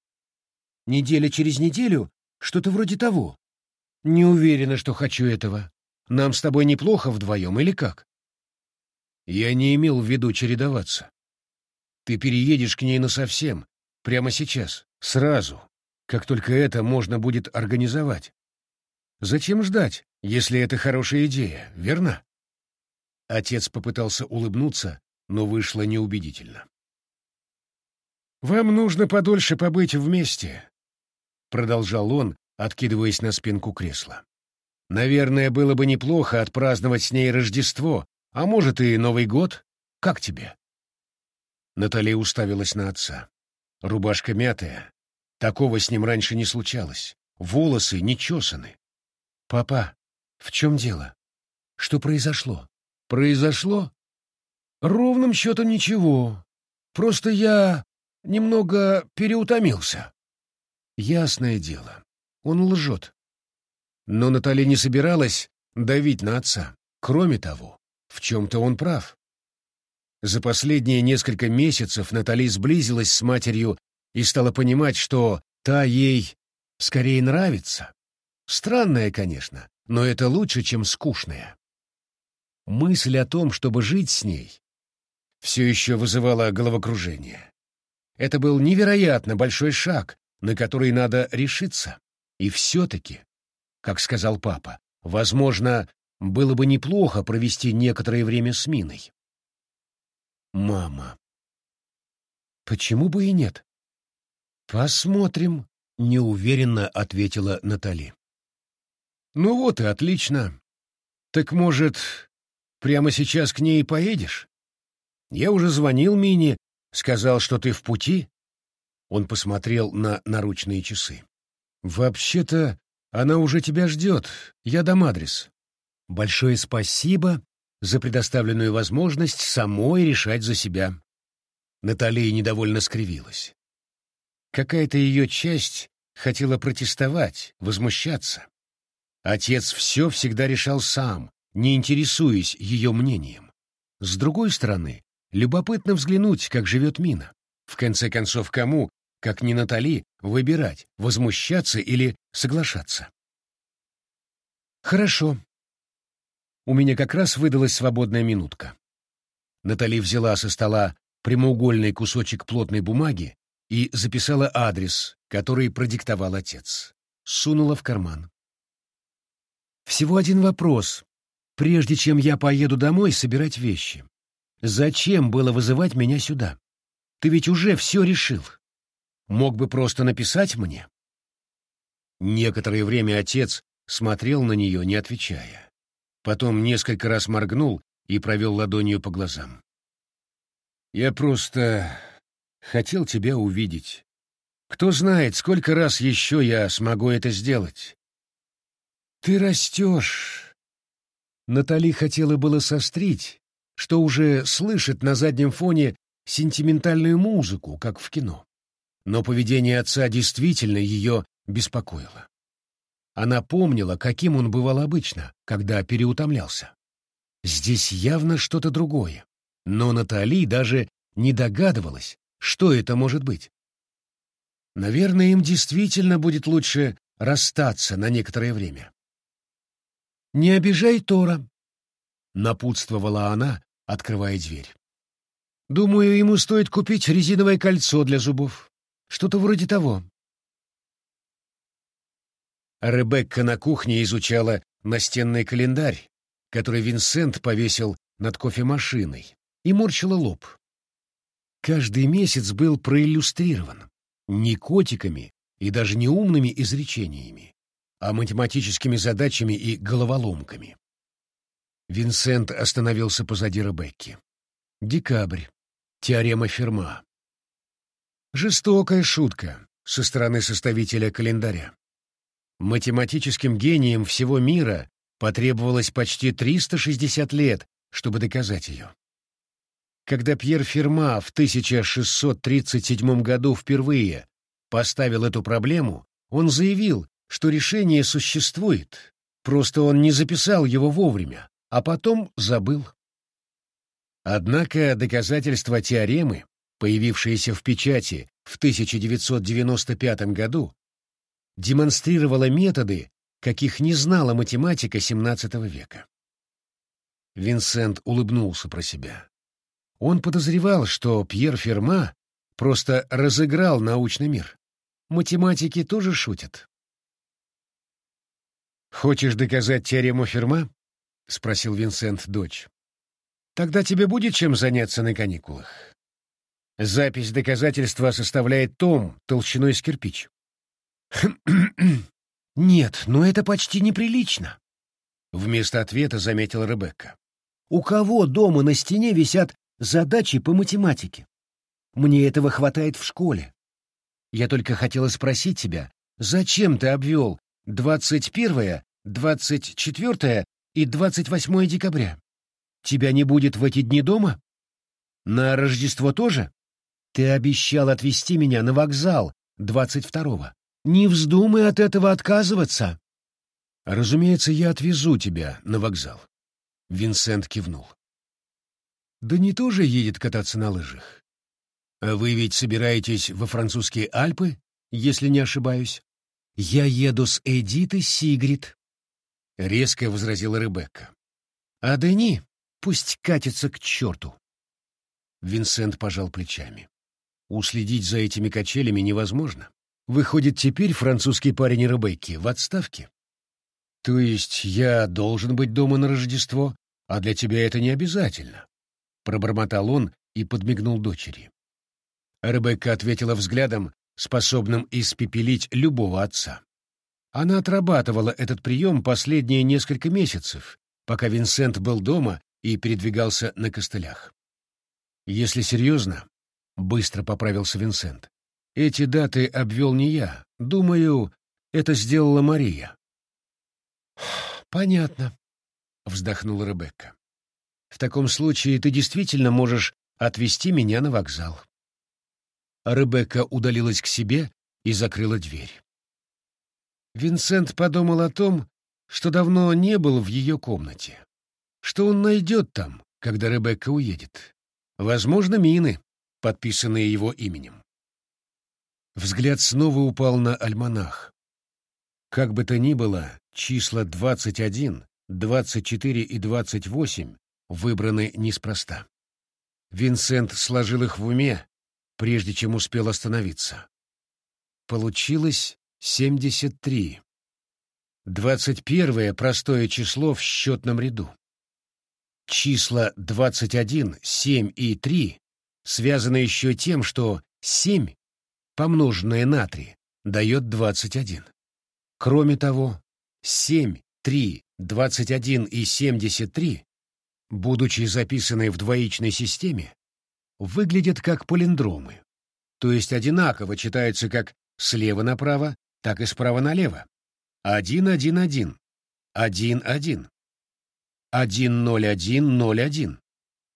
Неделя через неделю? Что-то вроде того. Не уверена, что хочу этого. Нам с тобой неплохо вдвоем или как?» Я не имел в виду чередоваться. Ты переедешь к ней насовсем, прямо сейчас, сразу, как только это можно будет организовать. Зачем ждать, если это хорошая идея, верно? Отец попытался улыбнуться, но вышло неубедительно. «Вам нужно подольше побыть вместе», — продолжал он, откидываясь на спинку кресла. «Наверное, было бы неплохо отпраздновать с ней Рождество, а может, и Новый год? Как тебе?» Наталья уставилась на отца. Рубашка мятая. Такого с ним раньше не случалось. Волосы не чесаны. «Папа, в чем дело? Что произошло?» «Произошло? Ровным счетом ничего. Просто я немного переутомился». «Ясное дело. Он лжет». Но Наталья не собиралась давить на отца. Кроме того, в чем-то он прав. За последние несколько месяцев Натали сблизилась с матерью и стала понимать, что та ей скорее нравится. Странная, конечно, но это лучше, чем скучная. Мысль о том, чтобы жить с ней, все еще вызывала головокружение. Это был невероятно большой шаг, на который надо решиться. И все-таки, как сказал папа, возможно, было бы неплохо провести некоторое время с Миной. Мама. Почему бы и нет? Посмотрим, неуверенно ответила Натали. Ну вот и отлично. Так, может, прямо сейчас к ней поедешь? Я уже звонил Мине, сказал, что ты в пути. Он посмотрел на наручные часы. «Вообще-то она уже тебя ждет. Я дам адрес. Большое спасибо за предоставленную возможность самой решать за себя». Наталья недовольно скривилась. Какая-то ее часть хотела протестовать, возмущаться. Отец все всегда решал сам, не интересуясь ее мнением. С другой стороны, любопытно взглянуть, как живет Мина. В конце концов, кому, как не Натали, выбирать, возмущаться или соглашаться. «Хорошо. У меня как раз выдалась свободная минутка». Натали взяла со стола прямоугольный кусочек плотной бумаги и записала адрес, который продиктовал отец. Сунула в карман. «Всего один вопрос, прежде чем я поеду домой собирать вещи. Зачем было вызывать меня сюда? Ты ведь уже все решил. Мог бы просто написать мне?» Некоторое время отец смотрел на нее, не отвечая. Потом несколько раз моргнул и провел ладонью по глазам. «Я просто хотел тебя увидеть. Кто знает, сколько раз еще я смогу это сделать». «Ты растешь». Натали хотела было сострить, что уже слышит на заднем фоне сентиментальную музыку, как в кино но поведение отца действительно ее беспокоило. Она помнила, каким он бывал обычно, когда переутомлялся. Здесь явно что-то другое, но Натали даже не догадывалась, что это может быть. Наверное, им действительно будет лучше расстаться на некоторое время. «Не обижай Тора», — напутствовала она, открывая дверь. «Думаю, ему стоит купить резиновое кольцо для зубов. Что-то вроде того. Ребекка на кухне изучала настенный календарь, который Винсент повесил над кофемашиной, и морщила лоб. Каждый месяц был проиллюстрирован не котиками и даже не умными изречениями, а математическими задачами и головоломками. Винсент остановился позади Ребекки. Декабрь. Теорема Ферма. Жестокая шутка со стороны составителя календаря. Математическим гением всего мира потребовалось почти 360 лет, чтобы доказать ее. Когда Пьер Ферма в 1637 году впервые поставил эту проблему, он заявил, что решение существует, просто он не записал его вовремя, а потом забыл. Однако доказательства теоремы появившаяся в печати в 1995 году, демонстрировала методы, каких не знала математика XVII века. Винсент улыбнулся про себя. Он подозревал, что Пьер Ферма просто разыграл научный мир. Математики тоже шутят. «Хочешь доказать теорему Ферма?» — спросил Винсент дочь. «Тогда тебе будет чем заняться на каникулах. Запись доказательства составляет том толщиной с кирпич. «Нет, но это почти неприлично», — вместо ответа заметила Ребекка. «У кого дома на стене висят задачи по математике? Мне этого хватает в школе. Я только хотела спросить тебя, зачем ты обвел 21, 24 и 28 декабря? Тебя не будет в эти дни дома? На Рождество тоже?» Ты обещал отвезти меня на вокзал двадцать второго. Не вздумай от этого отказываться. Разумеется, я отвезу тебя на вокзал. Винсент кивнул. Да не тоже едет кататься на лыжах. А вы ведь собираетесь во французские Альпы, если не ошибаюсь? Я еду с Эдитой Сигрид, — резко возразила Ребекка. А Дени пусть катится к черту. Винсент пожал плечами. Уследить за этими качелями невозможно. Выходит, теперь французский парень Ребекки в отставке? То есть я должен быть дома на Рождество, а для тебя это не обязательно? Пробормотал он и подмигнул дочери. Ребекка ответила взглядом, способным испепелить любого отца. Она отрабатывала этот прием последние несколько месяцев, пока Винсент был дома и передвигался на костылях. Если серьезно, — быстро поправился Винсент. Эти даты обвел не я. Думаю, это сделала Мария. «Понятно», — вздохнула Ребекка. «В таком случае ты действительно можешь отвезти меня на вокзал». Ребекка удалилась к себе и закрыла дверь. Винсент подумал о том, что давно не был в ее комнате. Что он найдет там, когда Ребекка уедет? Возможно, мины, подписанные его именем. Взгляд снова упал на альманах. Как бы то ни было, числа 21, 24 и 28 выбраны неспроста. Винсент сложил их в уме, прежде чем успел остановиться. Получилось 73. Двадцать первое простое число в счетном ряду. Числа 21, 7 и 3 связаны еще тем, что 7, помноженное на 3, дает 21. Кроме того, 7, 3, 21 и 73, будучи записаны в двоичной системе, выглядят как палиндромы, то есть одинаково читаются как слева направо, так и справа налево. Один, один, один. Один, один. Один, ноль, один, ноль, один.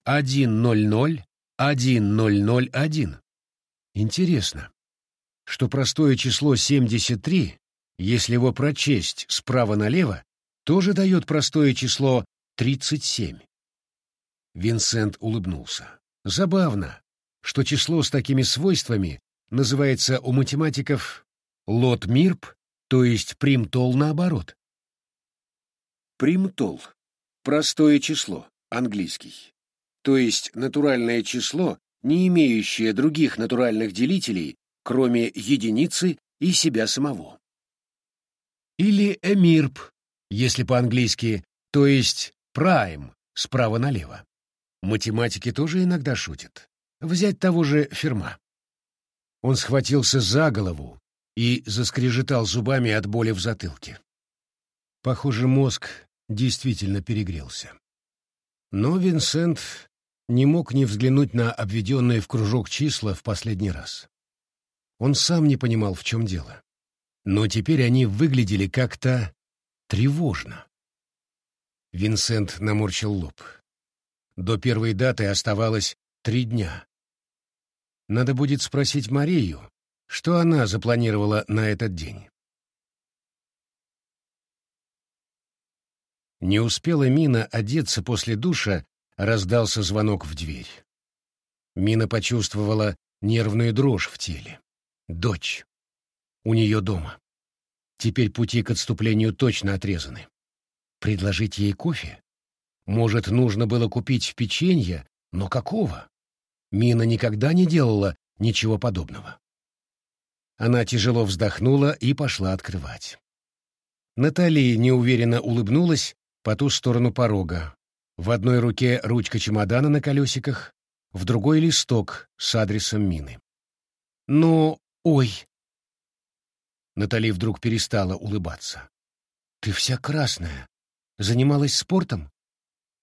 Один, ноль, ноль. Один, ноль, ноль, один. Интересно, что простое число 73, если его прочесть справа налево, тоже дает простое число 37. Винсент улыбнулся. Забавно, что число с такими свойствами называется у математиков лот-мирп то есть примтол наоборот. Примтол — простое число, английский, то есть натуральное число, не имеющее других натуральных делителей, кроме единицы и себя самого. Или эмирп, если по-английски, то есть прайм, справа налево. Математики тоже иногда шутят. Взять того же Ферма. Он схватился за голову, и заскрежетал зубами от боли в затылке. Похоже, мозг действительно перегрелся. Но Винсент не мог не взглянуть на обведенные в кружок числа в последний раз. Он сам не понимал, в чем дело. Но теперь они выглядели как-то тревожно. Винсент наморщил лоб. До первой даты оставалось три дня. Надо будет спросить Марию, что она запланировала на этот день? Не успела Мина одеться после душа, раздался звонок в дверь. Мина почувствовала нервную дрожь в теле. Дочь. У нее дома. Теперь пути к отступлению точно отрезаны. Предложить ей кофе? Может, нужно было купить печенье, но какого? Мина никогда не делала ничего подобного. Она тяжело вздохнула и пошла открывать. Натали неуверенно улыбнулась по ту сторону порога. В одной руке ручка чемодана на колесиках, в другой листок с адресом мины. «Ну, ой!» Натали вдруг перестала улыбаться. «Ты вся красная. Занималась спортом?»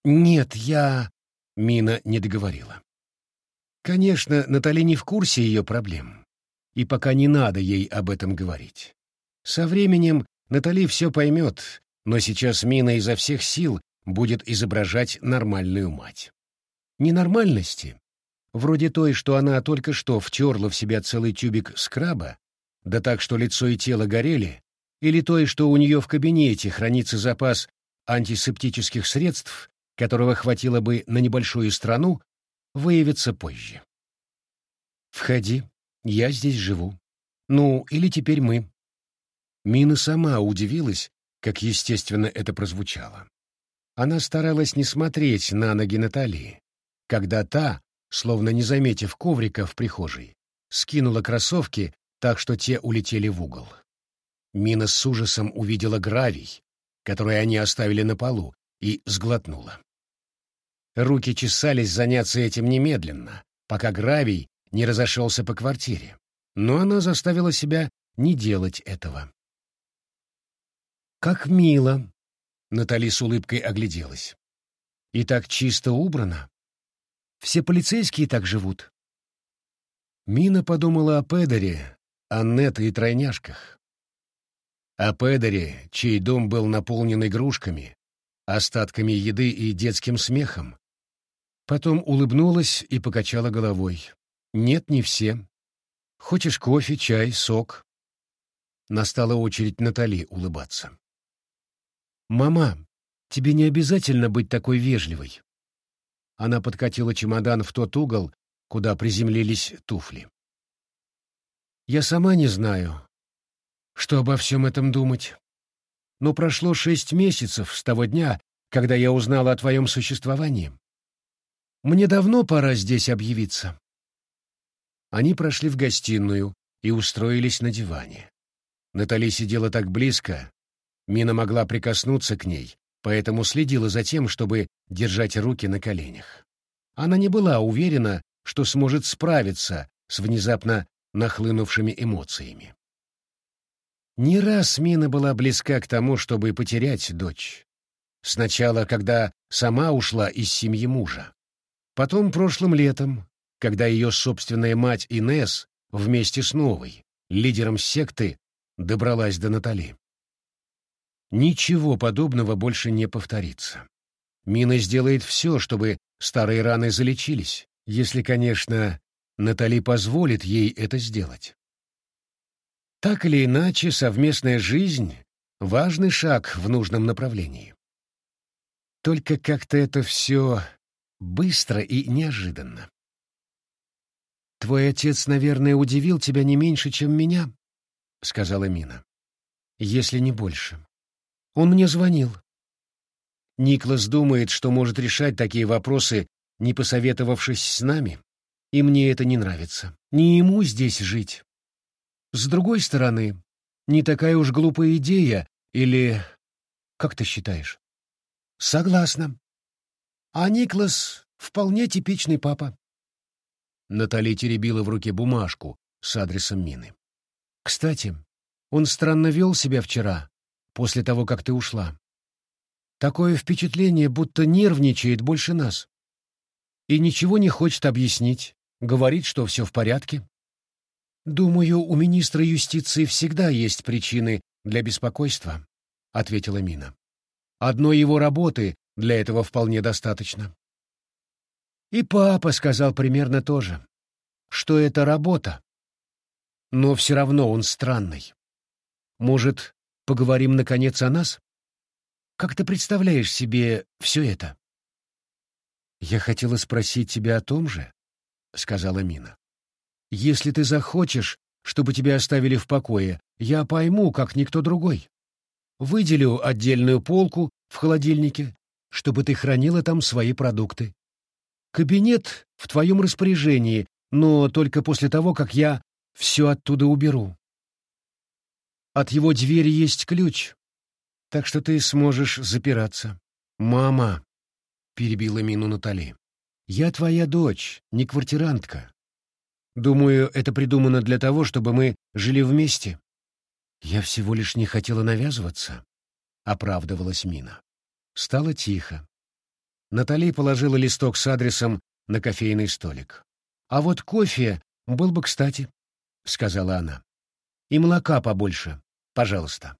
«Нет, я...» Мина не договорила. Конечно, Натали не в курсе ее проблем и пока не надо ей об этом говорить. Со временем Натали все поймет, но сейчас Мина изо всех сил будет изображать нормальную мать. Ненормальности, вроде той, что она только что втерла в себя целый тюбик скраба, да так, что лицо и тело горели, или той, что у нее в кабинете хранится запас антисептических средств, которого хватило бы на небольшую страну, выявится позже. «Входи», я здесь живу. Ну, или теперь мы. Мина сама удивилась, как естественно это прозвучало. Она старалась не смотреть на ноги Натальи, когда та, словно не заметив коврика в прихожей, скинула кроссовки так, что те улетели в угол. Мина с ужасом увидела гравий, который они оставили на полу, и сглотнула. Руки чесались заняться этим немедленно, пока гравий не разошелся по квартире, но она заставила себя не делать этого. «Как мило!» — Натали с улыбкой огляделась. «И так чисто убрано. Все полицейские так живут». Мина подумала о Педере, Аннет и тройняшках. О Педере, чей дом был наполнен игрушками, остатками еды и детским смехом. Потом улыбнулась и покачала головой. «Нет, не все. Хочешь кофе, чай, сок?» Настала очередь Натали улыбаться. «Мама, тебе не обязательно быть такой вежливой». Она подкатила чемодан в тот угол, куда приземлились туфли. «Я сама не знаю, что обо всем этом думать. Но прошло шесть месяцев с того дня, когда я узнала о твоем существовании. Мне давно пора здесь объявиться». Они прошли в гостиную и устроились на диване. Натали сидела так близко, Мина могла прикоснуться к ней, поэтому следила за тем, чтобы держать руки на коленях. Она не была уверена, что сможет справиться с внезапно нахлынувшими эмоциями. Не раз Мина была близка к тому, чтобы потерять дочь. Сначала, когда сама ушла из семьи мужа. Потом прошлым летом, когда ее собственная мать Инес вместе с новой, лидером секты, добралась до Натали. Ничего подобного больше не повторится. Мина сделает все, чтобы старые раны залечились, если, конечно, Натали позволит ей это сделать. Так или иначе, совместная жизнь — важный шаг в нужном направлении. Только как-то это все быстро и неожиданно. «Твой отец, наверное, удивил тебя не меньше, чем меня», — сказала Мина. «Если не больше. Он мне звонил. Никлас думает, что может решать такие вопросы, не посоветовавшись с нами, и мне это не нравится. Не ему здесь жить. С другой стороны, не такая уж глупая идея, или... Как ты считаешь? Согласна. А Никлас вполне типичный папа. Натали теребила в руке бумажку с адресом Мины. Кстати, он странно вел себя вчера, после того, как ты ушла. Такое впечатление, будто нервничает больше нас. И ничего не хочет объяснить, говорит, что все в порядке. «Думаю, у министра юстиции всегда есть причины для беспокойства», — ответила Мина. «Одной его работы для этого вполне достаточно». И папа сказал примерно то же, что это работа. Но все равно он странный. Может, Поговорим, наконец, о нас? Как ты представляешь себе все это? Я хотела спросить тебя о том же, — сказала Мина. Если ты захочешь, чтобы тебя оставили в покое, я пойму, как никто другой. Выделю отдельную полку в холодильнике, чтобы ты хранила там свои продукты. Кабинет в твоем распоряжении, но только после того, как я все оттуда уберу. От его двери есть ключ, так что ты сможешь запираться. Мама, — перебила Мину Натали, — я твоя дочь, не квартирантка. Думаю, это придумано для того, чтобы мы жили вместе. Я всего лишь не хотела навязываться, — оправдывалась Мина. Стало тихо. Натали положила листок с адресом на кофейный столик. «А вот кофе был бы кстати», — сказала она. И молока побольше, пожалуйста.